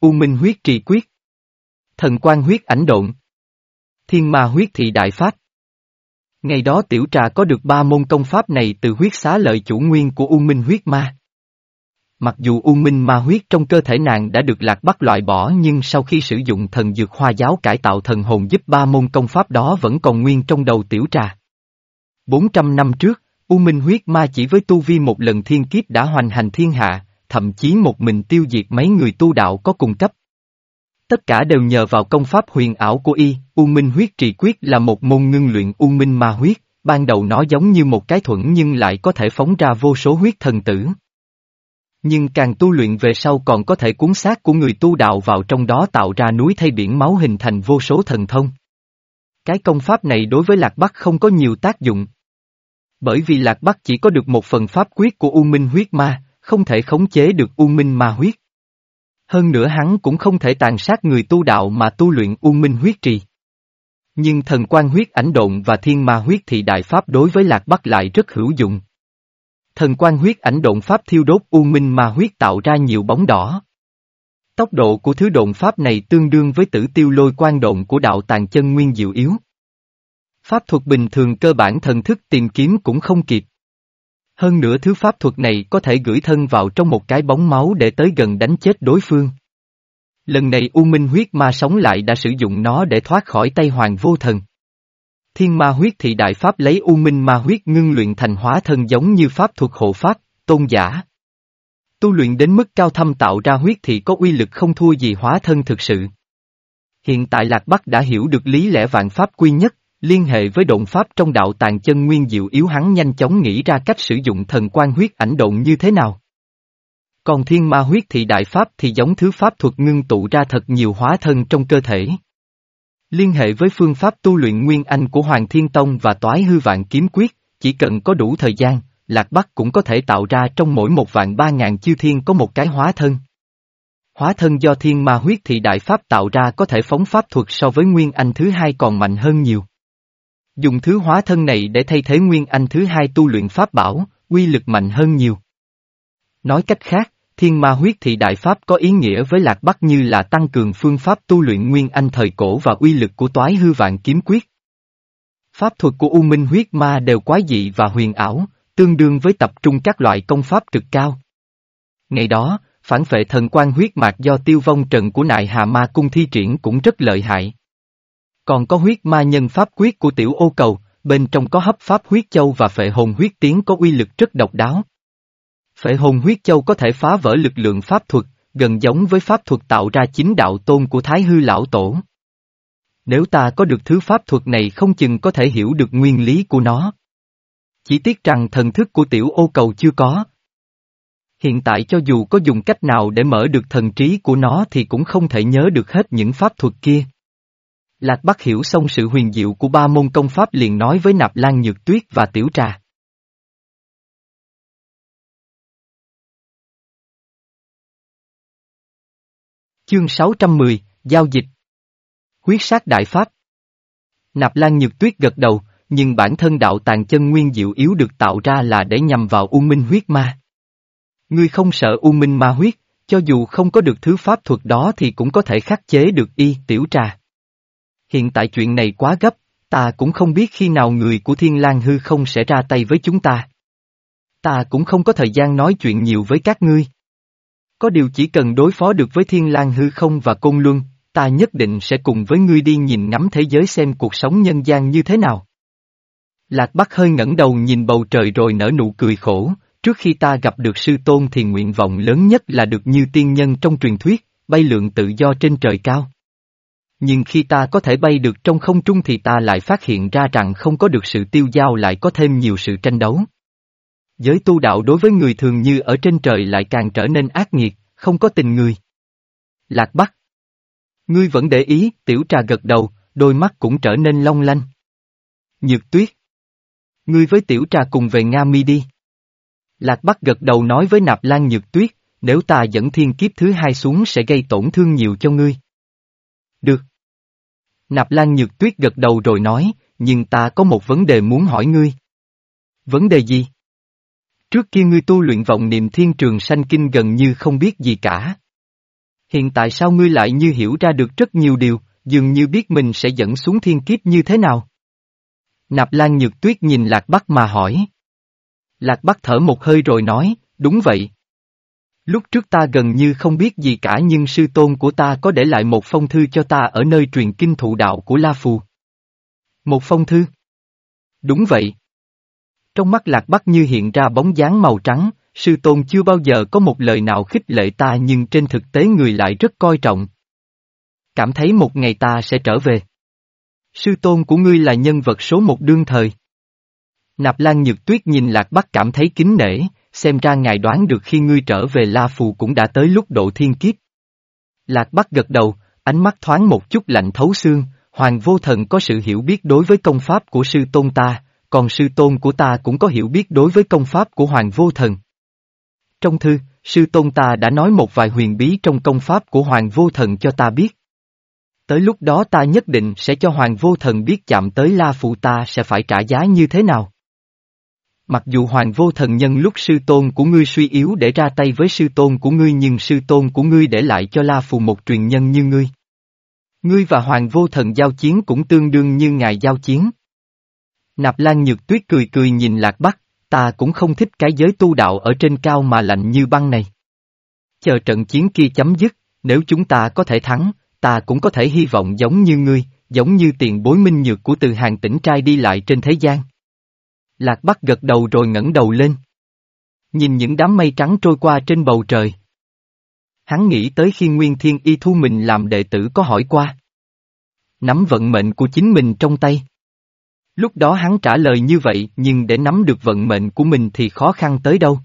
U Minh huyết trì quyết. Thần quan huyết ảnh độn. Thiên ma huyết thị đại pháp. Ngày đó tiểu trà có được ba môn công pháp này từ huyết xá lợi chủ nguyên của U Minh huyết ma. Mặc dù U Minh ma huyết trong cơ thể nàng đã được lạc bắt loại bỏ nhưng sau khi sử dụng thần dược hoa giáo cải tạo thần hồn giúp ba môn công pháp đó vẫn còn nguyên trong đầu tiểu trà. 400 năm trước, U Minh huyết ma chỉ với tu vi một lần thiên kiếp đã hoành hành thiên hạ, thậm chí một mình tiêu diệt mấy người tu đạo có cùng cấp. Tất cả đều nhờ vào công pháp huyền ảo của y, U Minh huyết trì quyết là một môn ngưng luyện U Minh ma huyết, ban đầu nó giống như một cái thuẫn nhưng lại có thể phóng ra vô số huyết thần tử. Nhưng càng tu luyện về sau còn có thể cuốn xác của người tu đạo vào trong đó tạo ra núi thay biển máu hình thành vô số thần thông. Cái công pháp này đối với Lạc Bắc không có nhiều tác dụng. Bởi vì Lạc Bắc chỉ có được một phần pháp quyết của U Minh huyết ma, không thể khống chế được U Minh ma huyết. Hơn nữa hắn cũng không thể tàn sát người tu đạo mà tu luyện U Minh huyết trì. Nhưng thần quan huyết ảnh độn và thiên ma huyết thì đại pháp đối với Lạc Bắc lại rất hữu dụng. Thần quan huyết ảnh độn pháp thiêu đốt u minh ma huyết tạo ra nhiều bóng đỏ. Tốc độ của thứ độn pháp này tương đương với tử tiêu lôi quan độn của đạo tàng chân nguyên diệu yếu. Pháp thuật bình thường cơ bản thần thức tìm kiếm cũng không kịp. Hơn nữa thứ pháp thuật này có thể gửi thân vào trong một cái bóng máu để tới gần đánh chết đối phương. Lần này U Minh huyết ma sống lại đã sử dụng nó để thoát khỏi tay hoàng vô thần. Thiên ma huyết thị đại pháp lấy U Minh ma huyết ngưng luyện thành hóa thân giống như pháp thuật hộ pháp, tôn giả. Tu luyện đến mức cao thâm tạo ra huyết thị có uy lực không thua gì hóa thân thực sự. Hiện tại Lạc Bắc đã hiểu được lý lẽ vạn pháp quy nhất, liên hệ với động pháp trong đạo tàng chân nguyên diệu yếu hắn nhanh chóng nghĩ ra cách sử dụng thần quan huyết ảnh động như thế nào. Còn thiên ma huyết thị đại pháp thì giống thứ pháp thuật ngưng tụ ra thật nhiều hóa thân trong cơ thể. Liên hệ với phương pháp tu luyện Nguyên Anh của Hoàng Thiên Tông và Toái Hư Vạn Kiếm Quyết, chỉ cần có đủ thời gian, Lạc Bắc cũng có thể tạo ra trong mỗi một vạn ba ngàn chiêu thiên có một cái hóa thân. Hóa thân do thiên ma huyết thị đại pháp tạo ra có thể phóng pháp thuật so với Nguyên Anh thứ hai còn mạnh hơn nhiều. Dùng thứ hóa thân này để thay thế Nguyên Anh thứ hai tu luyện pháp bảo, uy lực mạnh hơn nhiều. Nói cách khác, Thiên ma huyết thị đại pháp có ý nghĩa với Lạc Bắc như là tăng cường phương pháp tu luyện nguyên anh thời cổ và uy lực của toái hư vạn kiếm quyết. Pháp thuật của U Minh huyết ma đều quái dị và huyền ảo, tương đương với tập trung các loại công pháp cực cao. Ngày đó, phản vệ thần quan huyết mạc do tiêu vong trận của nại hà ma cung thi triển cũng rất lợi hại. Còn có huyết ma nhân pháp quyết của tiểu ô cầu, bên trong có hấp pháp huyết châu và phệ hồn huyết tiến có uy lực rất độc đáo. Phệ hồn huyết châu có thể phá vỡ lực lượng pháp thuật, gần giống với pháp thuật tạo ra chính đạo tôn của Thái Hư Lão Tổ. Nếu ta có được thứ pháp thuật này không chừng có thể hiểu được nguyên lý của nó. Chỉ tiếc rằng thần thức của tiểu ô cầu chưa có. Hiện tại cho dù có dùng cách nào để mở được thần trí của nó thì cũng không thể nhớ được hết những pháp thuật kia. Lạc Bắc hiểu xong sự huyền diệu của ba môn công pháp liền nói với Nạp Lan Nhược Tuyết và Tiểu Trà. Chương 610, Giao dịch Huyết sát đại pháp Nạp Lan Nhược Tuyết gật đầu, nhưng bản thân đạo tàng chân nguyên diệu yếu được tạo ra là để nhằm vào U Minh huyết ma. Ngươi không sợ U Minh ma huyết, cho dù không có được thứ pháp thuật đó thì cũng có thể khắc chế được y tiểu trà. Hiện tại chuyện này quá gấp, ta cũng không biết khi nào người của Thiên lang hư không sẽ ra tay với chúng ta. Ta cũng không có thời gian nói chuyện nhiều với các ngươi. Có điều chỉ cần đối phó được với Thiên lang hư không và Côn Luân, ta nhất định sẽ cùng với ngươi đi nhìn ngắm thế giới xem cuộc sống nhân gian như thế nào. Lạc Bắc hơi ngẩng đầu nhìn bầu trời rồi nở nụ cười khổ, trước khi ta gặp được sư tôn thì nguyện vọng lớn nhất là được như tiên nhân trong truyền thuyết, bay lượn tự do trên trời cao. Nhưng khi ta có thể bay được trong không trung thì ta lại phát hiện ra rằng không có được sự tiêu giao lại có thêm nhiều sự tranh đấu. Giới tu đạo đối với người thường như ở trên trời lại càng trở nên ác nghiệt, không có tình người. Lạc Bắc Ngươi vẫn để ý, tiểu trà gật đầu, đôi mắt cũng trở nên long lanh. Nhược tuyết. Ngươi với tiểu trà cùng về Nga mi đi. Lạc Bắc gật đầu nói với nạp lan nhược tuyết, nếu ta dẫn thiên kiếp thứ hai xuống sẽ gây tổn thương nhiều cho ngươi. Được. Nạp lan nhược tuyết gật đầu rồi nói, nhưng ta có một vấn đề muốn hỏi ngươi. Vấn đề gì? Trước kia ngươi tu luyện vọng niệm thiên trường sanh kinh gần như không biết gì cả. Hiện tại sao ngươi lại như hiểu ra được rất nhiều điều, dường như biết mình sẽ dẫn xuống thiên kiếp như thế nào? Nạp Lan Nhược Tuyết nhìn Lạc Bắc mà hỏi. Lạc Bắc thở một hơi rồi nói, đúng vậy. Lúc trước ta gần như không biết gì cả nhưng sư tôn của ta có để lại một phong thư cho ta ở nơi truyền kinh thụ đạo của La Phù. Một phong thư? Đúng vậy. Trong mắt Lạc Bắc như hiện ra bóng dáng màu trắng, sư tôn chưa bao giờ có một lời nào khích lệ ta nhưng trên thực tế người lại rất coi trọng. Cảm thấy một ngày ta sẽ trở về. Sư tôn của ngươi là nhân vật số một đương thời. Nạp Lan Nhược Tuyết nhìn Lạc Bắc cảm thấy kính nể, xem ra ngài đoán được khi ngươi trở về La Phù cũng đã tới lúc độ thiên kiếp. Lạc Bắc gật đầu, ánh mắt thoáng một chút lạnh thấu xương, Hoàng Vô Thần có sự hiểu biết đối với công pháp của sư tôn ta, còn sư tôn của ta cũng có hiểu biết đối với công pháp của Hoàng Vô Thần. Trong thư, sư tôn ta đã nói một vài huyền bí trong công pháp của Hoàng Vô Thần cho ta biết. Tới lúc đó ta nhất định sẽ cho Hoàng Vô Thần biết chạm tới La Phụ ta sẽ phải trả giá như thế nào. Mặc dù Hoàng Vô Thần nhân lúc sư tôn của ngươi suy yếu để ra tay với sư tôn của ngươi nhưng sư tôn của ngươi để lại cho La Phù một truyền nhân như ngươi. Ngươi và Hoàng Vô Thần giao chiến cũng tương đương như ngài giao chiến. Nạp Lan Nhược Tuyết cười cười nhìn Lạc Bắc, ta cũng không thích cái giới tu đạo ở trên cao mà lạnh như băng này. Chờ trận chiến kia chấm dứt, nếu chúng ta có thể thắng, ta cũng có thể hy vọng giống như ngươi, giống như tiền bối minh nhược của từ hàng tỉnh trai đi lại trên thế gian. Lạc Bắc gật đầu rồi ngẩng đầu lên. Nhìn những đám mây trắng trôi qua trên bầu trời. Hắn nghĩ tới khi Nguyên Thiên Y thu mình làm đệ tử có hỏi qua. Nắm vận mệnh của chính mình trong tay. Lúc đó hắn trả lời như vậy nhưng để nắm được vận mệnh của mình thì khó khăn tới đâu.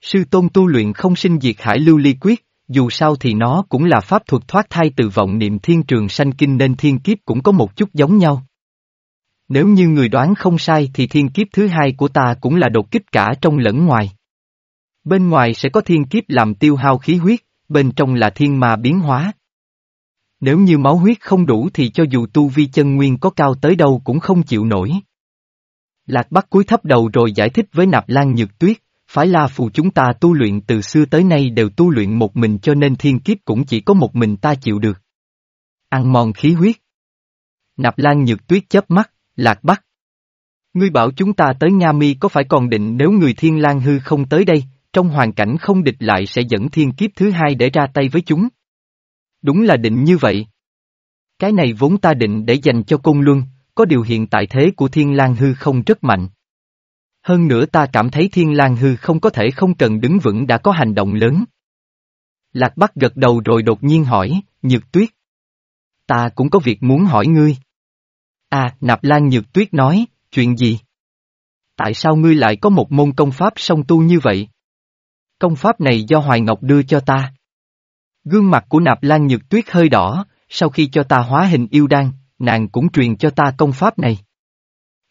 Sư tôn tu luyện không sinh diệt hải lưu ly quyết, dù sao thì nó cũng là pháp thuật thoát thai từ vọng niệm thiên trường sanh kinh nên thiên kiếp cũng có một chút giống nhau. Nếu như người đoán không sai thì thiên kiếp thứ hai của ta cũng là đột kích cả trong lẫn ngoài. Bên ngoài sẽ có thiên kiếp làm tiêu hao khí huyết, bên trong là thiên ma biến hóa. Nếu như máu huyết không đủ thì cho dù tu vi chân nguyên có cao tới đâu cũng không chịu nổi. Lạc Bắc cúi thấp đầu rồi giải thích với Nạp Lan Nhược Tuyết, phái La Phù chúng ta tu luyện từ xưa tới nay đều tu luyện một mình cho nên thiên kiếp cũng chỉ có một mình ta chịu được. Ăn mòn khí huyết. Nạp Lan Nhược Tuyết chớp mắt, Lạc Bắc. Ngươi bảo chúng ta tới Nga Mi có phải còn định nếu người Thiên lang hư không tới đây, trong hoàn cảnh không địch lại sẽ dẫn thiên kiếp thứ hai để ra tay với chúng? Đúng là định như vậy. Cái này vốn ta định để dành cho cung Luân, có điều hiện tại thế của Thiên lang hư không rất mạnh. Hơn nữa ta cảm thấy Thiên lang hư không có thể không cần đứng vững đã có hành động lớn. Lạc Bắc gật đầu rồi đột nhiên hỏi, Nhược Tuyết. Ta cũng có việc muốn hỏi ngươi. À, Nạp Lan Nhược Tuyết nói, chuyện gì? Tại sao ngươi lại có một môn công pháp song tu như vậy? Công pháp này do Hoài Ngọc đưa cho ta. Gương mặt của Nạp Lan Nhược Tuyết hơi đỏ, sau khi cho ta hóa hình yêu đan, nàng cũng truyền cho ta công pháp này.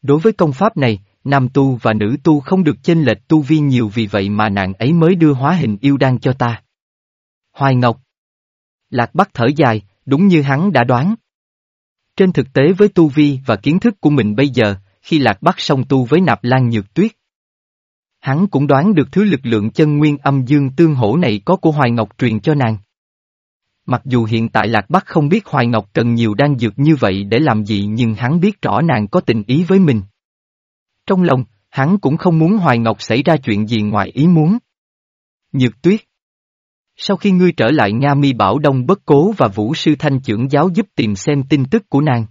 Đối với công pháp này, nam tu và nữ tu không được chênh lệch tu vi nhiều vì vậy mà nàng ấy mới đưa hóa hình yêu đan cho ta. Hoài Ngọc Lạc Bắc thở dài, đúng như hắn đã đoán. Trên thực tế với tu vi và kiến thức của mình bây giờ, khi Lạc Bắc song tu với nạp lan nhược tuyết. Hắn cũng đoán được thứ lực lượng chân nguyên âm dương tương hỗ này có của Hoài Ngọc truyền cho nàng. Mặc dù hiện tại Lạc Bắc không biết Hoài Ngọc cần nhiều đan dược như vậy để làm gì nhưng hắn biết rõ nàng có tình ý với mình. Trong lòng, hắn cũng không muốn Hoài Ngọc xảy ra chuyện gì ngoài ý muốn. Nhược tuyết sau khi ngươi trở lại Nga mi bảo Đông bất cố và Vũ Sư Thanh trưởng giáo giúp tìm xem tin tức của nàng.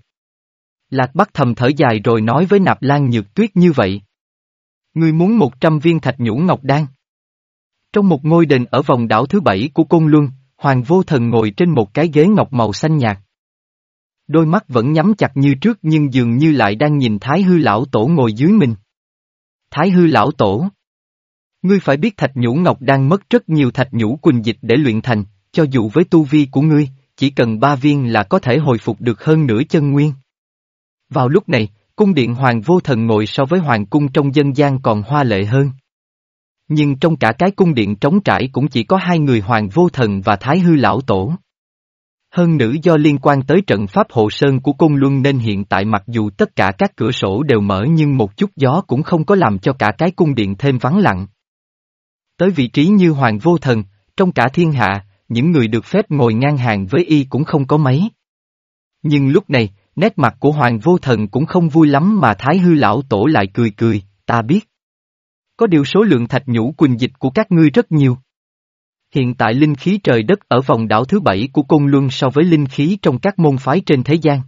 Lạc Bắc thầm thở dài rồi nói với Nạp Lan Nhược Tuyết như vậy. Ngươi muốn một trăm viên thạch nhũ ngọc đan. Trong một ngôi đền ở vòng đảo thứ bảy của Côn Luân, Hoàng Vô Thần ngồi trên một cái ghế ngọc màu xanh nhạt. Đôi mắt vẫn nhắm chặt như trước nhưng dường như lại đang nhìn Thái Hư Lão Tổ ngồi dưới mình. Thái Hư Lão Tổ Ngươi phải biết thạch nhũ ngọc đang mất rất nhiều thạch nhũ quỳnh dịch để luyện thành, cho dù với tu vi của ngươi, chỉ cần ba viên là có thể hồi phục được hơn nửa chân nguyên. Vào lúc này, cung điện hoàng vô thần ngồi so với hoàng cung trong dân gian còn hoa lệ hơn. Nhưng trong cả cái cung điện trống trải cũng chỉ có hai người hoàng vô thần và thái hư lão tổ. Hơn nữ do liên quan tới trận pháp hộ sơn của cung luân nên hiện tại mặc dù tất cả các cửa sổ đều mở nhưng một chút gió cũng không có làm cho cả cái cung điện thêm vắng lặng. Tới vị trí như Hoàng Vô Thần, trong cả thiên hạ, những người được phép ngồi ngang hàng với y cũng không có mấy. Nhưng lúc này, nét mặt của Hoàng Vô Thần cũng không vui lắm mà Thái Hư Lão Tổ lại cười cười, ta biết. Có điều số lượng thạch nhũ quỳnh dịch của các ngươi rất nhiều. Hiện tại linh khí trời đất ở vòng đảo thứ bảy của Côn Luân so với linh khí trong các môn phái trên thế gian.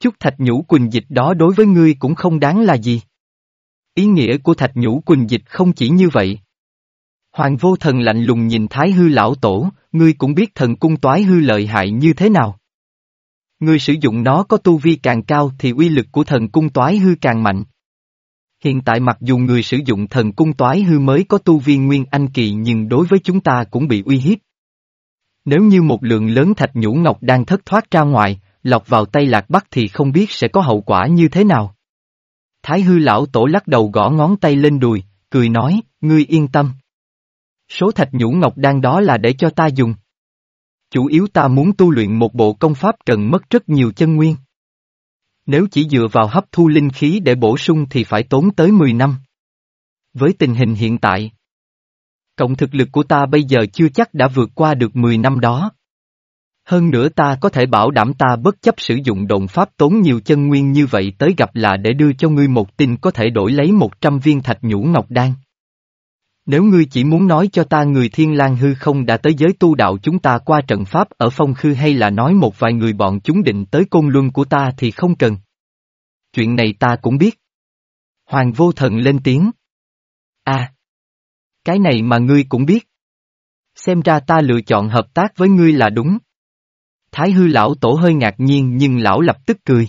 Chút thạch nhũ quỳnh dịch đó đối với ngươi cũng không đáng là gì. Ý nghĩa của thạch nhũ quỳnh dịch không chỉ như vậy. Hoàng vô thần lạnh lùng nhìn Thái hư lão tổ, ngươi cũng biết thần cung toái hư lợi hại như thế nào. Ngươi sử dụng nó có tu vi càng cao thì uy lực của thần cung toái hư càng mạnh. Hiện tại mặc dù người sử dụng thần cung toái hư mới có tu vi nguyên anh kỳ nhưng đối với chúng ta cũng bị uy hiếp. Nếu như một lượng lớn thạch nhũ ngọc đang thất thoát ra ngoài, lọc vào tay lạc bắc thì không biết sẽ có hậu quả như thế nào. Thái hư lão tổ lắc đầu gõ ngón tay lên đùi, cười nói, ngươi yên tâm. Số thạch nhũ ngọc đang đó là để cho ta dùng. Chủ yếu ta muốn tu luyện một bộ công pháp cần mất rất nhiều chân nguyên. Nếu chỉ dựa vào hấp thu linh khí để bổ sung thì phải tốn tới 10 năm. Với tình hình hiện tại, cộng thực lực của ta bây giờ chưa chắc đã vượt qua được 10 năm đó. Hơn nữa ta có thể bảo đảm ta bất chấp sử dụng đồn pháp tốn nhiều chân nguyên như vậy tới gặp là để đưa cho ngươi một tin có thể đổi lấy 100 viên thạch nhũ ngọc đan. Nếu ngươi chỉ muốn nói cho ta người thiên lang hư không đã tới giới tu đạo chúng ta qua trận pháp ở phong khư hay là nói một vài người bọn chúng định tới côn luân của ta thì không cần. Chuyện này ta cũng biết. Hoàng vô thần lên tiếng. À! Cái này mà ngươi cũng biết. Xem ra ta lựa chọn hợp tác với ngươi là đúng. Thái hư lão tổ hơi ngạc nhiên nhưng lão lập tức cười.